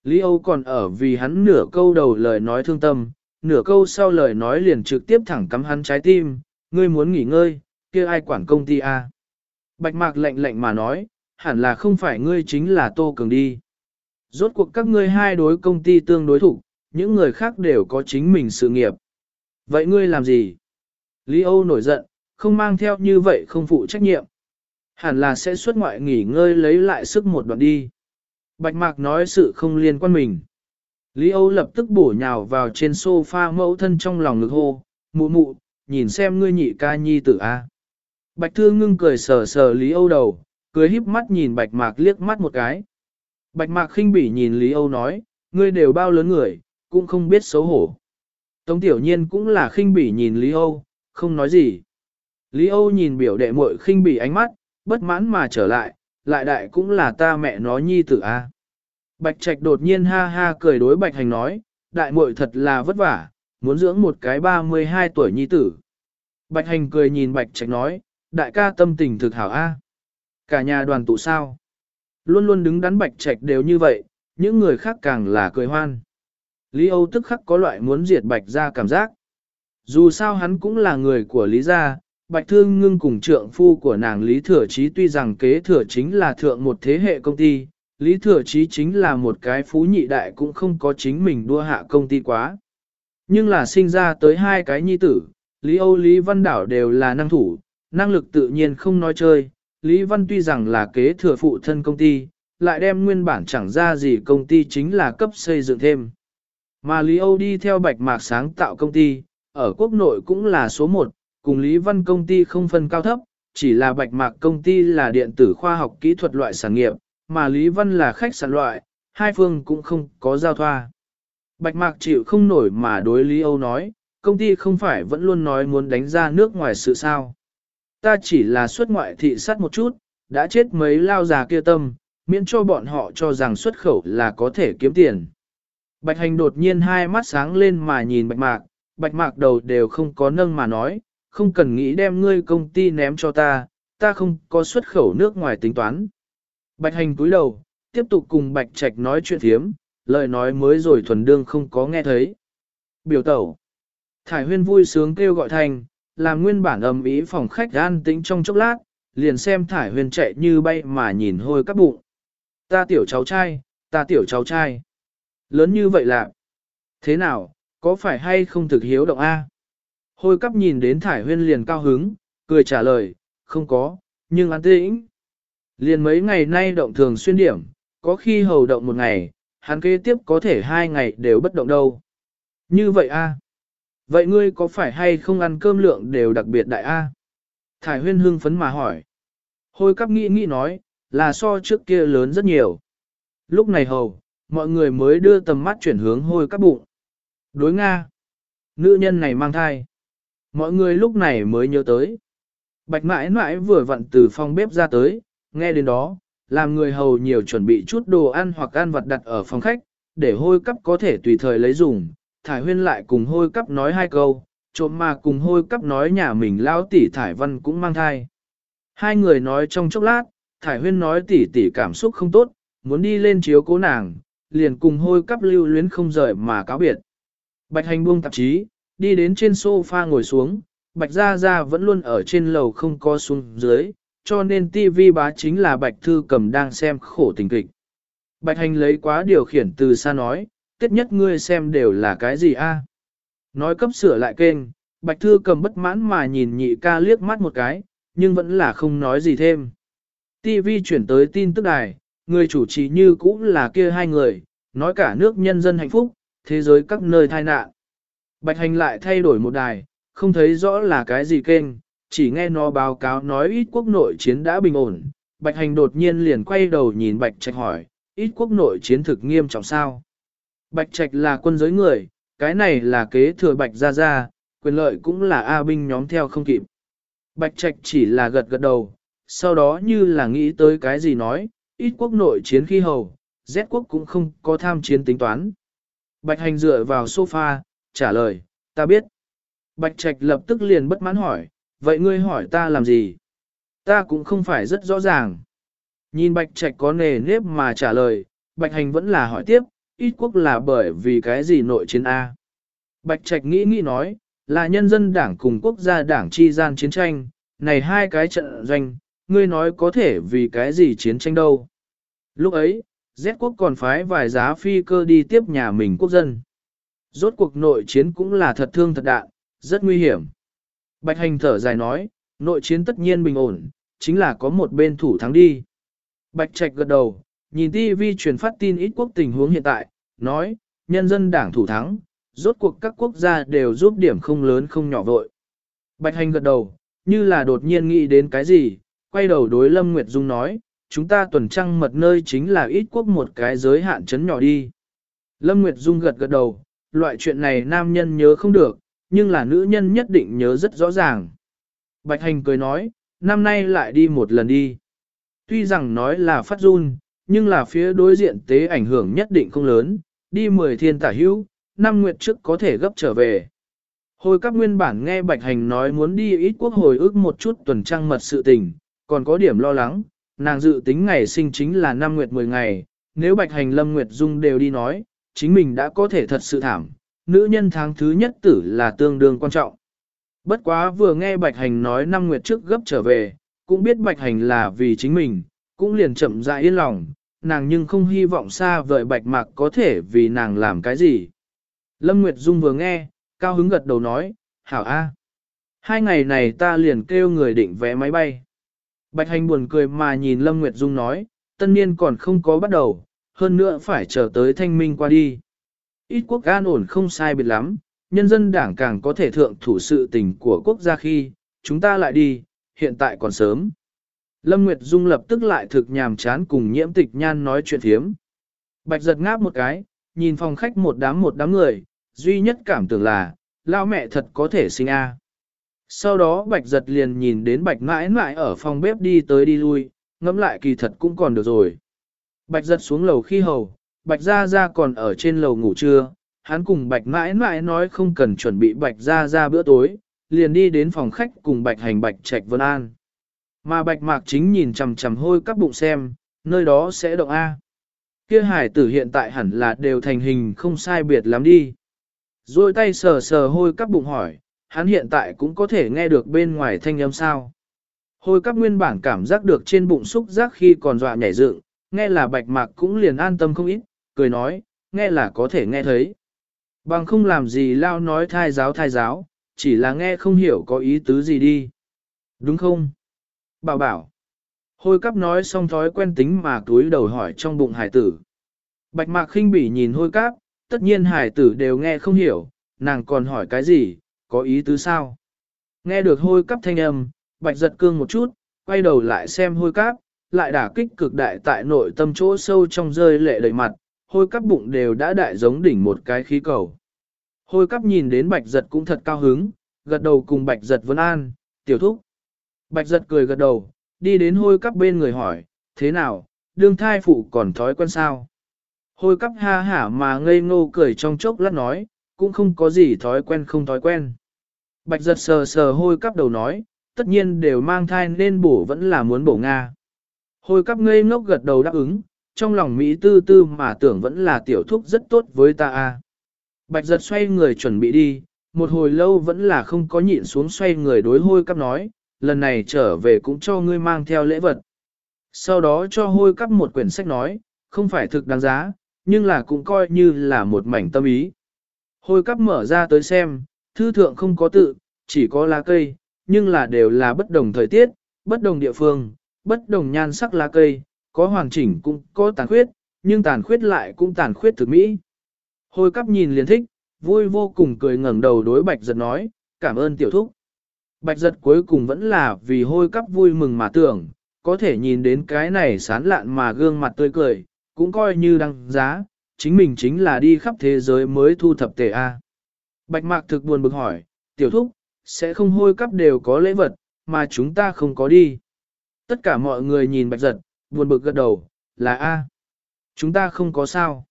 Lý Âu còn ở vì hắn nửa câu đầu lời nói thương tâm, nửa câu sau lời nói liền trực tiếp thẳng cắm hắn trái tim, ngươi muốn nghỉ ngơi, kia ai quản công ty a? À? Bạch mạc lạnh lạnh mà nói, hẳn là không phải ngươi chính là Tô Cường đi. Rốt cuộc các ngươi hai đối công ty tương đối thủ, những người khác đều có chính mình sự nghiệp. Vậy ngươi làm gì? Lý Âu nổi giận, không mang theo như vậy không phụ trách nhiệm. Hẳn là sẽ xuất ngoại nghỉ ngơi lấy lại sức một đoạn đi. Bạch Mạc nói sự không liên quan mình. Lý Âu lập tức bổ nhào vào trên sofa mẫu thân trong lòng ngực hô, mụ mụ, nhìn xem ngươi nhị ca nhi tử a. Bạch Thư ngưng cười sờ sờ Lý Âu đầu, cười híp mắt nhìn Bạch Mạc liếc mắt một cái. Bạch Mạc khinh bỉ nhìn Lý Âu nói, ngươi đều bao lớn người, cũng không biết xấu hổ. Tống Tiểu Nhiên cũng là khinh bỉ nhìn Lý Âu, không nói gì. Lý Âu nhìn biểu đệ muội khinh bỉ ánh mắt, bất mãn mà trở lại, lại đại cũng là ta mẹ nó nhi tử a. Bạch Trạch đột nhiên ha ha cười đối Bạch Hành nói, đại muội thật là vất vả, muốn dưỡng một cái 32 tuổi nhi tử. Bạch Hành cười nhìn Bạch Trạch nói, đại ca tâm tình thực hảo a. Cả nhà đoàn tụ sao? Luôn luôn đứng đắn Bạch Trạch đều như vậy, những người khác càng là cười hoan. Lý Âu tức khắc có loại muốn diệt Bạch ra cảm giác. Dù sao hắn cũng là người của Lý gia, Bạch Thương Ngưng cùng trượng phu của nàng Lý Thừa Chí tuy rằng kế thừa chính là thượng một thế hệ công ty, Lý Thừa Chí chính là một cái phú nhị đại cũng không có chính mình đua hạ công ty quá. Nhưng là sinh ra tới hai cái nhi tử, Lý Âu Lý Văn Đảo đều là năng thủ, năng lực tự nhiên không nói chơi. Lý Văn tuy rằng là kế thừa phụ thân công ty, lại đem nguyên bản chẳng ra gì công ty chính là cấp xây dựng thêm. Mà Lý Âu đi theo bạch mạc sáng tạo công ty, ở quốc nội cũng là số một, cùng Lý Văn công ty không phân cao thấp, chỉ là bạch mạc công ty là điện tử khoa học kỹ thuật loại sản nghiệp, mà Lý Văn là khách sạn loại, hai phương cũng không có giao thoa. Bạch mạc chịu không nổi mà đối Lý Âu nói, công ty không phải vẫn luôn nói muốn đánh ra nước ngoài sự sao. Ta chỉ là xuất ngoại thị sát một chút, đã chết mấy lao già kia tâm, miễn cho bọn họ cho rằng xuất khẩu là có thể kiếm tiền. Bạch hành đột nhiên hai mắt sáng lên mà nhìn bạch mạc, bạch mạc đầu đều không có nâng mà nói, không cần nghĩ đem ngươi công ty ném cho ta, ta không có xuất khẩu nước ngoài tính toán. Bạch hành cúi đầu, tiếp tục cùng bạch trạch nói chuyện thiếm, lời nói mới rồi thuần đương không có nghe thấy. Biểu tẩu. Thải huyên vui sướng kêu gọi thành, làm nguyên bản ầm ý phòng khách an tĩnh trong chốc lát, liền xem thải huyên chạy như bay mà nhìn hôi các bụng. Ta tiểu cháu trai, ta tiểu cháu trai. Lớn như vậy là, thế nào, có phải hay không thực hiếu động A? Hôi cắp nhìn đến thải huyên liền cao hứng, cười trả lời, không có, nhưng an tĩnh. Liền mấy ngày nay động thường xuyên điểm, có khi hầu động một ngày, hắn kế tiếp có thể hai ngày đều bất động đâu. Như vậy a? Vậy ngươi có phải hay không ăn cơm lượng đều đặc biệt đại a? Thải huyên hưng phấn mà hỏi. Hôi cắp nghĩ nghĩ nói, là so trước kia lớn rất nhiều. Lúc này hầu, mọi người mới đưa tầm mắt chuyển hướng hôi cắp bụng. Đối Nga. Nữ nhân này mang thai. Mọi người lúc này mới nhớ tới. Bạch mãi mãi vừa vặn từ phòng bếp ra tới, nghe đến đó, làm người hầu nhiều chuẩn bị chút đồ ăn hoặc ăn vật đặt ở phòng khách, để hôi cắp có thể tùy thời lấy dùng. Thải huyên lại cùng hôi cắp nói hai câu, trộm mà cùng hôi cắp nói nhà mình lao tỷ Thải Văn cũng mang thai. Hai người nói trong chốc lát, Thải huyên nói tỷ tỷ cảm xúc không tốt, muốn đi lên chiếu cố nàng, liền cùng hôi cắp lưu luyến không rời mà cáo biệt. Bạch hành buông tạp chí, đi đến trên sofa ngồi xuống, Bạch Gia Gia vẫn luôn ở trên lầu không có xuống dưới, cho nên TV bá chính là Bạch Thư cầm đang xem khổ tình kịch. Bạch Hành lấy quá điều khiển từ xa nói, tiết nhất ngươi xem đều là cái gì a? Nói cấp sửa lại kênh, Bạch Thư cầm bất mãn mà nhìn nhị ca liếc mắt một cái, nhưng vẫn là không nói gì thêm. TV chuyển tới tin tức đài, người chủ trì như cũng là kia hai người, nói cả nước nhân dân hạnh phúc, thế giới các nơi tai nạn. Bạch Hành lại thay đổi một đài, không thấy rõ là cái gì kênh, chỉ nghe nó báo cáo nói ít quốc nội chiến đã bình ổn. Bạch Hành đột nhiên liền quay đầu nhìn Bạch Trạch hỏi, ít quốc nội chiến thực nghiêm trọng sao? Bạch Trạch là quân giới người, cái này là kế thừa Bạch Gia Gia, quyền lợi cũng là A binh nhóm theo không kịp. Bạch Trạch chỉ là gật gật đầu, sau đó như là nghĩ tới cái gì nói, ít quốc nội chiến khi hầu, Z quốc cũng không có tham chiến tính toán. Bạch Hành dựa vào sofa, trả lời, ta biết. Bạch Trạch lập tức liền bất mãn hỏi, vậy ngươi hỏi ta làm gì? Ta cũng không phải rất rõ ràng. Nhìn Bạch Trạch có nề nếp mà trả lời, Bạch Hành vẫn là hỏi tiếp, ít quốc là bởi vì cái gì nội chiến A. Bạch Trạch nghĩ nghĩ nói, là nhân dân đảng cùng quốc gia đảng chi gian chiến tranh, này hai cái trận doanh, ngươi nói có thể vì cái gì chiến tranh đâu. Lúc ấy, Z quốc còn phái vài giá phi cơ đi tiếp nhà mình quốc dân. Rốt cuộc nội chiến cũng là thật thương thật đạn, rất nguy hiểm. Bạch hành thở dài nói, nội chiến tất nhiên bình ổn, chính là có một bên thủ thắng đi. Bạch Trạch gật đầu, nhìn TV truyền phát tin ít quốc tình huống hiện tại, nói, nhân dân đảng thủ thắng, rốt cuộc các quốc gia đều giúp điểm không lớn không nhỏ vội. Bạch hành gật đầu, như là đột nhiên nghĩ đến cái gì, quay đầu đối Lâm Nguyệt Dung nói, chúng ta tuần trăng mật nơi chính là ít quốc một cái giới hạn chấn nhỏ đi. Lâm Nguyệt Dung gật gật đầu, loại chuyện này nam nhân nhớ không được, nhưng là nữ nhân nhất định nhớ rất rõ ràng. Bạch Hành cười nói, năm nay lại đi một lần đi. Tuy rằng nói là phát run, nhưng là phía đối diện tế ảnh hưởng nhất định không lớn, đi 10 thiên tả hữu, năm nguyệt trước có thể gấp trở về. Hồi các nguyên bản nghe Bạch Hành nói muốn đi ít quốc hồi ước một chút tuần trăng mật sự tình, còn có điểm lo lắng, nàng dự tính ngày sinh chính là năm nguyệt 10 ngày, nếu Bạch Hành Lâm Nguyệt Dung đều đi nói, chính mình đã có thể thật sự thảm, nữ nhân tháng thứ nhất tử là tương đương quan trọng. Bất quá vừa nghe Bạch Hành nói năm nguyệt trước gấp trở về, cũng biết Bạch Hành là vì chính mình, cũng liền chậm rãi yên lòng, nàng nhưng không hy vọng xa vời Bạch Mạc có thể vì nàng làm cái gì. Lâm Nguyệt Dung vừa nghe, cao hứng gật đầu nói, hảo a, Hai ngày này ta liền kêu người định vé máy bay. Bạch Hành buồn cười mà nhìn Lâm Nguyệt Dung nói, tân niên còn không có bắt đầu, hơn nữa phải chờ tới thanh minh qua đi. Ít quốc an ổn không sai biệt lắm, nhân dân đảng càng có thể thượng thủ sự tình của quốc gia khi, chúng ta lại đi, hiện tại còn sớm. Lâm Nguyệt Dung lập tức lại thực nhàm chán cùng nhiễm tịch nhan nói chuyện thiếm. Bạch giật ngáp một cái, nhìn phòng khách một đám một đám người, duy nhất cảm tưởng là, lao mẹ thật có thể sinh a. Sau đó bạch giật liền nhìn đến bạch mãi mãi ở phòng bếp đi tới đi lui, ngẫm lại kỳ thật cũng còn được rồi. Bạch giật xuống lầu khi hầu, Bạch Gia Gia còn ở trên lầu ngủ trưa, hắn cùng Bạch mãi mãi nói không cần chuẩn bị Bạch Gia Gia bữa tối, liền đi đến phòng khách cùng Bạch hành Bạch Trạch Vân An. Mà Bạch Mạc chính nhìn chằm chằm hôi các bụng xem, nơi đó sẽ động A. Kia hải tử hiện tại hẳn là đều thành hình không sai biệt lắm đi. Rồi tay sờ sờ hôi các bụng hỏi, hắn hiện tại cũng có thể nghe được bên ngoài thanh âm sao. Hôi các nguyên bản cảm giác được trên bụng xúc giác khi còn dọa nhảy dựng, nghe là bạch mạc cũng liền an tâm không ít, cười nói, nghe là có thể nghe thấy. Bằng không làm gì lao nói thai giáo thai giáo, chỉ là nghe không hiểu có ý tứ gì đi. Đúng không? Bảo bảo. Hôi cắp nói xong thói quen tính mà túi đầu hỏi trong bụng hải tử. Bạch mạc khinh bỉ nhìn hôi cáp, tất nhiên hải tử đều nghe không hiểu, nàng còn hỏi cái gì, có ý tứ sao? Nghe được hôi cắp thanh âm, bạch giật cương một chút, quay đầu lại xem hôi cáp lại đả kích cực đại tại nội tâm chỗ sâu trong rơi lệ đầy mặt, hôi cắp bụng đều đã đại giống đỉnh một cái khí cầu. Hôi cắp nhìn đến bạch giật cũng thật cao hứng, gật đầu cùng bạch giật vân an, tiểu thúc. Bạch giật cười gật đầu, đi đến hôi cắp bên người hỏi, thế nào, đương thai phụ còn thói quen sao? Hôi cắp ha hả mà ngây ngô cười trong chốc lát nói, cũng không có gì thói quen không thói quen. Bạch giật sờ sờ hôi cắp đầu nói, tất nhiên đều mang thai nên bổ vẫn là muốn bổ Nga. Hôi cắp ngây ngốc gật đầu đáp ứng, trong lòng Mỹ tư tư mà tưởng vẫn là tiểu thúc rất tốt với ta a. Bạch giật xoay người chuẩn bị đi, một hồi lâu vẫn là không có nhịn xuống xoay người đối hôi cắp nói, lần này trở về cũng cho ngươi mang theo lễ vật. Sau đó cho hôi cắp một quyển sách nói, không phải thực đáng giá, nhưng là cũng coi như là một mảnh tâm ý. Hôi cắp mở ra tới xem, thư thượng không có tự, chỉ có lá cây, nhưng là đều là bất đồng thời tiết, bất đồng địa phương, bất đồng nhan sắc lá cây, có hoàn chỉnh cũng có tàn khuyết, nhưng tàn khuyết lại cũng tàn khuyết thực mỹ. Hôi cắp nhìn liền thích, vui vô cùng cười ngẩng đầu đối bạch giật nói, cảm ơn tiểu thúc. Bạch giật cuối cùng vẫn là vì hôi cắp vui mừng mà tưởng, có thể nhìn đến cái này sán lạn mà gương mặt tươi cười, cũng coi như đăng giá, chính mình chính là đi khắp thế giới mới thu thập tề A. Bạch mạc thực buồn bực hỏi, tiểu thúc, sẽ không hôi cắp đều có lễ vật, mà chúng ta không có đi. Tất cả mọi người nhìn bạch giật, buồn bực gật đầu, là A. Chúng ta không có sao.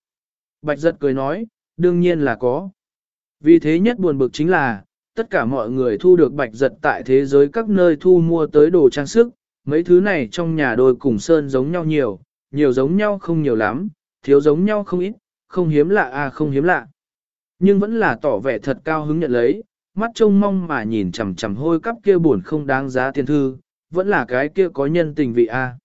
Bạch giật cười nói, đương nhiên là có. Vì thế nhất buồn bực chính là, tất cả mọi người thu được bạch giật tại thế giới các nơi thu mua tới đồ trang sức, mấy thứ này trong nhà đôi cùng sơn giống nhau nhiều, nhiều giống nhau không nhiều lắm, thiếu giống nhau không ít, không hiếm lạ à không hiếm lạ. Nhưng vẫn là tỏ vẻ thật cao hứng nhận lấy, mắt trông mong mà nhìn chằm chằm hôi cắp kia buồn không đáng giá tiền thư, vẫn là cái kia có nhân tình vị a.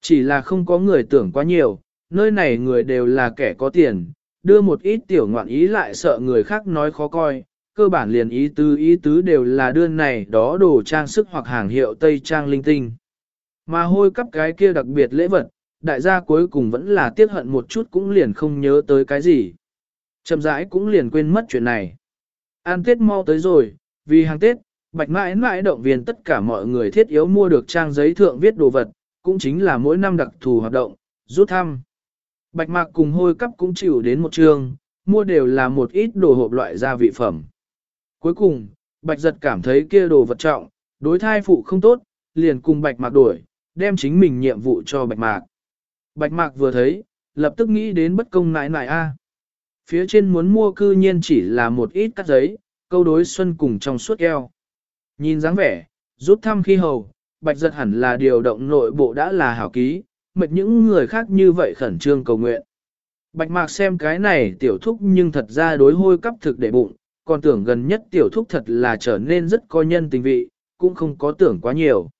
Chỉ là không có người tưởng quá nhiều, nơi này người đều là kẻ có tiền, đưa một ít tiểu ngoạn ý lại sợ người khác nói khó coi, cơ bản liền ý tứ ý tứ đều là đưa này đó đồ trang sức hoặc hàng hiệu Tây Trang linh tinh. Mà hôi cắp cái kia đặc biệt lễ vật, đại gia cuối cùng vẫn là tiếc hận một chút cũng liền không nhớ tới cái gì. Chậm rãi cũng liền quên mất chuyện này. An Tết mau tới rồi, vì hàng Tết, Bạch mãi mãi động viên tất cả mọi người thiết yếu mua được trang giấy thượng viết đồ vật, cũng chính là mỗi năm đặc thù hoạt động, rút thăm. Bạch mạc cùng hôi cắp cũng chịu đến một trường, mua đều là một ít đồ hộp loại gia vị phẩm. Cuối cùng, bạch giật cảm thấy kia đồ vật trọng, đối thai phụ không tốt, liền cùng bạch mạc đổi, đem chính mình nhiệm vụ cho bạch mạc. Bạch mạc vừa thấy, lập tức nghĩ đến bất công nại nại a. Phía trên muốn mua cư nhiên chỉ là một ít cắt giấy, câu đối xuân cùng trong suốt eo. Nhìn dáng vẻ, rút thăm khi hầu, bạch giật hẳn là điều động nội bộ đã là hảo ký, mệt những người khác như vậy khẩn trương cầu nguyện. Bạch mạc xem cái này tiểu thúc nhưng thật ra đối hôi cắp thực để bụng, còn tưởng gần nhất tiểu thúc thật là trở nên rất có nhân tình vị, cũng không có tưởng quá nhiều.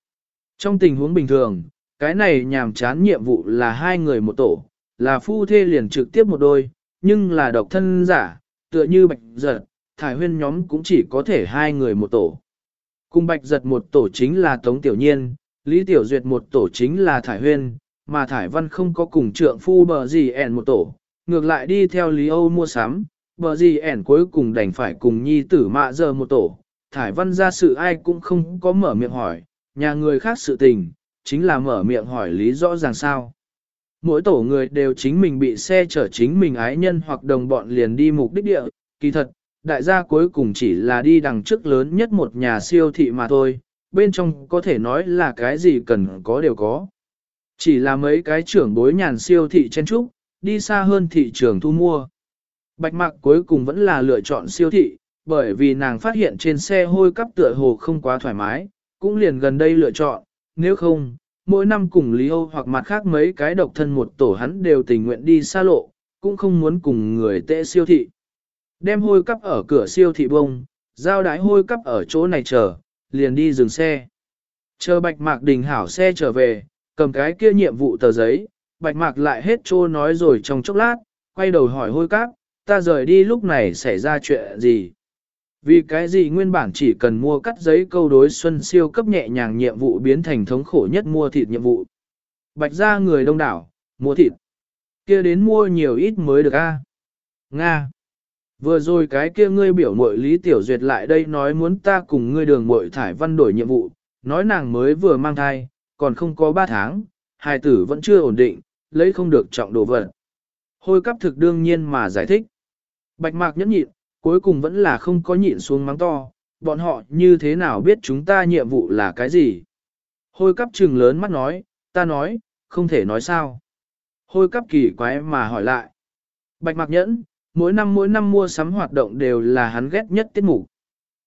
Trong tình huống bình thường, cái này nhàm chán nhiệm vụ là hai người một tổ, là phu thê liền trực tiếp một đôi, nhưng là độc thân giả, tựa như bạch giật, thải huyên nhóm cũng chỉ có thể hai người một tổ. Cùng bạch giật một tổ chính là Tống Tiểu Nhiên, Lý Tiểu Duyệt một tổ chính là Thải Huyên, mà Thải Văn không có cùng trượng phu bờ gì ẻn một tổ, ngược lại đi theo Lý Âu mua sắm, bờ gì ẻn cuối cùng đành phải cùng nhi tử mạ giờ một tổ. Thải Văn ra sự ai cũng không có mở miệng hỏi, nhà người khác sự tình, chính là mở miệng hỏi lý rõ ràng sao. Mỗi tổ người đều chính mình bị xe chở chính mình ái nhân hoặc đồng bọn liền đi mục đích địa, kỳ thật, đại gia cuối cùng chỉ là đi đằng trước lớn nhất một nhà siêu thị mà thôi, bên trong có thể nói là cái gì cần có đều có. Chỉ là mấy cái trưởng bối nhàn siêu thị chen trúc, đi xa hơn thị trường thu mua. Bạch mạc cuối cùng vẫn là lựa chọn siêu thị, bởi vì nàng phát hiện trên xe hôi cắp tựa hồ không quá thoải mái, cũng liền gần đây lựa chọn, nếu không, mỗi năm cùng Lý Âu hoặc mặt khác mấy cái độc thân một tổ hắn đều tình nguyện đi xa lộ, cũng không muốn cùng người tệ siêu thị. Đem hôi cắp ở cửa siêu thị bông, giao đái hôi cắp ở chỗ này chờ, liền đi dừng xe. Chờ bạch mạc đình hảo xe trở về, cầm cái kia nhiệm vụ tờ giấy, bạch mạc lại hết trô nói rồi trong chốc lát, quay đầu hỏi hôi cắp, ta rời đi lúc này xảy ra chuyện gì. Vì cái gì nguyên bản chỉ cần mua cắt giấy câu đối xuân siêu cấp nhẹ nhàng nhiệm vụ biến thành thống khổ nhất mua thịt nhiệm vụ. Bạch ra người đông đảo, mua thịt. kia đến mua nhiều ít mới được a. Nga. Vừa rồi cái kia ngươi biểu muội Lý Tiểu Duyệt lại đây nói muốn ta cùng ngươi đường muội thải văn đổi nhiệm vụ, nói nàng mới vừa mang thai, còn không có 3 tháng, hài tử vẫn chưa ổn định, lấy không được trọng đồ vật. Hôi cắp thực đương nhiên mà giải thích. Bạch mạc nhẫn nhịn, cuối cùng vẫn là không có nhịn xuống mắng to, bọn họ như thế nào biết chúng ta nhiệm vụ là cái gì. Hôi cắp trừng lớn mắt nói, ta nói, không thể nói sao. Hôi cắp kỳ quái mà hỏi lại. Bạch mạc nhẫn, mỗi năm mỗi năm mua sắm hoạt động đều là hắn ghét nhất tiết mục.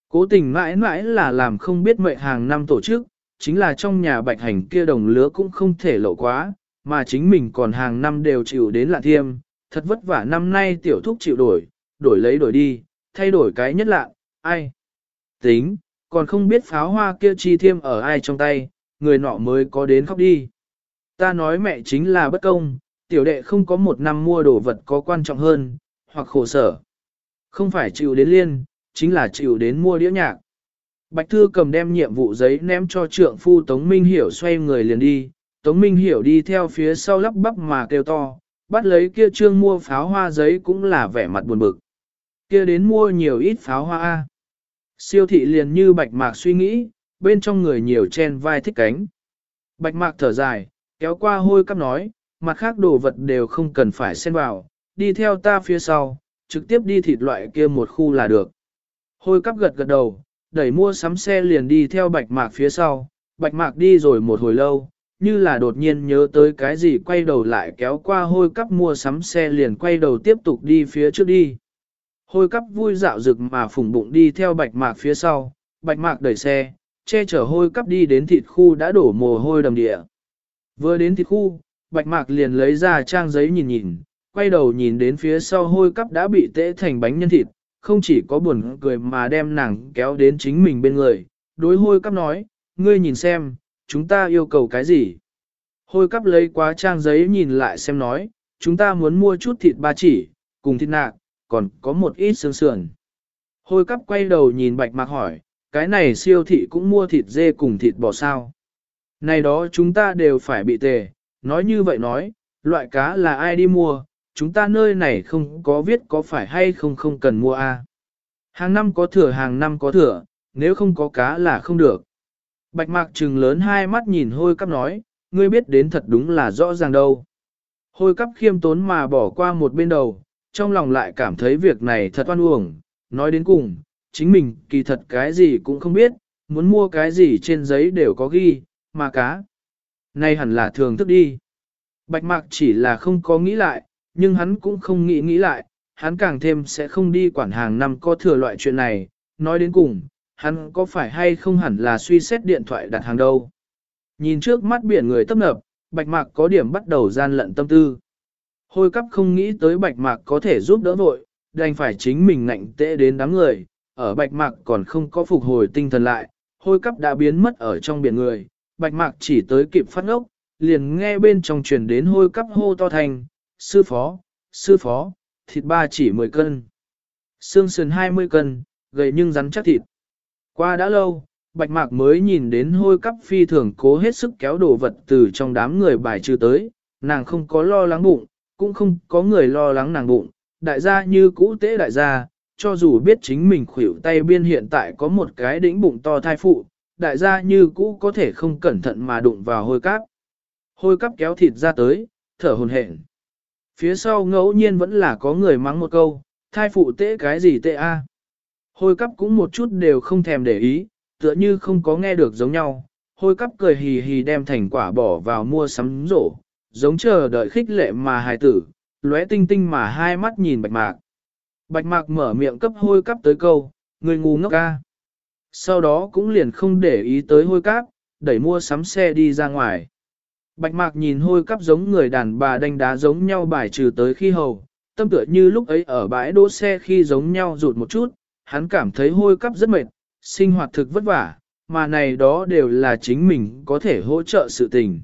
Cố tình mãi mãi là làm không biết mệnh hàng năm tổ chức, chính là trong nhà bạch hành kia đồng lứa cũng không thể lộ quá, mà chính mình còn hàng năm đều chịu đến lạ thiêm, thật vất vả năm nay tiểu thúc chịu đổi, đổi lấy đổi đi, thay đổi cái nhất lạ, ai? Tính, còn không biết pháo hoa kia chi thiêm ở ai trong tay, người nọ mới có đến khóc đi. Ta nói mẹ chính là bất công, tiểu đệ không có một năm mua đồ vật có quan trọng hơn, hoặc khổ sở. Không phải chịu đến liên, chính là chịu đến mua đĩa nhạc. Bạch Thư cầm đem nhiệm vụ giấy ném cho trượng phu Tống Minh Hiểu xoay người liền đi, Tống Minh Hiểu đi theo phía sau lắp bắp mà kêu to, bắt lấy kia trương mua pháo hoa giấy cũng là vẻ mặt buồn bực. Kia đến mua nhiều ít pháo hoa. Siêu thị liền như bạch mạc suy nghĩ, bên trong người nhiều chen vai thích cánh. Bạch mạc thở dài, kéo qua hôi cắp nói, mặt khác đồ vật đều không cần phải xen vào, đi theo ta phía sau, trực tiếp đi thịt loại kia một khu là được. Hôi cắp gật gật đầu, đẩy mua sắm xe liền đi theo bạch mạc phía sau, bạch mạc đi rồi một hồi lâu, như là đột nhiên nhớ tới cái gì quay đầu lại kéo qua hôi cắp mua sắm xe liền quay đầu tiếp tục đi phía trước đi. Hôi cắp vui dạo rực mà phùng bụng đi theo bạch mạc phía sau, bạch mạc đẩy xe, che chở hôi cắp đi đến thịt khu đã đổ mồ hôi đầm địa. Vừa đến thịt khu, bạch mạc liền lấy ra trang giấy nhìn nhìn, quay đầu nhìn đến phía sau hôi cắp đã bị tễ thành bánh nhân thịt, không chỉ có buồn cười mà đem nàng kéo đến chính mình bên người, đối hôi cắp nói, ngươi nhìn xem, chúng ta yêu cầu cái gì? Hôi cắp lấy quá trang giấy nhìn lại xem nói, chúng ta muốn mua chút thịt ba chỉ, cùng thịt nạc, còn có một ít xương sườn. Hôi cắp quay đầu nhìn bạch mạc hỏi, cái này siêu thị cũng mua thịt dê cùng thịt bò sao. Này đó chúng ta đều phải bị tề, nói như vậy nói, loại cá là ai đi mua, chúng ta nơi này không có viết có phải hay không không cần mua a. Hàng năm có thừa hàng năm có thừa, nếu không có cá là không được. Bạch mạc trừng lớn hai mắt nhìn hôi cắp nói, ngươi biết đến thật đúng là rõ ràng đâu. Hôi cắp khiêm tốn mà bỏ qua một bên đầu, trong lòng lại cảm thấy việc này thật oan uổng, nói đến cùng, chính mình kỳ thật cái gì cũng không biết, muốn mua cái gì trên giấy đều có ghi, mà cá. Này hẳn là thường thức đi. Bạch mạc chỉ là không có nghĩ lại, nhưng hắn cũng không nghĩ nghĩ lại, hắn càng thêm sẽ không đi quản hàng năm có thừa loại chuyện này, nói đến cùng, hắn có phải hay không hẳn là suy xét điện thoại đặt hàng đâu. Nhìn trước mắt biển người tấp nập, bạch mạc có điểm bắt đầu gian lận tâm tư. Hôi cắp không nghĩ tới bạch mạc có thể giúp đỡ vội, đành phải chính mình ngạnh tệ đến đám người, ở bạch mạc còn không có phục hồi tinh thần lại, hôi cắp đã biến mất ở trong biển người, bạch mạc chỉ tới kịp phát ngốc, liền nghe bên trong truyền đến hôi cắp hô to thành, sư phó, sư phó, thịt ba chỉ 10 cân, xương sườn 20 cân, gầy nhưng rắn chắc thịt. Qua đã lâu, bạch mạc mới nhìn đến hôi cắp phi thường cố hết sức kéo đồ vật từ trong đám người bài trừ tới, nàng không có lo lắng bụng, cũng không có người lo lắng nàng bụng, đại gia như cũ tế đại gia, cho dù biết chính mình khuỷu tay biên hiện tại có một cái đỉnh bụng to thai phụ, đại gia như cũ có thể không cẩn thận mà đụng vào hôi cắp. Hôi cắp kéo thịt ra tới, thở hồn hển. Phía sau ngẫu nhiên vẫn là có người mắng một câu, thai phụ tệ cái gì tệ a? Hôi cắp cũng một chút đều không thèm để ý, tựa như không có nghe được giống nhau. Hôi cắp cười hì hì đem thành quả bỏ vào mua sắm rổ, giống chờ đợi khích lệ mà hài tử, lóe tinh tinh mà hai mắt nhìn bạch mạc. Bạch mạc mở miệng cấp hôi cắp tới câu, người ngu ngốc ca. Sau đó cũng liền không để ý tới hôi cắp, đẩy mua sắm xe đi ra ngoài. Bạch mạc nhìn hôi cắp giống người đàn bà đánh đá giống nhau bài trừ tới khi hầu, tâm tựa như lúc ấy ở bãi đỗ xe khi giống nhau rụt một chút, hắn cảm thấy hôi cắp rất mệt, sinh hoạt thực vất vả, mà này đó đều là chính mình có thể hỗ trợ sự tình.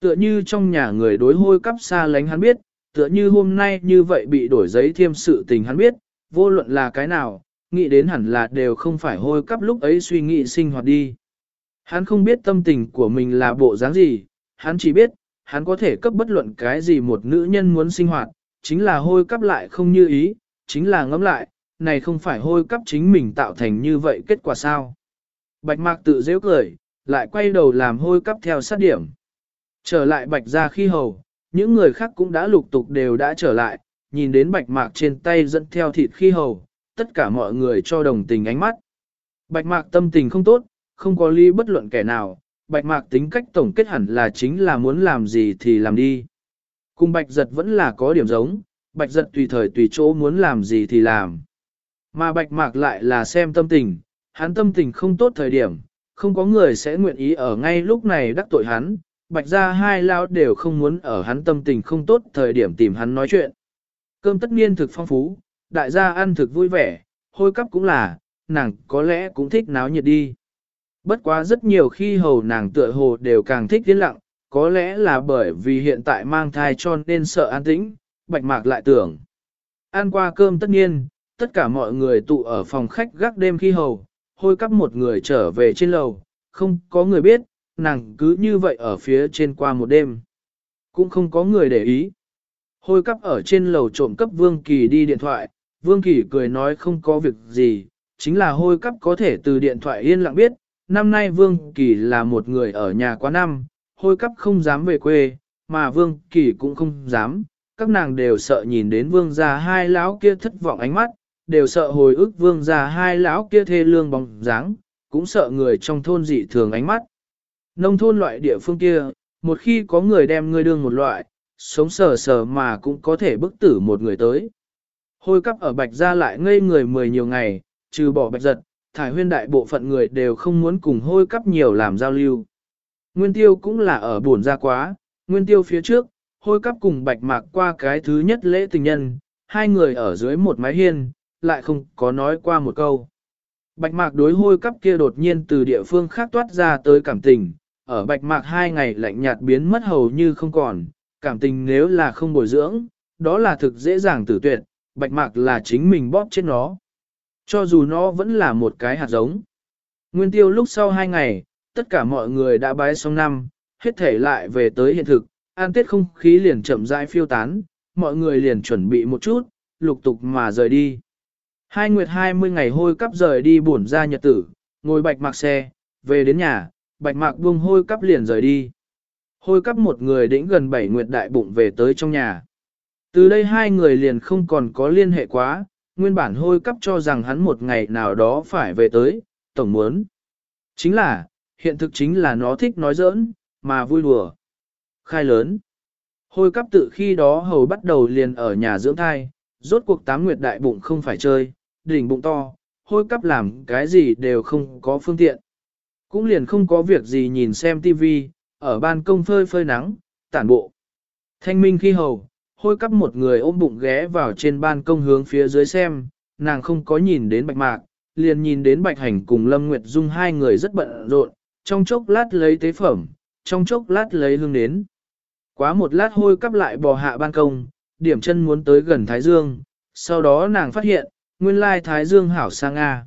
Tựa như trong nhà người đối hôi cắp xa lánh hắn biết, tựa như hôm nay như vậy bị đổi giấy thêm sự tình hắn biết, vô luận là cái nào, nghĩ đến hẳn là đều không phải hôi cắp lúc ấy suy nghĩ sinh hoạt đi. Hắn không biết tâm tình của mình là bộ dáng gì, hắn chỉ biết, hắn có thể cấp bất luận cái gì một nữ nhân muốn sinh hoạt, chính là hôi cắp lại không như ý, chính là ngẫm lại, này không phải hôi cắp chính mình tạo thành như vậy kết quả sao. Bạch mạc tự dễ cười, lại quay đầu làm hôi cắp theo sát điểm. Trở lại bạch ra khi hầu, những người khác cũng đã lục tục đều đã trở lại, nhìn đến bạch mạc trên tay dẫn theo thịt khi hầu, tất cả mọi người cho đồng tình ánh mắt. Bạch mạc tâm tình không tốt, không có ly bất luận kẻ nào, bạch mạc tính cách tổng kết hẳn là chính là muốn làm gì thì làm đi. Cùng bạch giật vẫn là có điểm giống, bạch giật tùy thời tùy chỗ muốn làm gì thì làm. Mà bạch mạc lại là xem tâm tình, hắn tâm tình không tốt thời điểm, không có người sẽ nguyện ý ở ngay lúc này đắc tội hắn, bạch ra hai lao đều không muốn ở hắn tâm tình không tốt thời điểm tìm hắn nói chuyện. Cơm tất nhiên thực phong phú, đại gia ăn thực vui vẻ, hôi cắp cũng là, nàng có lẽ cũng thích náo nhiệt đi. Bất quá rất nhiều khi hầu nàng tựa hồ đều càng thích tiến lặng, có lẽ là bởi vì hiện tại mang thai cho nên sợ an tĩnh, bạch mạc lại tưởng. Ăn qua cơm tất nhiên, tất cả mọi người tụ ở phòng khách gác đêm khi hầu, hôi cắp một người trở về trên lầu, không có người biết, nàng cứ như vậy ở phía trên qua một đêm. Cũng không có người để ý. Hôi cắp ở trên lầu trộm cấp Vương Kỳ đi điện thoại, Vương Kỳ cười nói không có việc gì, chính là hôi cắp có thể từ điện thoại yên lặng biết, năm nay Vương Kỳ là một người ở nhà quá năm, hôi cắp không dám về quê, mà Vương Kỳ cũng không dám, các nàng đều sợ nhìn đến Vương gia hai lão kia thất vọng ánh mắt, đều sợ hồi ức Vương gia hai lão kia thê lương bóng dáng, cũng sợ người trong thôn dị thường ánh mắt. Nông thôn loại địa phương kia, một khi có người đem ngươi đương một loại, sống sờ sờ mà cũng có thể bức tử một người tới. Hôi cắp ở bạch gia lại ngây người mười nhiều ngày, trừ bỏ bạch giật, thải huyên đại bộ phận người đều không muốn cùng hôi cắp nhiều làm giao lưu. Nguyên tiêu cũng là ở buồn ra quá, nguyên tiêu phía trước, hôi cắp cùng bạch mạc qua cái thứ nhất lễ tình nhân, hai người ở dưới một mái hiên, lại không có nói qua một câu. Bạch mạc đối hôi cắp kia đột nhiên từ địa phương khác toát ra tới cảm tình, ở bạch mạc hai ngày lạnh nhạt biến mất hầu như không còn, cảm tình nếu là không bồi dưỡng, đó là thực dễ dàng tử tuyệt, bạch mạc là chính mình bóp chết nó. Cho dù nó vẫn là một cái hạt giống. Nguyên tiêu lúc sau hai ngày, tất cả mọi người đã bái xong năm, hết thể lại về tới hiện thực, an tiết không khí liền chậm rãi phiêu tán, mọi người liền chuẩn bị một chút, lục tục mà rời đi. Hai nguyệt hai mươi ngày hôi cắp rời đi buồn ra nhật tử, ngồi bạch mạc xe, về đến nhà, bạch mạc buông hôi cắp liền rời đi. Hôi cắp một người đĩnh gần bảy nguyệt đại bụng về tới trong nhà. Từ đây hai người liền không còn có liên hệ quá, nguyên bản hôi cắp cho rằng hắn một ngày nào đó phải về tới, tổng muốn. Chính là, hiện thực chính là nó thích nói giỡn, mà vui đùa. Khai lớn. Hôi cắp tự khi đó hầu bắt đầu liền ở nhà dưỡng thai, rốt cuộc tám nguyệt đại bụng không phải chơi, đỉnh bụng to, hôi cắp làm cái gì đều không có phương tiện. Cũng liền không có việc gì nhìn xem tivi, ở ban công phơi phơi nắng, tản bộ. Thanh minh khi hầu, hôi cắp một người ôm bụng ghé vào trên ban công hướng phía dưới xem, nàng không có nhìn đến bạch mạc, liền nhìn đến bạch hành cùng Lâm Nguyệt Dung hai người rất bận rộn, trong chốc lát lấy tế phẩm, trong chốc lát lấy hương đến. Quá một lát hôi cắp lại bò hạ ban công, điểm chân muốn tới gần Thái Dương, sau đó nàng phát hiện, nguyên lai Thái Dương hảo sang Nga.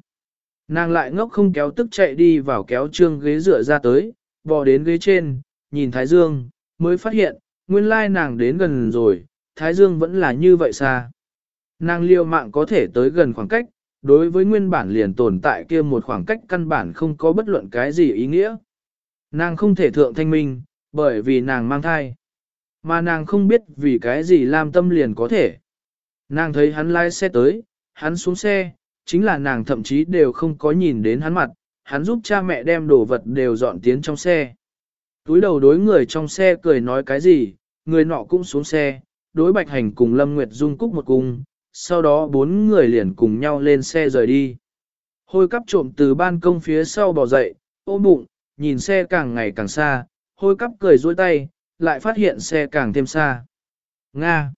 Nàng lại ngốc không kéo tức chạy đi vào kéo trương ghế dựa ra tới, bò đến ghế trên, nhìn Thái Dương, mới phát hiện, nguyên lai nàng đến gần rồi, Thái Dương vẫn là như vậy xa. Nàng liêu mạng có thể tới gần khoảng cách, đối với nguyên bản liền tồn tại kia một khoảng cách căn bản không có bất luận cái gì ý nghĩa. Nàng không thể thượng thanh minh, bởi vì nàng mang thai. Mà nàng không biết vì cái gì làm tâm liền có thể. Nàng thấy hắn lái xe tới, hắn xuống xe, chính là nàng thậm chí đều không có nhìn đến hắn mặt, hắn giúp cha mẹ đem đồ vật đều dọn tiến trong xe. Túi đầu đối người trong xe cười nói cái gì, người nọ cũng xuống xe, đối bạch hành cùng Lâm Nguyệt Dung cúc một cung, sau đó bốn người liền cùng nhau lên xe rời đi. Hôi cắp trộm từ ban công phía sau bò dậy, ôm bụng, nhìn xe càng ngày càng xa, hôi cắp cười dôi tay, lại phát hiện xe càng thêm xa. Nga!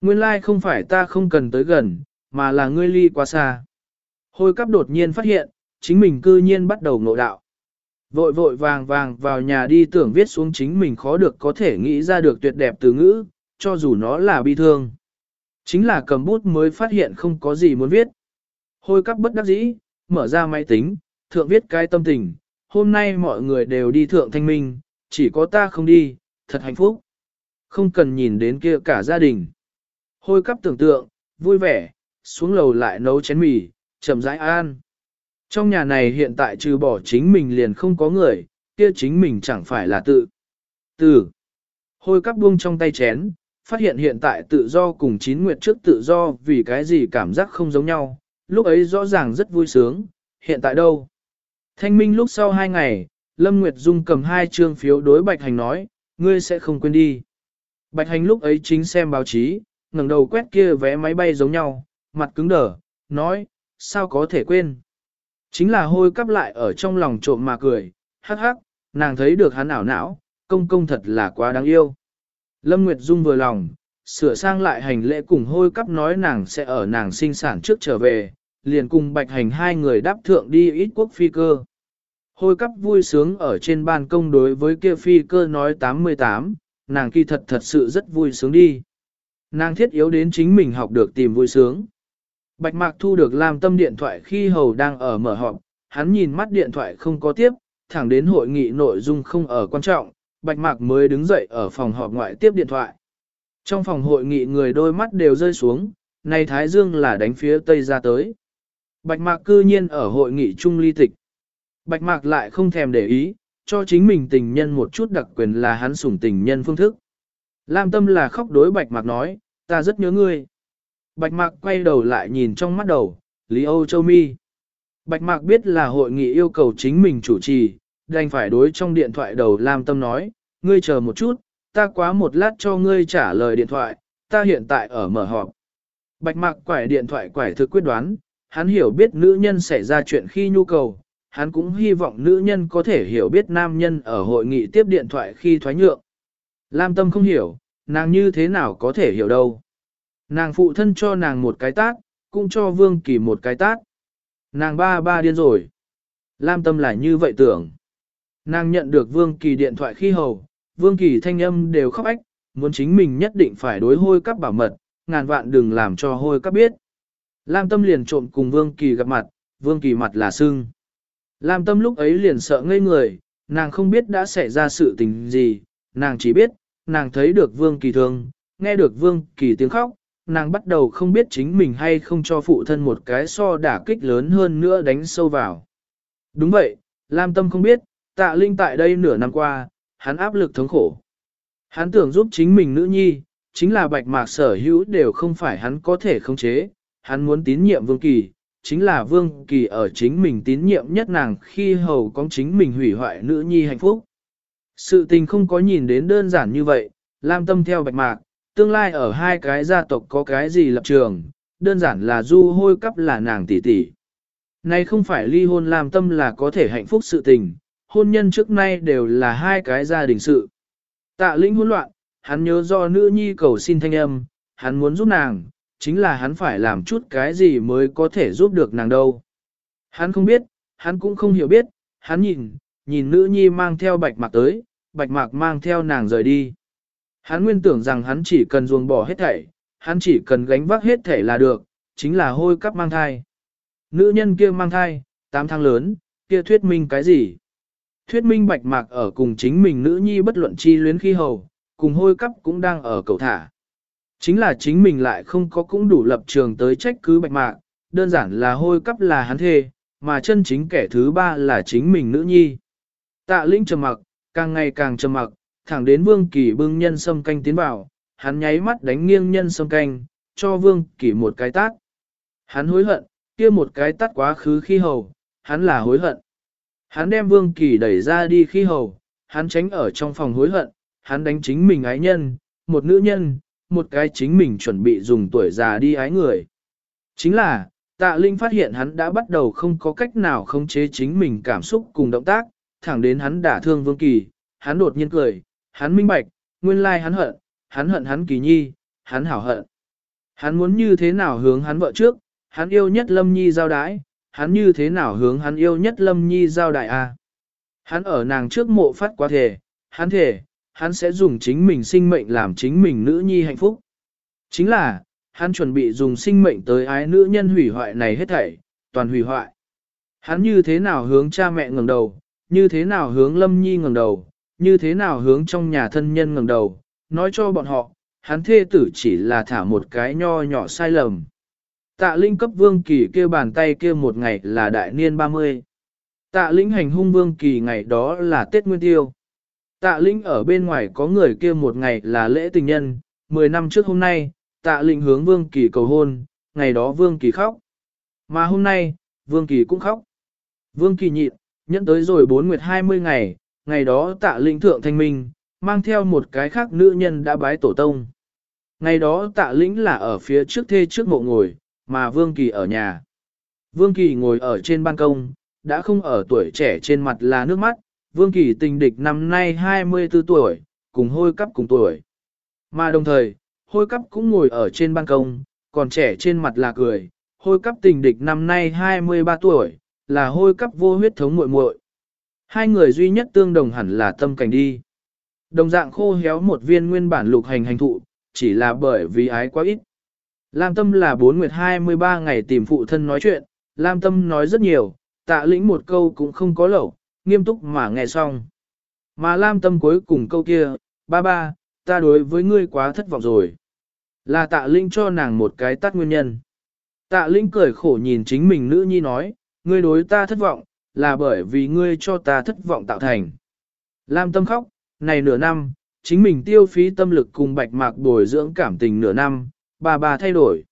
Nguyên lai like không phải ta không cần tới gần, mà là ngươi ly quá xa. Hôi cắp đột nhiên phát hiện, chính mình cư nhiên bắt đầu ngộ đạo. Vội vội vàng vàng vào nhà đi tưởng viết xuống chính mình khó được có thể nghĩ ra được tuyệt đẹp từ ngữ, cho dù nó là bi thương. Chính là cầm bút mới phát hiện không có gì muốn viết. Hôi cắp bất đắc dĩ, mở ra máy tính, thượng viết cái tâm tình, hôm nay mọi người đều đi thượng thanh minh, chỉ có ta không đi, thật hạnh phúc. Không cần nhìn đến kia cả gia đình. Hôi cắp tưởng tượng, vui vẻ, xuống lầu lại nấu chén mì, chậm rãi an. Trong nhà này hiện tại trừ bỏ chính mình liền không có người, kia chính mình chẳng phải là tự. Từ. Hôi cắp buông trong tay chén, phát hiện hiện tại tự do cùng chín nguyệt trước tự do vì cái gì cảm giác không giống nhau, lúc ấy rõ ràng rất vui sướng, hiện tại đâu. Thanh minh lúc sau hai ngày, Lâm Nguyệt Dung cầm hai trương phiếu đối Bạch Hành nói, ngươi sẽ không quên đi. Bạch Hành lúc ấy chính xem báo chí, ngẩng đầu quét kia vé máy bay giống nhau, mặt cứng đờ, nói, sao có thể quên. Chính là hôi cắp lại ở trong lòng trộm mà cười, hắc hắc, nàng thấy được hắn ảo não, công công thật là quá đáng yêu. Lâm Nguyệt Dung vừa lòng, sửa sang lại hành lễ cùng hôi cắp nói nàng sẽ ở nàng sinh sản trước trở về, liền cùng bạch hành hai người đáp thượng đi ít quốc phi cơ. Hôi cắp vui sướng ở trên ban công đối với kia phi cơ nói 88, nàng kỳ thật thật sự rất vui sướng đi. Nàng thiết yếu đến chính mình học được tìm vui sướng. Bạch Mạc thu được làm tâm điện thoại khi hầu đang ở mở họp, hắn nhìn mắt điện thoại không có tiếp, thẳng đến hội nghị nội dung không ở quan trọng, Bạch Mạc mới đứng dậy ở phòng họp ngoại tiếp điện thoại. Trong phòng hội nghị người đôi mắt đều rơi xuống, này Thái Dương là đánh phía Tây ra tới. Bạch Mạc cư nhiên ở hội nghị trung ly tịch. Bạch Mạc lại không thèm để ý, cho chính mình tình nhân một chút đặc quyền là hắn sủng tình nhân phương thức. Lam tâm là khóc đối Bạch Mạc nói, ta rất nhớ ngươi. Bạch Mạc quay đầu lại nhìn trong mắt đầu, Lý Âu Châu Mi. Bạch Mạc biết là hội nghị yêu cầu chính mình chủ trì, đành phải đối trong điện thoại đầu Lam Tâm nói, ngươi chờ một chút, ta quá một lát cho ngươi trả lời điện thoại, ta hiện tại ở mở họp. Bạch Mạc quải điện thoại quải thực quyết đoán, hắn hiểu biết nữ nhân xảy ra chuyện khi nhu cầu, hắn cũng hy vọng nữ nhân có thể hiểu biết nam nhân ở hội nghị tiếp điện thoại khi thoái nhượng. Lam Tâm không hiểu, nàng như thế nào có thể hiểu đâu. Nàng phụ thân cho nàng một cái tát, cũng cho Vương Kỳ một cái tát. Nàng ba ba điên rồi. Lam Tâm là như vậy tưởng. Nàng nhận được Vương Kỳ điện thoại khi hầu, Vương Kỳ thanh âm đều khóc ách, muốn chính mình nhất định phải đối hôi các bảo mật, ngàn vạn đừng làm cho hôi các biết. Lam Tâm liền trộm cùng Vương Kỳ gặp mặt, Vương Kỳ mặt là sưng. Lam Tâm lúc ấy liền sợ ngây người, nàng không biết đã xảy ra sự tình gì, nàng chỉ biết, nàng thấy được Vương Kỳ thương, nghe được Vương Kỳ tiếng khóc, nàng bắt đầu không biết chính mình hay không cho phụ thân một cái so đả kích lớn hơn nữa đánh sâu vào. Đúng vậy, Lam Tâm không biết, tạ linh tại đây nửa năm qua, hắn áp lực thống khổ. Hắn tưởng giúp chính mình nữ nhi, chính là bạch mạc sở hữu đều không phải hắn có thể khống chế, hắn muốn tín nhiệm Vương Kỳ, chính là Vương Kỳ ở chính mình tín nhiệm nhất nàng khi hầu có chính mình hủy hoại nữ nhi hạnh phúc. Sự tình không có nhìn đến đơn giản như vậy, Lam Tâm theo bạch mạc, tương lai ở hai cái gia tộc có cái gì lập trường, đơn giản là du hôi cấp là nàng tỷ tỷ. Này không phải ly hôn Lam tâm là có thể hạnh phúc sự tình, hôn nhân trước nay đều là hai cái gia đình sự. Tạ linh hỗn loạn, hắn nhớ do nữ nhi cầu xin thanh âm, hắn muốn giúp nàng, chính là hắn phải làm chút cái gì mới có thể giúp được nàng đâu. Hắn không biết, hắn cũng không hiểu biết, hắn nhìn, nhìn nữ nhi mang theo bạch mạc tới, bạch mạc mang theo nàng rời đi. Hắn nguyên tưởng rằng hắn chỉ cần ruồng bỏ hết thảy, hắn chỉ cần gánh vác hết thảy là được, chính là hôi cắp mang thai. Nữ nhân kia mang thai, 8 tháng lớn, kia thuyết minh cái gì? Thuyết minh bạch mạc ở cùng chính mình nữ nhi bất luận chi luyến khi hầu, cùng hôi cắp cũng đang ở cầu thả. Chính là chính mình lại không có cũng đủ lập trường tới trách cứ bạch mạc, đơn giản là hôi cắp là hắn thê, mà chân chính kẻ thứ ba là chính mình nữ nhi. Tạ linh trầm mặc, càng ngày càng trầm mặc, thẳng đến Vương Kỳ bưng nhân sâm canh tiến vào, hắn nháy mắt đánh nghiêng nhân sâm canh, cho Vương Kỳ một cái tát. Hắn hối hận, kia một cái tát quá khứ khi hầu, hắn là hối hận. Hắn đem Vương Kỳ đẩy ra đi khi hầu, hắn tránh ở trong phòng hối hận, hắn đánh chính mình ái nhân, một nữ nhân, một cái chính mình chuẩn bị dùng tuổi già đi ái người. Chính là, tạ linh phát hiện hắn đã bắt đầu không có cách nào khống chế chính mình cảm xúc cùng động tác, thẳng đến hắn đả thương Vương Kỳ, hắn đột nhiên cười, hắn minh bạch, nguyên lai hắn hận, hắn hận hắn kỳ nhi, hắn hảo hận. Hắn muốn như thế nào hướng hắn vợ trước, hắn yêu nhất lâm nhi giao đái, hắn như thế nào hướng hắn yêu nhất lâm nhi giao đại a. Hắn ở nàng trước mộ phát quá thể, hắn thể, hắn sẽ dùng chính mình sinh mệnh làm chính mình nữ nhi hạnh phúc. Chính là, hắn chuẩn bị dùng sinh mệnh tới ái nữ nhân hủy hoại này hết thảy, toàn hủy hoại. Hắn như thế nào hướng cha mẹ ngẩng đầu, như thế nào hướng lâm nhi ngẩng đầu, như thế nào hướng trong nhà thân nhân ngẩng đầu, nói cho bọn họ, hắn thê tử chỉ là thả một cái nho nhỏ sai lầm. Tạ Linh cấp Vương Kỳ kêu bàn tay kia một ngày là đại niên 30. Tạ Linh hành hung Vương Kỳ ngày đó là Tết Nguyên Tiêu. Tạ Linh ở bên ngoài có người kia một ngày là lễ tình nhân, 10 năm trước hôm nay, Tạ Linh hướng Vương Kỳ cầu hôn, ngày đó Vương Kỳ khóc. Mà hôm nay, Vương Kỳ cũng khóc. Vương Kỳ nhịn, nhẫn tới rồi 4 nguyệt 20 ngày, ngày đó Tạ Linh thượng thanh minh, mang theo một cái khác nữ nhân đã bái tổ tông. Ngày đó Tạ Linh là ở phía trước thê trước mộ ngồi, mà Vương Kỳ ở nhà. Vương Kỳ ngồi ở trên ban công, đã không ở tuổi trẻ trên mặt là nước mắt, Vương Kỳ tình địch năm nay 24 tuổi, cùng hôi cắp cùng tuổi. Mà đồng thời, hôi cắp cũng ngồi ở trên ban công, còn trẻ trên mặt là cười, hôi cắp tình địch năm nay 23 tuổi, là hôi cắp vô huyết thống muội muội. Hai người duy nhất tương đồng hẳn là tâm cảnh đi. Đồng dạng khô héo một viên nguyên bản lục hành hành thụ, chỉ là bởi vì ái quá ít. Lam Tâm là 4 nguyệt 23 ngày tìm phụ thân nói chuyện, Lam Tâm nói rất nhiều, tạ lĩnh một câu cũng không có lẩu, nghiêm túc mà nghe xong. Mà Lam Tâm cuối cùng câu kia, ba ba, ta đối với ngươi quá thất vọng rồi. Là tạ linh cho nàng một cái tắt nguyên nhân. Tạ linh cười khổ nhìn chính mình nữ nhi nói, ngươi đối ta thất vọng, là bởi vì ngươi cho ta thất vọng tạo thành. Lam Tâm khóc, này nửa năm, chính mình tiêu phí tâm lực cùng bạch mạc bồi dưỡng cảm tình nửa năm, bà bà thay đổi.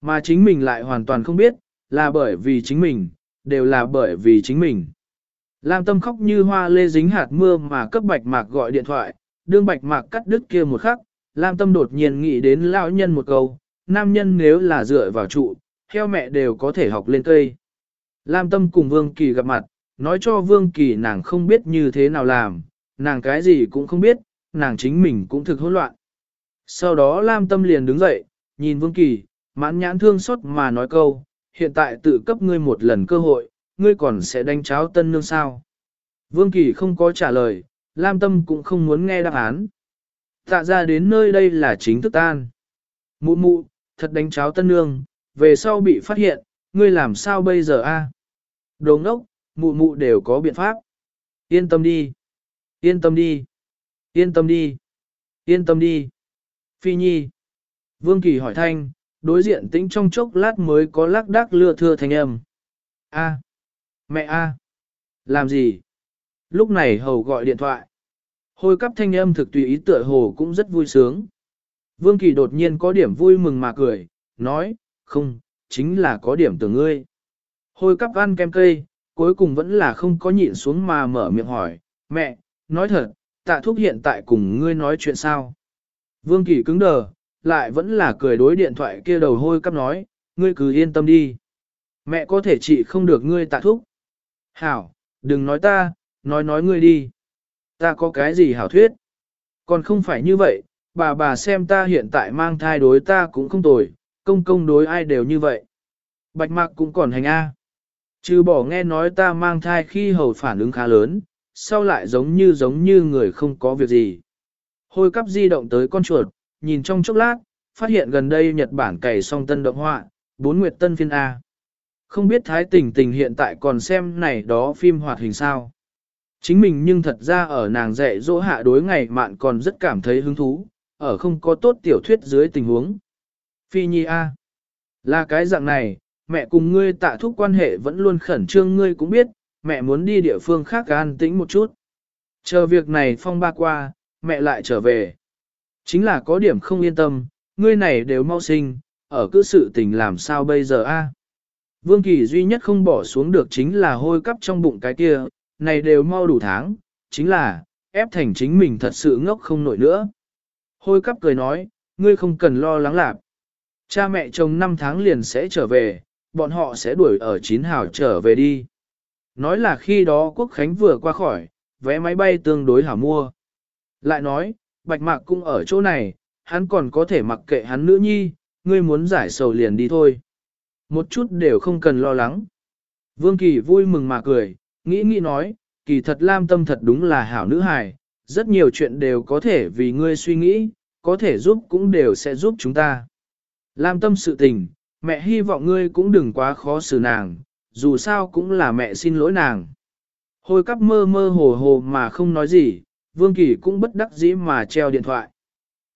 Mà chính mình lại hoàn toàn không biết, là bởi vì chính mình, đều là bởi vì chính mình. Lam tâm khóc như hoa lê dính hạt mưa mà cấp bạch mạc gọi điện thoại, đương bạch mạc cắt đứt kia một khắc, Lam tâm đột nhiên nghĩ đến lão nhân một câu, nam nhân nếu là dựa vào trụ, theo mẹ đều có thể học lên cây. Lam tâm cùng Vương Kỳ gặp mặt, nói cho Vương Kỳ nàng không biết như thế nào làm, nàng cái gì cũng không biết, nàng chính mình cũng thực hỗn loạn. Sau đó Lam tâm liền đứng dậy, nhìn Vương Kỳ, mãn nhãn thương xót mà nói câu, hiện tại tự cấp ngươi một lần cơ hội, ngươi còn sẽ đánh cháo tân nương sao. Vương Kỳ không có trả lời, Lam Tâm cũng không muốn nghe đáp án. Tạ ra đến nơi đây là chính thức tan. Mụ mụ, thật đánh cháo tân nương, về sau bị phát hiện, ngươi làm sao bây giờ a? Đồ ngốc, mụ mụ đều có biện pháp. Yên tâm đi. Yên tâm đi. Yên tâm đi. Yên tâm đi. Phi Nhi. Vương Kỳ hỏi thanh, đối diện tĩnh trong chốc lát mới có lắc đắc lưa thưa thanh âm. A. Mẹ A. Làm gì? Lúc này hầu gọi điện thoại. Hôi cắp thanh âm thực tùy ý tựa hồ cũng rất vui sướng. Vương Kỳ đột nhiên có điểm vui mừng mà cười, nói, không, chính là có điểm từ ngươi. Hôi cắp ăn kem cây, cuối cùng vẫn là không có nhịn xuống mà mở miệng hỏi, mẹ, nói thật, tạ thúc hiện tại cùng ngươi nói chuyện sao? Vương Kỳ cứng đờ, lại vẫn là cười đối điện thoại kia đầu hôi cắp nói, ngươi cứ yên tâm đi. Mẹ có thể trị không được ngươi tạ thúc. Hảo, đừng nói ta, nói nói ngươi đi. Ta có cái gì hảo thuyết? Còn không phải như vậy, bà bà xem ta hiện tại mang thai đối ta cũng không tồi, công công đối ai đều như vậy. Bạch mạc cũng còn hành A. Chứ bỏ nghe nói ta mang thai khi hầu phản ứng khá lớn, sau lại giống như giống như người không có việc gì. Hôi cắp di động tới con chuột, nhìn trong chốc lát, phát hiện gần đây Nhật Bản cày xong tân động họa, bốn nguyệt tân phiên A. Không biết Thái Tình Tình hiện tại còn xem này đó phim hoạt hình sao. Chính mình nhưng thật ra ở nàng dạy dỗ hạ đối ngày mạn còn rất cảm thấy hứng thú, ở không có tốt tiểu thuyết dưới tình huống. Phi Nhi A. Là cái dạng này, mẹ cùng ngươi tạ thúc quan hệ vẫn luôn khẩn trương ngươi cũng biết, mẹ muốn đi địa phương khác an tĩnh một chút. Chờ việc này phong ba qua, mẹ lại trở về. Chính là có điểm không yên tâm, ngươi này đều mau sinh, ở cứ sự tình làm sao bây giờ a? Vương Kỳ duy nhất không bỏ xuống được chính là hôi cắp trong bụng cái kia, này đều mau đủ tháng, chính là, ép thành chính mình thật sự ngốc không nổi nữa. Hôi cắp cười nói, ngươi không cần lo lắng lạc. Cha mẹ chồng 5 tháng liền sẽ trở về, bọn họ sẽ đuổi ở chín hào trở về đi. Nói là khi đó Quốc Khánh vừa qua khỏi, vé máy bay tương đối hảo mua. Lại nói, Bạch Mạc cũng ở chỗ này, hắn còn có thể mặc kệ hắn nữ nhi, ngươi muốn giải sầu liền đi thôi. Một chút đều không cần lo lắng. Vương Kỳ vui mừng mà cười, nghĩ nghĩ nói, kỳ thật Lam Tâm thật đúng là hảo nữ hài, rất nhiều chuyện đều có thể vì ngươi suy nghĩ, có thể giúp cũng đều sẽ giúp chúng ta. Lam Tâm sự tình, mẹ hy vọng ngươi cũng đừng quá khó xử nàng, dù sao cũng là mẹ xin lỗi nàng. Hồi cắp mơ mơ hồ hồ mà không nói gì, Vương Kỳ cũng bất đắc dĩ mà treo điện thoại.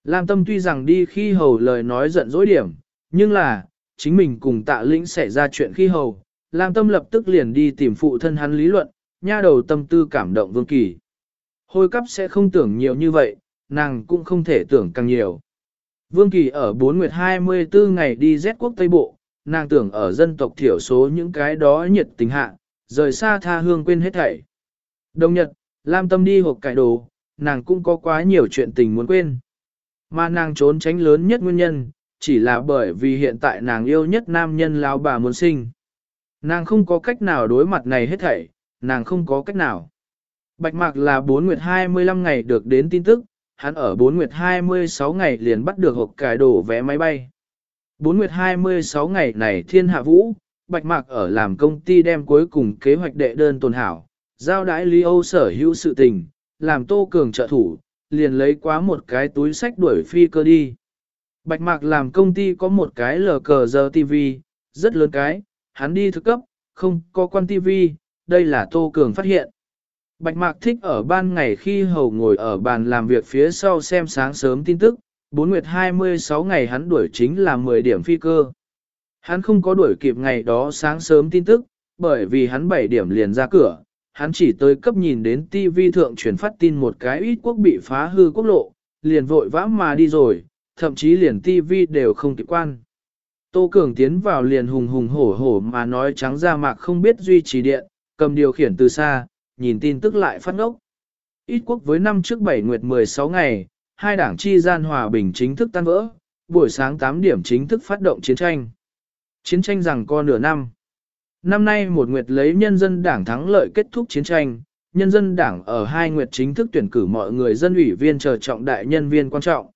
Lam Tâm tuy rằng đi khi hầu lời nói giận dỗi điểm, nhưng là, chính mình cùng tạ lĩnh xảy ra chuyện khi hầu, Lam Tâm lập tức liền đi tìm phụ thân hắn lý luận, nha đầu tâm tư cảm động Vương Kỳ. Hôi cấp sẽ không tưởng nhiều như vậy, nàng cũng không thể tưởng càng nhiều. Vương Kỳ ở 4 nguyệt 24 ngày đi Z quốc Tây Bộ, nàng tưởng ở dân tộc thiểu số những cái đó nhiệt tình hạ, rời xa tha hương quên hết thảy. Đồng nhật, Lam Tâm đi hộp cải đồ, nàng cũng có quá nhiều chuyện tình muốn quên. Mà nàng trốn tránh lớn nhất nguyên nhân, chỉ là bởi vì hiện tại nàng yêu nhất nam nhân lão bà muốn sinh. Nàng không có cách nào đối mặt này hết thảy, nàng không có cách nào. Bạch Mạc là 4 nguyệt 25 ngày được đến tin tức, hắn ở 4 nguyệt 26 ngày liền bắt được hộp cải đổ vé máy bay. 4 nguyệt 26 ngày này thiên hạ vũ, Bạch Mạc ở làm công ty đem cuối cùng kế hoạch đệ đơn tồn hảo, giao đãi Lý Âu sở hữu sự tình, làm tô cường trợ thủ, liền lấy quá một cái túi sách đuổi phi cơ đi. Bạch Mạc làm công ty có một cái lờ cờ giờ TV, rất lớn cái, hắn đi thực cấp, không có quan TV, đây là Tô Cường phát hiện. Bạch Mạc thích ở ban ngày khi hầu ngồi ở bàn làm việc phía sau xem sáng sớm tin tức, 4 nguyệt 26 ngày hắn đuổi chính là 10 điểm phi cơ. Hắn không có đuổi kịp ngày đó sáng sớm tin tức, bởi vì hắn 7 điểm liền ra cửa, hắn chỉ tới cấp nhìn đến TV thượng truyền phát tin một cái ít quốc bị phá hư quốc lộ, liền vội vã mà đi rồi, thậm chí liền TV đều không kịp quan. Tô Cường tiến vào liền hùng hùng hổ hổ mà nói trắng ra mạc không biết duy trì điện, cầm điều khiển từ xa, nhìn tin tức lại phát ngốc. Ít quốc với năm trước 7 nguyệt 16 ngày, hai đảng chi gian hòa bình chính thức tan vỡ, buổi sáng 8 điểm chính thức phát động chiến tranh. Chiến tranh rằng co nửa năm. Năm nay một nguyệt lấy nhân dân đảng thắng lợi kết thúc chiến tranh, nhân dân đảng ở hai nguyệt chính thức tuyển cử mọi người dân ủy viên chờ trọng đại nhân viên quan trọng.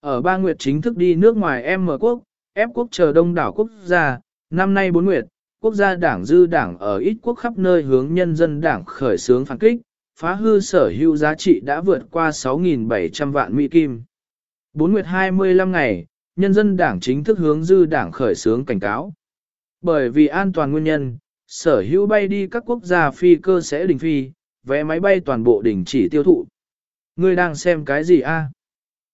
Ở ba nguyệt chính thức đi nước ngoài M quốc, ép quốc chờ đông đảo quốc gia, năm nay bốn nguyệt, quốc gia đảng dư đảng ở ít quốc khắp nơi hướng nhân dân đảng khởi xướng phản kích, phá hư sở hữu giá trị đã vượt qua 6.700 vạn Mỹ Kim. Bốn nguyệt 25 ngày, nhân dân đảng chính thức hướng dư đảng khởi xướng cảnh cáo. Bởi vì an toàn nguyên nhân, sở hữu bay đi các quốc gia phi cơ sẽ đình phi, vé máy bay toàn bộ đình chỉ tiêu thụ. Ngươi đang xem cái gì a?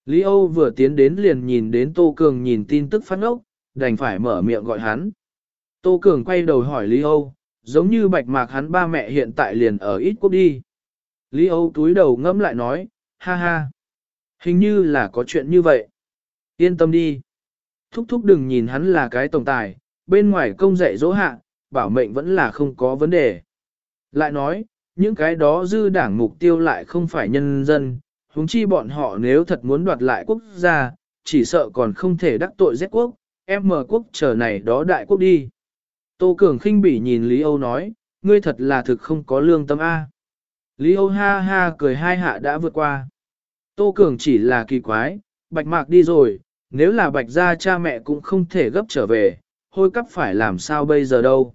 Lý Âu vừa tiến đến liền nhìn đến Tô Cường nhìn tin tức phát ngốc, đành phải mở miệng gọi hắn. Tô Cường quay đầu hỏi Lý Âu, giống như bạch mạc hắn ba mẹ hiện tại liền ở ít quốc đi. Lý Âu túi đầu ngẫm lại nói, ha ha, hình như là có chuyện như vậy. Yên tâm đi. Thúc thúc đừng nhìn hắn là cái tổng tài, bên ngoài công dạy dỗ hạ, bảo mệnh vẫn là không có vấn đề. Lại nói, những cái đó dư đảng mục tiêu lại không phải nhân dân, huống chi bọn họ nếu thật muốn đoạt lại quốc gia, chỉ sợ còn không thể đắc tội Z quốc, em mở quốc chờ này đó đại quốc đi. Tô Cường khinh bỉ nhìn Lý Âu nói, ngươi thật là thực không có lương tâm A. Lý Âu ha ha cười hai hạ đã vượt qua. Tô Cường chỉ là kỳ quái, bạch mạc đi rồi, nếu là bạch gia cha mẹ cũng không thể gấp trở về, hôi cắp phải làm sao bây giờ đâu.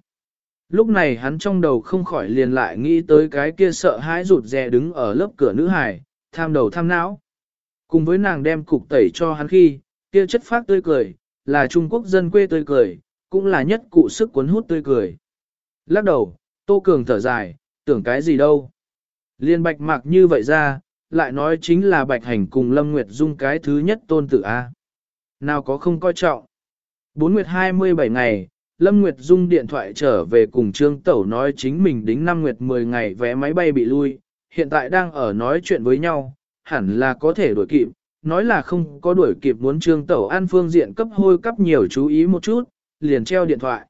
Lúc này hắn trong đầu không khỏi liền lại nghĩ tới cái kia sợ hãi rụt rè đứng ở lớp cửa nữ hải, tham đầu tham não. Cùng với nàng đem cục tẩy cho hắn khi, kia chất phát tươi cười, là Trung Quốc dân quê tươi cười, cũng là nhất cụ sức cuốn hút tươi cười. Lắc đầu, Tô Cường thở dài, tưởng cái gì đâu. Liên bạch mạc như vậy ra, lại nói chính là bạch hành cùng Lâm Nguyệt Dung cái thứ nhất tôn tử A. Nào có không coi trọng. Bốn Nguyệt 27 ngày, Lâm Nguyệt Dung điện thoại trở về cùng Trương Tẩu nói chính mình đính năm Nguyệt 10 ngày vé máy bay bị lui, hiện tại đang ở nói chuyện với nhau, hẳn là có thể đuổi kịp, nói là không có đuổi kịp muốn Trương Tẩu an phương diện cấp hôi cấp nhiều chú ý một chút, liền treo điện thoại.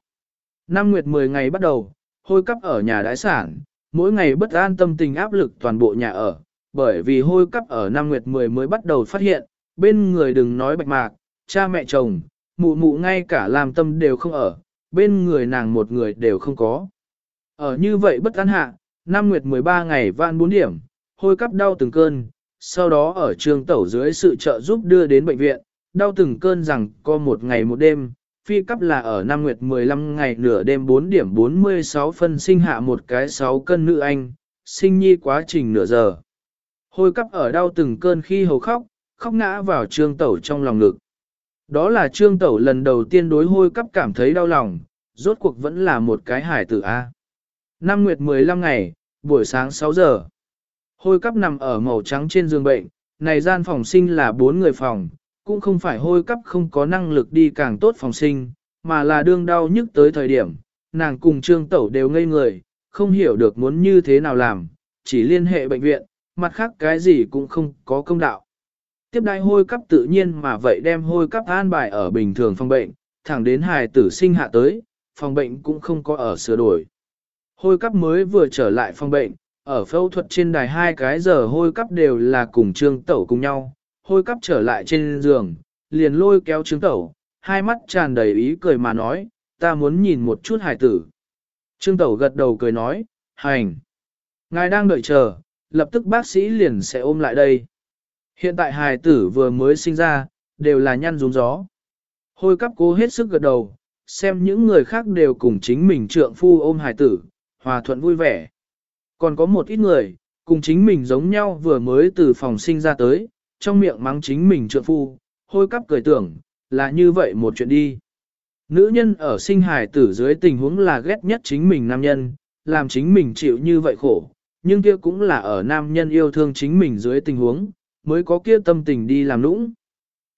Năm Nguyệt 10 ngày bắt đầu, hôi cấp ở nhà đái sản, mỗi ngày bất an tâm tình áp lực toàn bộ nhà ở, bởi vì hôi cấp ở năm Nguyệt 10 mới bắt đầu phát hiện, bên người đừng nói bạch mạc, cha mẹ chồng, mụ mụ ngay cả làm tâm đều không ở, bên người nàng một người đều không có. Ở như vậy bất an hạ, năm nguyệt 13 ngày vạn 4 điểm, hôi cắp đau từng cơn, sau đó ở trường tẩu dưới sự trợ giúp đưa đến bệnh viện, đau từng cơn rằng có một ngày một đêm, phi cấp là ở năm nguyệt 15 ngày nửa đêm 4 điểm 46 phân sinh hạ một cái 6 cân nữ anh, sinh nhi quá trình nửa giờ. Hôi cắp ở đau từng cơn khi hầu khóc, khóc ngã vào trương tẩu trong lòng ngực. Đó là trương tẩu lần đầu tiên đối hôi cắp cảm thấy đau lòng, rốt cuộc vẫn là một cái hải tử A. Năm nguyệt 15 ngày, buổi sáng 6 giờ. Hôi cắp nằm ở màu trắng trên giường bệnh, này gian phòng sinh là bốn người phòng, cũng không phải hôi cắp không có năng lực đi càng tốt phòng sinh, mà là đương đau nhức tới thời điểm, nàng cùng trương tẩu đều ngây người, không hiểu được muốn như thế nào làm, chỉ liên hệ bệnh viện, mặt khác cái gì cũng không có công đạo. Tiếp đai hôi cắp tự nhiên mà vậy đem hôi cắp an bài ở bình thường phòng bệnh, thẳng đến hài tử sinh hạ tới, phòng bệnh cũng không có ở sửa đổi. Hôi cắp mới vừa trở lại phòng bệnh, ở phẫu thuật trên đài hai cái giờ hôi cắp đều là cùng trương tẩu cùng nhau, hôi cắp trở lại trên giường, liền lôi kéo trương tẩu, hai mắt tràn đầy ý cười mà nói, ta muốn nhìn một chút hài tử. Trương tẩu gật đầu cười nói, hành. Ngài đang đợi chờ, lập tức bác sĩ liền sẽ ôm lại đây. Hiện tại hài tử vừa mới sinh ra, đều là nhăn rúng gió. Hôi cắp cố hết sức gật đầu, xem những người khác đều cùng chính mình trượng phu ôm hài tử, hòa thuận vui vẻ. Còn có một ít người, cùng chính mình giống nhau vừa mới từ phòng sinh ra tới, trong miệng mắng chính mình trượng phu, hôi cắp cười tưởng, là như vậy một chuyện đi. Nữ nhân ở sinh hài tử dưới tình huống là ghét nhất chính mình nam nhân, làm chính mình chịu như vậy khổ, nhưng kia cũng là ở nam nhân yêu thương chính mình dưới tình huống, mới có kia tâm tình đi làm nũng.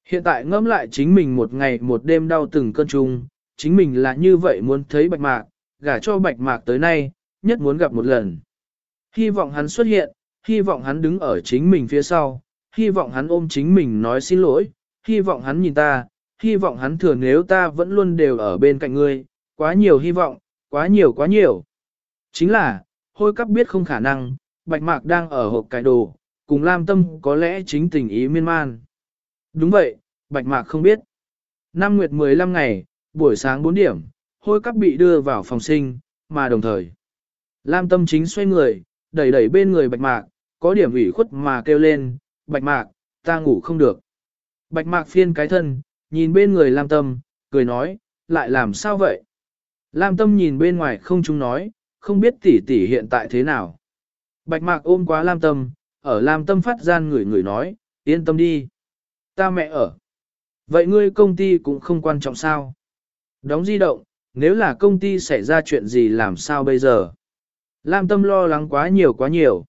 Hiện tại ngẫm lại chính mình một ngày một đêm đau từng cơn trùng, chính mình là như vậy muốn thấy bạch mạc, gả cho bạch mạc tới nay, nhất muốn gặp một lần. Hy vọng hắn xuất hiện, hy vọng hắn đứng ở chính mình phía sau, hy vọng hắn ôm chính mình nói xin lỗi, hy vọng hắn nhìn ta, hy vọng hắn thừa nếu ta vẫn luôn đều ở bên cạnh ngươi, quá nhiều hy vọng, quá nhiều quá nhiều. Chính là, hôi cắp biết không khả năng, bạch mạc đang ở hộp cái đồ, cùng Lam Tâm có lẽ chính tình ý miên man. Đúng vậy, bạch mạc không biết. Năm nguyệt 15 ngày, buổi sáng 4 điểm, hôi cắp bị đưa vào phòng sinh, mà đồng thời. Lam Tâm chính xoay người, đẩy đẩy bên người bạch mạc, có điểm ủy khuất mà kêu lên, bạch mạc, ta ngủ không được. Bạch mạc phiên cái thân, nhìn bên người Lam Tâm, cười nói, lại làm sao vậy? Lam Tâm nhìn bên ngoài không chúng nói, không biết tỷ tỷ hiện tại thế nào. Bạch mạc ôm quá Lam Tâm, ở Lam Tâm phát gian người người nói, yên tâm đi. Ta mẹ ở. Vậy ngươi công ty cũng không quan trọng sao? Đóng di động, nếu là công ty xảy ra chuyện gì làm sao bây giờ? Lam Tâm lo lắng quá nhiều quá nhiều.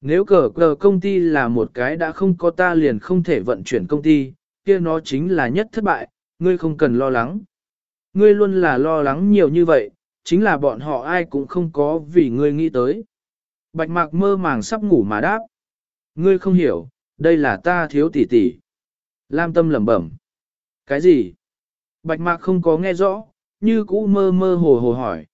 Nếu cờ cờ công ty là một cái đã không có ta liền không thể vận chuyển công ty, kia nó chính là nhất thất bại, ngươi không cần lo lắng. Ngươi luôn là lo lắng nhiều như vậy, chính là bọn họ ai cũng không có vì ngươi nghĩ tới. Bạch mạc mơ màng sắp ngủ mà đáp. Ngươi không hiểu, đây là ta thiếu tỷ tỷ. Lam tâm lẩm bẩm. Cái gì? Bạch mạc không có nghe rõ, như cũ mơ mơ hồ hồ hỏi.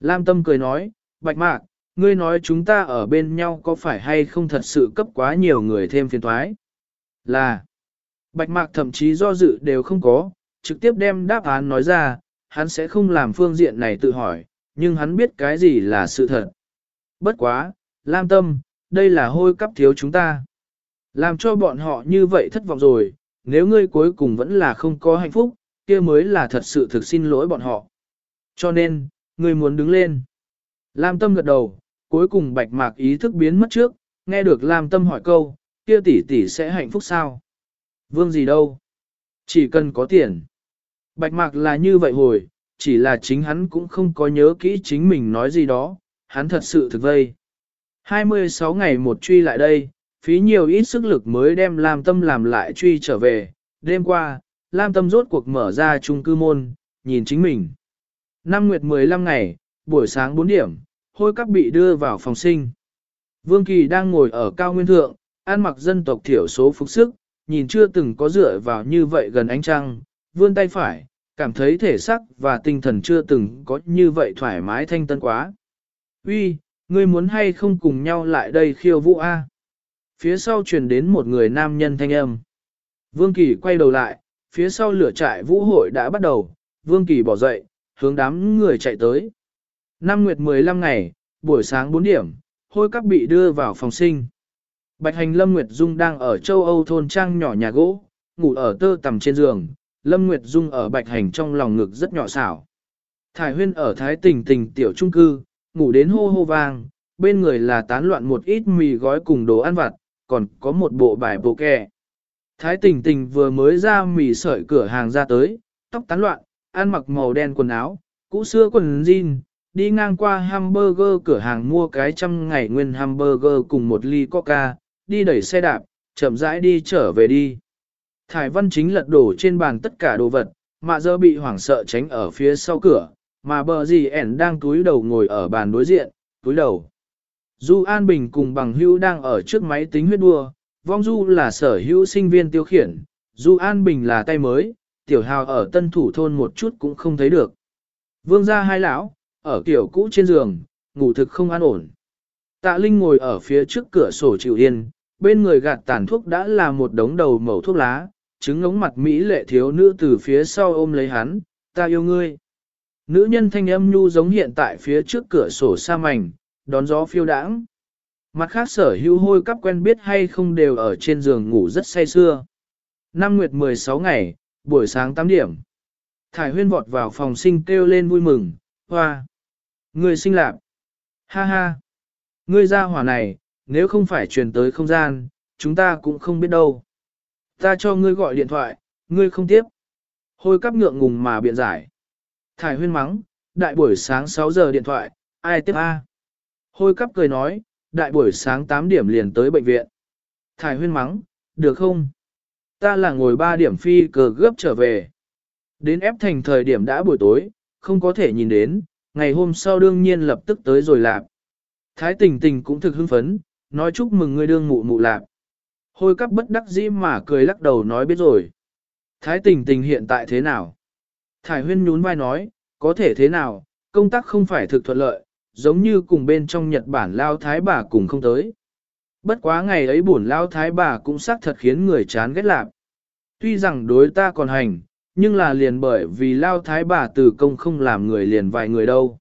Lam tâm cười nói, Bạch mạc, ngươi nói chúng ta ở bên nhau có phải hay không thật sự cấp quá nhiều người thêm phiền thoái? Là, Bạch mạc thậm chí do dự đều không có, trực tiếp đem đáp án nói ra, hắn sẽ không làm phương diện này tự hỏi, nhưng hắn biết cái gì là sự thật. Bất quá, Lam Tâm, đây là hôi cấp thiếu chúng ta. Làm cho bọn họ như vậy thất vọng rồi, nếu ngươi cuối cùng vẫn là không có hạnh phúc, kia mới là thật sự thực xin lỗi bọn họ. Cho nên, ngươi muốn đứng lên. Lam Tâm gật đầu, cuối cùng bạch mạc ý thức biến mất trước, nghe được Lam Tâm hỏi câu, kia tỷ tỷ sẽ hạnh phúc sao? Vương gì đâu? Chỉ cần có tiền. Bạch mạc là như vậy hồi, chỉ là chính hắn cũng không có nhớ kỹ chính mình nói gì đó, hắn thật sự thực vây. 26 ngày một truy lại đây, phí nhiều ít sức lực mới đem Lam Tâm làm lại truy trở về. Đêm qua, Lam Tâm rốt cuộc mở ra trung cư môn, nhìn chính mình. Năm nguyệt 15 ngày, buổi sáng 4 điểm, hôi các bị đưa vào phòng sinh. Vương Kỳ đang ngồi ở cao nguyên thượng, ăn mặc dân tộc thiểu số phục sức, nhìn chưa từng có dựa vào như vậy gần ánh trăng, vươn tay phải, cảm thấy thể sắc và tinh thần chưa từng có như vậy thoải mái thanh tân quá. Uy, ngươi muốn hay không cùng nhau lại đây khiêu vũ A? Phía sau truyền đến một người nam nhân thanh âm. Vương Kỳ quay đầu lại, phía sau lửa trại vũ hội đã bắt đầu, Vương Kỳ bỏ dậy, hướng đám người chạy tới. Năm nguyệt 15 ngày, buổi sáng 4 điểm, hôi các bị đưa vào phòng sinh. Bạch hành Lâm Nguyệt Dung đang ở châu Âu thôn trang nhỏ nhà gỗ, ngủ ở tơ tầm trên giường, Lâm Nguyệt Dung ở bạch hành trong lòng ngực rất nhỏ xảo. Thải huyên ở thái tình tình tiểu trung cư, ngủ đến hô hô vang, bên người là tán loạn một ít mì gói cùng đồ ăn vặt, còn có một bộ bài bộ kè. Thái tình tình vừa mới ra mì sợi cửa hàng ra tới, tóc tán loạn, ăn mặc màu đen quần áo, cũ xưa quần jean, đi ngang qua hamburger cửa hàng mua cái trăm ngày nguyên hamburger cùng một ly coca, đi đẩy xe đạp, chậm rãi đi trở về đi. Thải văn chính lật đổ trên bàn tất cả đồ vật, mạ dơ bị hoảng sợ tránh ở phía sau cửa, mà bờ gì ẻn đang túi đầu ngồi ở bàn đối diện, túi đầu. Du An Bình cùng bằng hữu đang ở trước máy tính huyết đua, vong du là sở hữu sinh viên tiêu khiển, Du An Bình là tay mới, tiểu hào ở tân thủ thôn một chút cũng không thấy được. Vương gia hai lão, ở kiểu cũ trên giường, ngủ thực không an ổn. Tạ Linh ngồi ở phía trước cửa sổ chịu yên, bên người gạt tàn thuốc đã là một đống đầu mẩu thuốc lá, trứng ngống mặt Mỹ lệ thiếu nữ từ phía sau ôm lấy hắn, ta yêu ngươi. Nữ nhân thanh âm nhu giống hiện tại phía trước cửa sổ sa mảnh, đón gió phiêu đãng. Mặt khác sở hữu hôi cắp quen biết hay không đều ở trên giường ngủ rất say sưa. Năm nguyệt 16 ngày, buổi sáng 8 điểm. Thải huyên vọt vào phòng sinh kêu lên vui mừng, hoa. Người sinh lạc. Ha ha. Ngươi ra hỏa này, nếu không phải truyền tới không gian, chúng ta cũng không biết đâu. Ta cho ngươi gọi điện thoại, ngươi không tiếp. Hôi cắp ngượng ngùng mà biện giải. Thải huyên mắng, đại buổi sáng 6 giờ điện thoại, ai tiếp A. Hôi cắp cười nói, đại buổi sáng 8 điểm liền tới bệnh viện. Thải huyên mắng, được không? Ta là ngồi 3 điểm phi cờ gấp trở về. Đến ép thành thời điểm đã buổi tối, không có thể nhìn đến, ngày hôm sau đương nhiên lập tức tới rồi lạp. Thái tình tình cũng thực hưng phấn, nói chúc mừng ngươi đương mụ mụ lạp. Hôi cắp bất đắc dĩ mà cười lắc đầu nói biết rồi. Thái tình tình hiện tại thế nào? Thải huyên nhún vai nói, có thể thế nào, công tác không phải thực thuận lợi, giống như cùng bên trong Nhật Bản lao thái bà cùng không tới. Bất quá ngày ấy buồn lao thái bà cũng xác thật khiến người chán ghét lạc. Tuy rằng đối ta còn hành, nhưng là liền bởi vì lao thái bà từ công không làm người liền vài người đâu.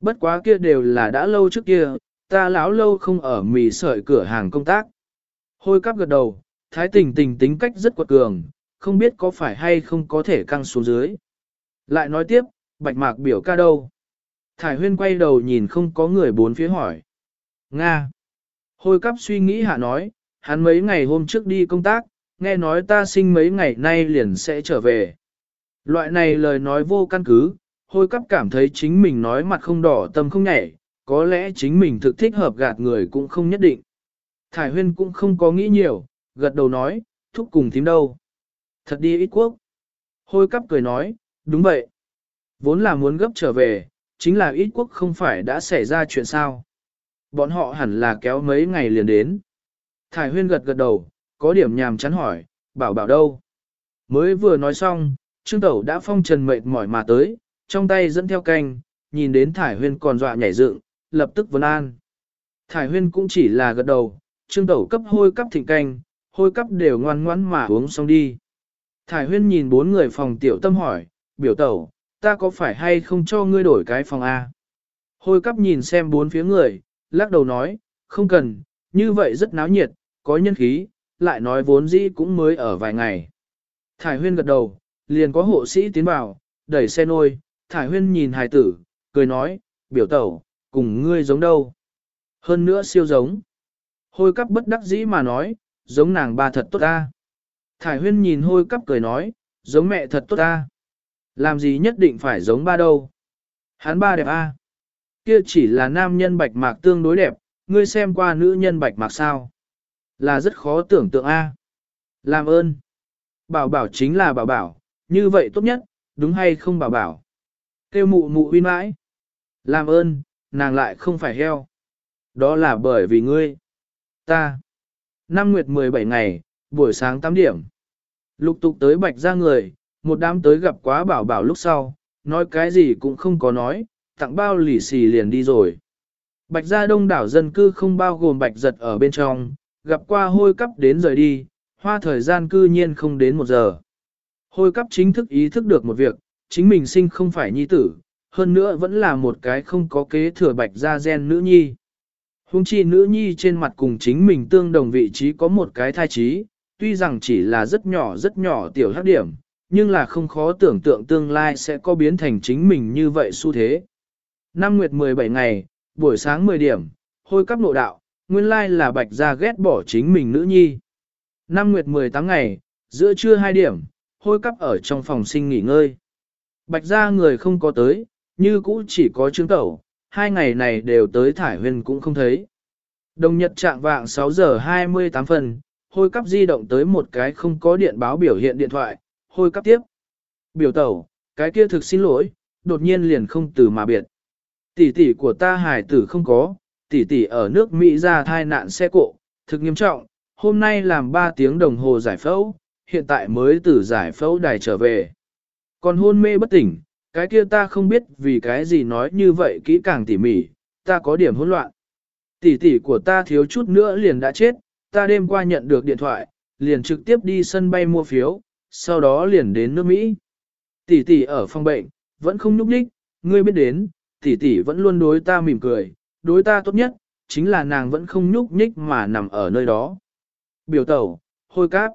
Bất quá kia đều là đã lâu trước kia, ta lão lâu không ở mì sợi cửa hàng công tác. Hôi cắp gật đầu, thái tình tình tính cách rất quật cường, không biết có phải hay không có thể căng xuống dưới. Lại nói tiếp, bạch mạc biểu ca đâu? Thải huyên quay đầu nhìn không có người bốn phía hỏi. Nga. Hôi cắp suy nghĩ hạ nói, hắn mấy ngày hôm trước đi công tác, nghe nói ta sinh mấy ngày nay liền sẽ trở về. Loại này lời nói vô căn cứ, hôi cắp cảm thấy chính mình nói mặt không đỏ tâm không nhảy, có lẽ chính mình thực thích hợp gạt người cũng không nhất định. Thải huyên cũng không có nghĩ nhiều, gật đầu nói, thúc cùng thím đâu. Thật đi ít quốc. Hôi cắp cười nói, đúng vậy. Vốn là muốn gấp trở về, chính là ít quốc không phải đã xảy ra chuyện sao. Bọn họ hẳn là kéo mấy ngày liền đến. Thải huyên gật gật đầu, có điểm nhàm chán hỏi, bảo bảo đâu. Mới vừa nói xong, Trương Tẩu đã phong trần mệt mỏi mà tới, trong tay dẫn theo canh, nhìn đến Thải huyên còn dọa nhảy dựng, lập tức vấn an. Thải huyên cũng chỉ là gật đầu, Trương Tẩu cấp hôi cấp thịnh canh, hôi cấp đều ngoan ngoãn mà uống xong đi. Thải huyên nhìn bốn người phòng tiểu tâm hỏi, biểu tẩu, ta có phải hay không cho ngươi đổi cái phòng A? Hôi cắp nhìn xem bốn phía người, lắc đầu nói, không cần, như vậy rất náo nhiệt, có nhân khí, lại nói vốn dĩ cũng mới ở vài ngày. Thải huyên gật đầu, liền có hộ sĩ tiến vào, đẩy xe nôi, thải huyên nhìn hài tử, cười nói, biểu tẩu, cùng ngươi giống đâu. Hơn nữa siêu giống. Hôi cắp bất đắc dĩ mà nói, giống nàng ba thật tốt ta. Thải huyên nhìn hôi cắp cười nói, giống mẹ thật tốt ta. Làm gì nhất định phải giống ba đâu. Hắn ba đẹp a. Kia chỉ là nam nhân bạch mạc tương đối đẹp, ngươi xem qua nữ nhân bạch mạc sao. Là rất khó tưởng tượng a. Làm ơn. Bảo bảo chính là bảo bảo, như vậy tốt nhất, đúng hay không bảo bảo. Kêu mụ mụ uy mãi. Làm ơn, nàng lại không phải heo. Đó là bởi vì ngươi. Ta. Năm nguyệt 17 ngày, buổi sáng 8 điểm. Lục tục tới bạch ra người, một đám tới gặp quá bảo bảo lúc sau, nói cái gì cũng không có nói, tặng bao lì xì liền đi rồi. Bạch gia đông đảo dân cư không bao gồm bạch giật ở bên trong, gặp qua hôi cắp đến rời đi, hoa thời gian cư nhiên không đến một giờ. Hôi cắp chính thức ý thức được một việc, chính mình sinh không phải nhi tử, hơn nữa vẫn là một cái không có kế thừa bạch gia gen nữ nhi. Hùng chi nữ nhi trên mặt cùng chính mình tương đồng vị trí có một cái thai trí, tuy rằng chỉ là rất nhỏ rất nhỏ tiểu hắc điểm, nhưng là không khó tưởng tượng tương lai sẽ có biến thành chính mình như vậy xu thế. Năm nguyệt 17 ngày, buổi sáng 10 điểm, hôi cắp nội đạo, nguyên lai là bạch gia ghét bỏ chính mình nữ nhi. Năm nguyệt 18 ngày, giữa trưa 2 điểm, hôi cắp ở trong phòng sinh nghỉ ngơi. Bạch gia người không có tới, như cũ chỉ có trương tẩu, hai ngày này đều tới thải huyền cũng không thấy. Đồng nhật trạng vạng 6 giờ 28 phần, hôi cắp di động tới một cái không có điện báo biểu hiện điện thoại, hôi cắp tiếp. Biểu tẩu, cái kia thực xin lỗi, đột nhiên liền không từ mà biệt. Tỷ tỷ của ta hải tử không có, tỷ tỷ ở nước Mỹ ra thai nạn xe cộ, thực nghiêm trọng, hôm nay làm 3 tiếng đồng hồ giải phẫu, hiện tại mới từ giải phẫu đài trở về. Còn hôn mê bất tỉnh, cái kia ta không biết vì cái gì nói như vậy kỹ càng tỉ mỉ, ta có điểm hỗn loạn. Tỷ tỷ của ta thiếu chút nữa liền đã chết, ta đêm qua nhận được điện thoại, liền trực tiếp đi sân bay mua phiếu, sau đó liền đến nước Mỹ. Tỷ tỷ ở phòng bệnh, vẫn không nhúc nhích, ngươi biết đến, tỷ tỷ vẫn luôn đối ta mỉm cười, đối ta tốt nhất, chính là nàng vẫn không nhúc nhích mà nằm ở nơi đó. Biểu tẩu, hôi cáp.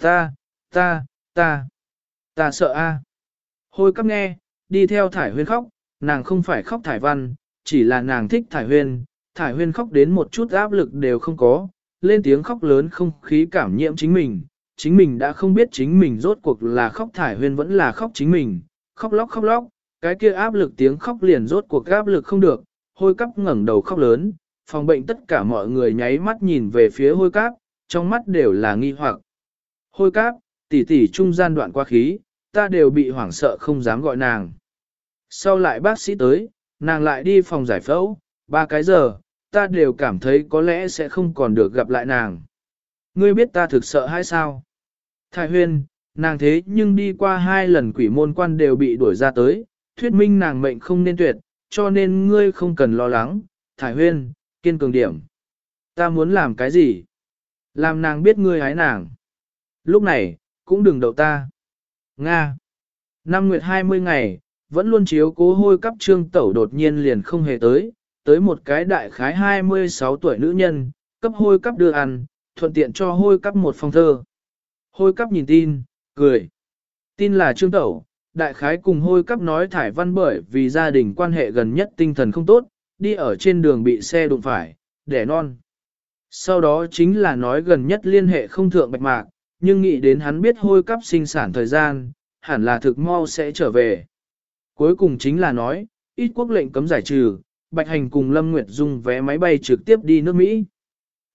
Ta, ta, ta, ta sợ a. Hôi cáp nghe, đi theo thải huyên khóc, nàng không phải khóc thải văn, chỉ là nàng thích thải huyên, thải huyên khóc đến một chút áp lực đều không có, lên tiếng khóc lớn không khí cảm nhiễm chính mình, chính mình đã không biết chính mình rốt cuộc là khóc thải huyên vẫn là khóc chính mình, khóc lóc khóc lóc, cái kia áp lực tiếng khóc liền rốt cuộc áp lực không được, hôi cắp ngẩng đầu khóc lớn, phòng bệnh tất cả mọi người nháy mắt nhìn về phía hôi cáp, trong mắt đều là nghi hoặc. Hôi cáp, tỷ tỷ trung gian đoạn qua khí, ta đều bị hoảng sợ không dám gọi nàng. Sau lại bác sĩ tới, nàng lại đi phòng giải phẫu, ba cái giờ, ta đều cảm thấy có lẽ sẽ không còn được gặp lại nàng. Ngươi biết ta thực sợ hay sao? Thái huyên, nàng thế nhưng đi qua hai lần quỷ môn quan đều bị đuổi ra tới, thuyết minh nàng mệnh không nên tuyệt, cho nên ngươi không cần lo lắng, Thái huyên, kiên cường điểm. Ta muốn làm cái gì? Làm nàng biết ngươi hái nàng. Lúc này, cũng đừng đậu ta. Nga. Năm nguyệt 20 ngày, vẫn luôn chiếu cố hôi cắp trương tẩu đột nhiên liền không hề tới, tới một cái đại khái 26 tuổi nữ nhân, cấp hôi cắp đưa ăn, thuận tiện cho hôi cắp một phong thơ. Hôi cắp nhìn tin, cười. Tin là trương tẩu, đại khái cùng hôi cắp nói thải văn bởi vì gia đình quan hệ gần nhất tinh thần không tốt, đi ở trên đường bị xe đụng phải, đẻ non. Sau đó chính là nói gần nhất liên hệ không thượng bạch mạc, nhưng nghĩ đến hắn biết hôi cắp sinh sản thời gian, hẳn là thực mau sẽ trở về. Cuối cùng chính là nói, ít quốc lệnh cấm giải trừ, Bạch Hành cùng Lâm Nguyệt Dung vé máy bay trực tiếp đi nước Mỹ.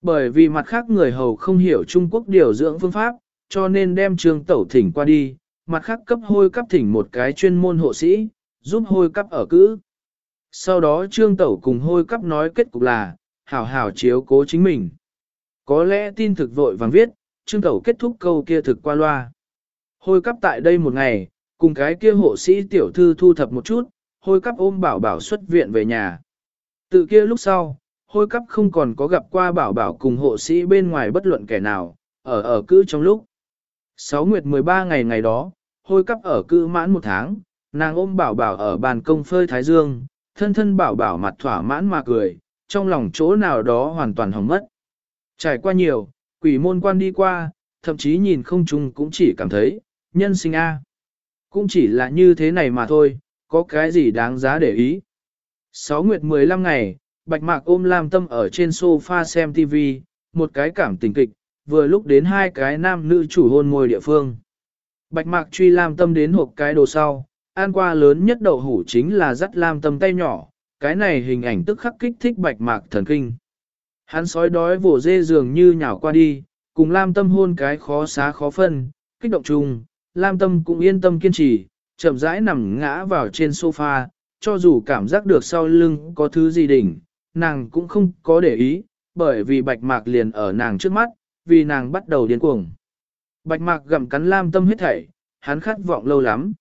Bởi vì mặt khác người hầu không hiểu Trung Quốc điều dưỡng phương pháp, cho nên đem trương tẩu thỉnh qua đi, mặt khác cấp hôi cấp thỉnh một cái chuyên môn hộ sĩ, giúp hôi cấp ở cữ. Sau đó trương tẩu cùng hôi cấp nói kết cục là, hảo hảo chiếu cố chính mình. Có lẽ tin thực vội vàng viết, trương tẩu kết thúc câu kia thực qua loa. Hôi cấp tại đây một ngày, cùng cái kia hộ sĩ tiểu thư thu thập một chút, hôi cấp ôm bảo bảo xuất viện về nhà. Tự kia lúc sau, hôi cấp không còn có gặp qua bảo bảo cùng hộ sĩ bên ngoài bất luận kẻ nào, ở ở cữ trong lúc. Sáu nguyệt 13 ngày ngày đó, hôi cấp ở cư mãn một tháng, nàng ôm bảo bảo ở bàn công phơi thái dương, thân thân bảo bảo mặt thỏa mãn mà cười, trong lòng chỗ nào đó hoàn toàn hỏng mất. Trải qua nhiều, quỷ môn quan đi qua, thậm chí nhìn không chung cũng chỉ cảm thấy, nhân sinh A. Cũng chỉ là như thế này mà thôi, có cái gì đáng giá để ý. Sáu nguyệt 15 ngày, Bạch Mạc ôm Lam Tâm ở trên sofa xem TV, một cái cảm tình kịch, vừa lúc đến hai cái nam nữ chủ hôn môi địa phương. Bạch Mạc truy Lam Tâm đến hộp cái đồ sau, an qua lớn nhất đậu hủ chính là dắt Lam Tâm tay nhỏ, cái này hình ảnh tức khắc kích thích Bạch Mạc thần kinh. Hắn sói đói vồ dê dường như nhào qua đi, cùng Lam Tâm hôn cái khó xá khó phân, kích động chung, Lam Tâm cũng yên tâm kiên trì, chậm rãi nằm ngã vào trên sofa, cho dù cảm giác được sau lưng có thứ gì đỉnh, nàng cũng không có để ý, bởi vì bạch mạc liền ở nàng trước mắt, vì nàng bắt đầu điên cuồng. Bạch mạc gặm cắn lam tâm hết thảy, hắn khát vọng lâu lắm.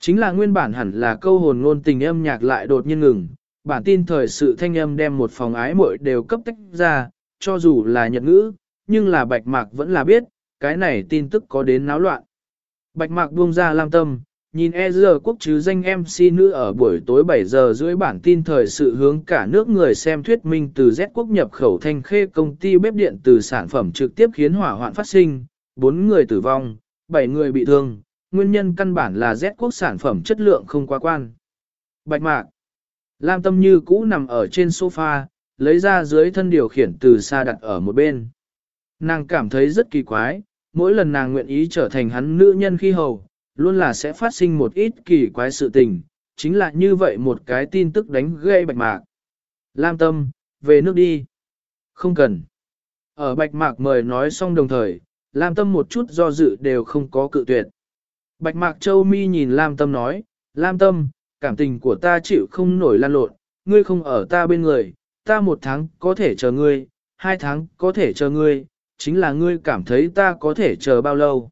Chính là nguyên bản hẳn là câu hồn ngôn tình âm nhạc lại đột nhiên ngừng, bản tin thời sự thanh âm đem một phòng ái muội đều cấp tách ra, cho dù là nhật ngữ, nhưng là bạch mạc vẫn là biết, cái này tin tức có đến náo loạn. Bạch mạc buông ra lam tâm, nhìn e giờ quốc chứ danh MC nữ ở buổi tối 7 giờ rưỡi bản tin thời sự hướng cả nước người xem thuyết minh từ Z quốc nhập khẩu thanh khê công ty bếp điện từ sản phẩm trực tiếp khiến hỏa hoạn phát sinh, 4 người tử vong, 7 người bị thương, nguyên nhân căn bản là Z quốc sản phẩm chất lượng không quá quan. Bạch mạc, Lam Tâm Như cũ nằm ở trên sofa, lấy ra dưới thân điều khiển từ xa đặt ở một bên. Nàng cảm thấy rất kỳ quái, mỗi lần nàng nguyện ý trở thành hắn nữ nhân khi hầu, luôn là sẽ phát sinh một ít kỳ quái sự tình, chính là như vậy một cái tin tức đánh gây bạch mạc. Lam tâm, về nước đi. Không cần. Ở bạch mạc mời nói xong đồng thời, Lam Tâm một chút do dự đều không có cự tuyệt. Bạch mạc châu mi nhìn Lam Tâm nói, Lam Tâm, cảm tình của ta chịu không nổi lan lộn, ngươi không ở ta bên người, ta một tháng có thể chờ ngươi, hai tháng có thể chờ ngươi, chính là ngươi cảm thấy ta có thể chờ bao lâu.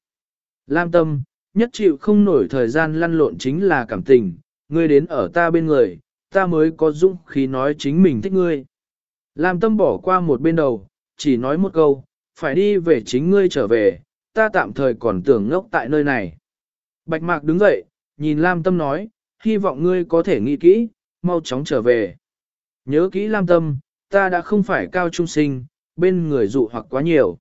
Lam Tâm, nhất chịu không nổi thời gian lăn lộn chính là cảm tình, ngươi đến ở ta bên người, ta mới có dũng khí nói chính mình thích ngươi. Lam Tâm bỏ qua một bên đầu, chỉ nói một câu, phải đi về chính ngươi trở về, ta tạm thời còn tưởng ngốc tại nơi này. Bạch Mạc đứng dậy, nhìn Lam Tâm nói, hy vọng ngươi có thể nghĩ kỹ, mau chóng trở về. Nhớ kỹ Lam Tâm, ta đã không phải cao trung sinh, bên người dụ hoặc quá nhiều.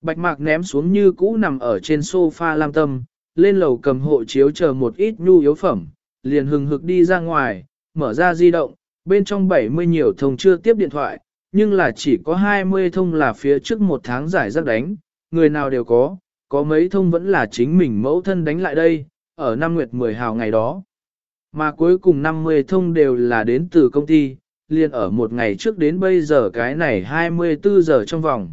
Bạch Mạc ném xuống như cũ nằm ở trên sofa Lam Tâm, lên lầu cầm hộ chiếu chờ một ít nhu yếu phẩm, liền hừng hực đi ra ngoài, mở ra di động, bên trong 70 nhiều thông chưa tiếp điện thoại, nhưng là chỉ có 20 thông là phía trước một tháng giải rác đánh, người nào đều có, có mấy thông vẫn là chính mình mẫu thân đánh lại đây, ở năm nguyệt 10 hào ngày đó. Mà cuối cùng 50 thông đều là đến từ công ty, liền ở một ngày trước đến bây giờ cái này 24 giờ trong vòng.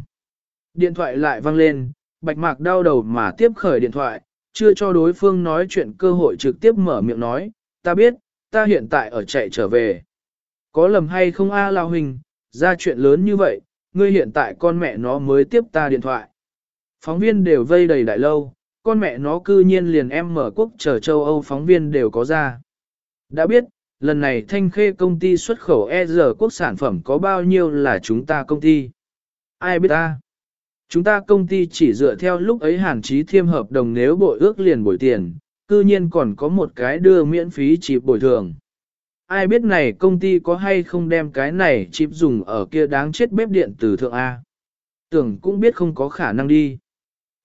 Điện thoại lại vang lên, bạch mạc đau đầu mà tiếp khởi điện thoại, chưa cho đối phương nói chuyện cơ hội trực tiếp mở miệng nói, ta biết, ta hiện tại ở chạy trở về. Có lầm hay không a lao hình, ra chuyện lớn như vậy, ngươi hiện tại con mẹ nó mới tiếp ta điện thoại. Phóng viên đều vây đầy đại lâu, con mẹ nó cư nhiên liền em mở quốc chờ châu Âu phóng viên đều có ra. Đã biết, lần này thanh khê công ty xuất khẩu e giờ quốc sản phẩm có bao nhiêu là chúng ta công ty. Ai biết ta? Chúng ta công ty chỉ dựa theo lúc ấy hàn trí thiêm hợp đồng nếu bội ước liền bồi tiền, cư nhiên còn có một cái đưa miễn phí chịp bồi thường. Ai biết này công ty có hay không đem cái này chịp dùng ở kia đáng chết bếp điện từ thượng A. Tưởng cũng biết không có khả năng đi.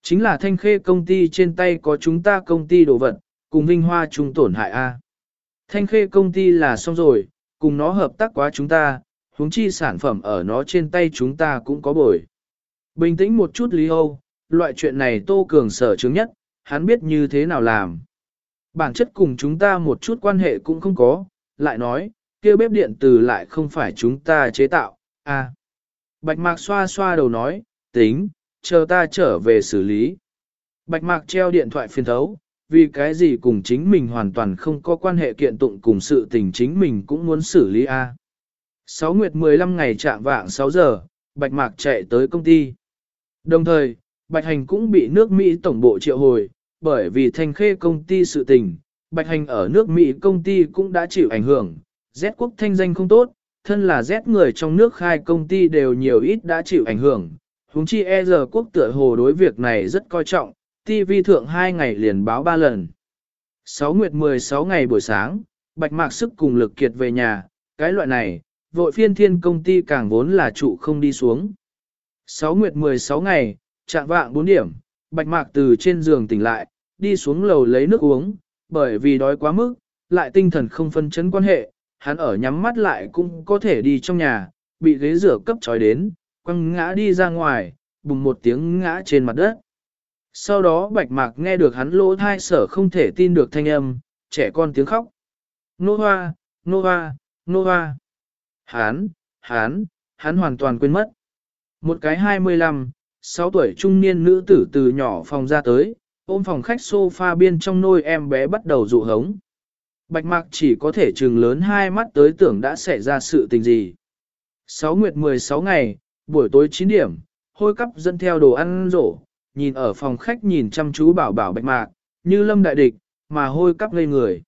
Chính là thanh khê công ty trên tay có chúng ta công ty đồ vật, cùng vinh hoa chung tổn hại A. Thanh khê công ty là xong rồi, cùng nó hợp tác quá chúng ta, huống chi sản phẩm ở nó trên tay chúng ta cũng có bồi. Bình tĩnh một chút Lý Âu, loại chuyện này Tô Cường sở chứng nhất, hắn biết như thế nào làm. Bản chất cùng chúng ta một chút quan hệ cũng không có, lại nói, kia bếp điện từ lại không phải chúng ta chế tạo, à. Bạch Mạc xoa xoa đầu nói, tính, chờ ta trở về xử lý. Bạch Mạc treo điện thoại phiên thấu, vì cái gì cùng chính mình hoàn toàn không có quan hệ kiện tụng cùng sự tình chính mình cũng muốn xử lý a. À. 6 nguyệt 15 ngày chạm vạng 6 giờ, Bạch Mạc chạy tới công ty. Đồng thời, Bạch Hành cũng bị nước Mỹ tổng bộ triệu hồi, bởi vì thanh khê công ty sự tình, Bạch Hành ở nước Mỹ công ty cũng đã chịu ảnh hưởng, Z quốc thanh danh không tốt, thân là Z người trong nước khai công ty đều nhiều ít đã chịu ảnh hưởng. Húng chi e giờ quốc tựa hồ đối việc này rất coi trọng, TV thượng 2 ngày liền báo 3 lần. 6 nguyệt 16 ngày buổi sáng, Bạch Mạc sức cùng lực kiệt về nhà, cái loại này, vội phiên thiên công ty càng vốn là trụ không đi xuống. 6 nguyệt 16 ngày, trạng vạng 4 điểm, Bạch Mạc từ trên giường tỉnh lại, đi xuống lầu lấy nước uống, bởi vì đói quá mức, lại tinh thần không phân chấn quan hệ, hắn ở nhắm mắt lại cũng có thể đi trong nhà, bị ghế rửa cấp trói đến, quăng ngã đi ra ngoài, bùng một tiếng ngã trên mặt đất. Sau đó Bạch Mạc nghe được hắn lỗ thai sở không thể tin được thanh âm, trẻ con tiếng khóc. Nô hoa, nô hoa, nô hoa. Hán, hán, hắn hoàn toàn quên mất. Một cái 25, 6 tuổi trung niên nữ tử từ nhỏ phòng ra tới, ôm phòng khách sofa biên trong nôi em bé bắt đầu dụ hống. Bạch mạc chỉ có thể trừng lớn hai mắt tới tưởng đã xảy ra sự tình gì. 6 nguyệt 16 ngày, buổi tối 9 điểm, hôi cắp dẫn theo đồ ăn rổ, nhìn ở phòng khách nhìn chăm chú bảo bảo bạch mạc, như lâm đại địch, mà hôi cắp ngây người.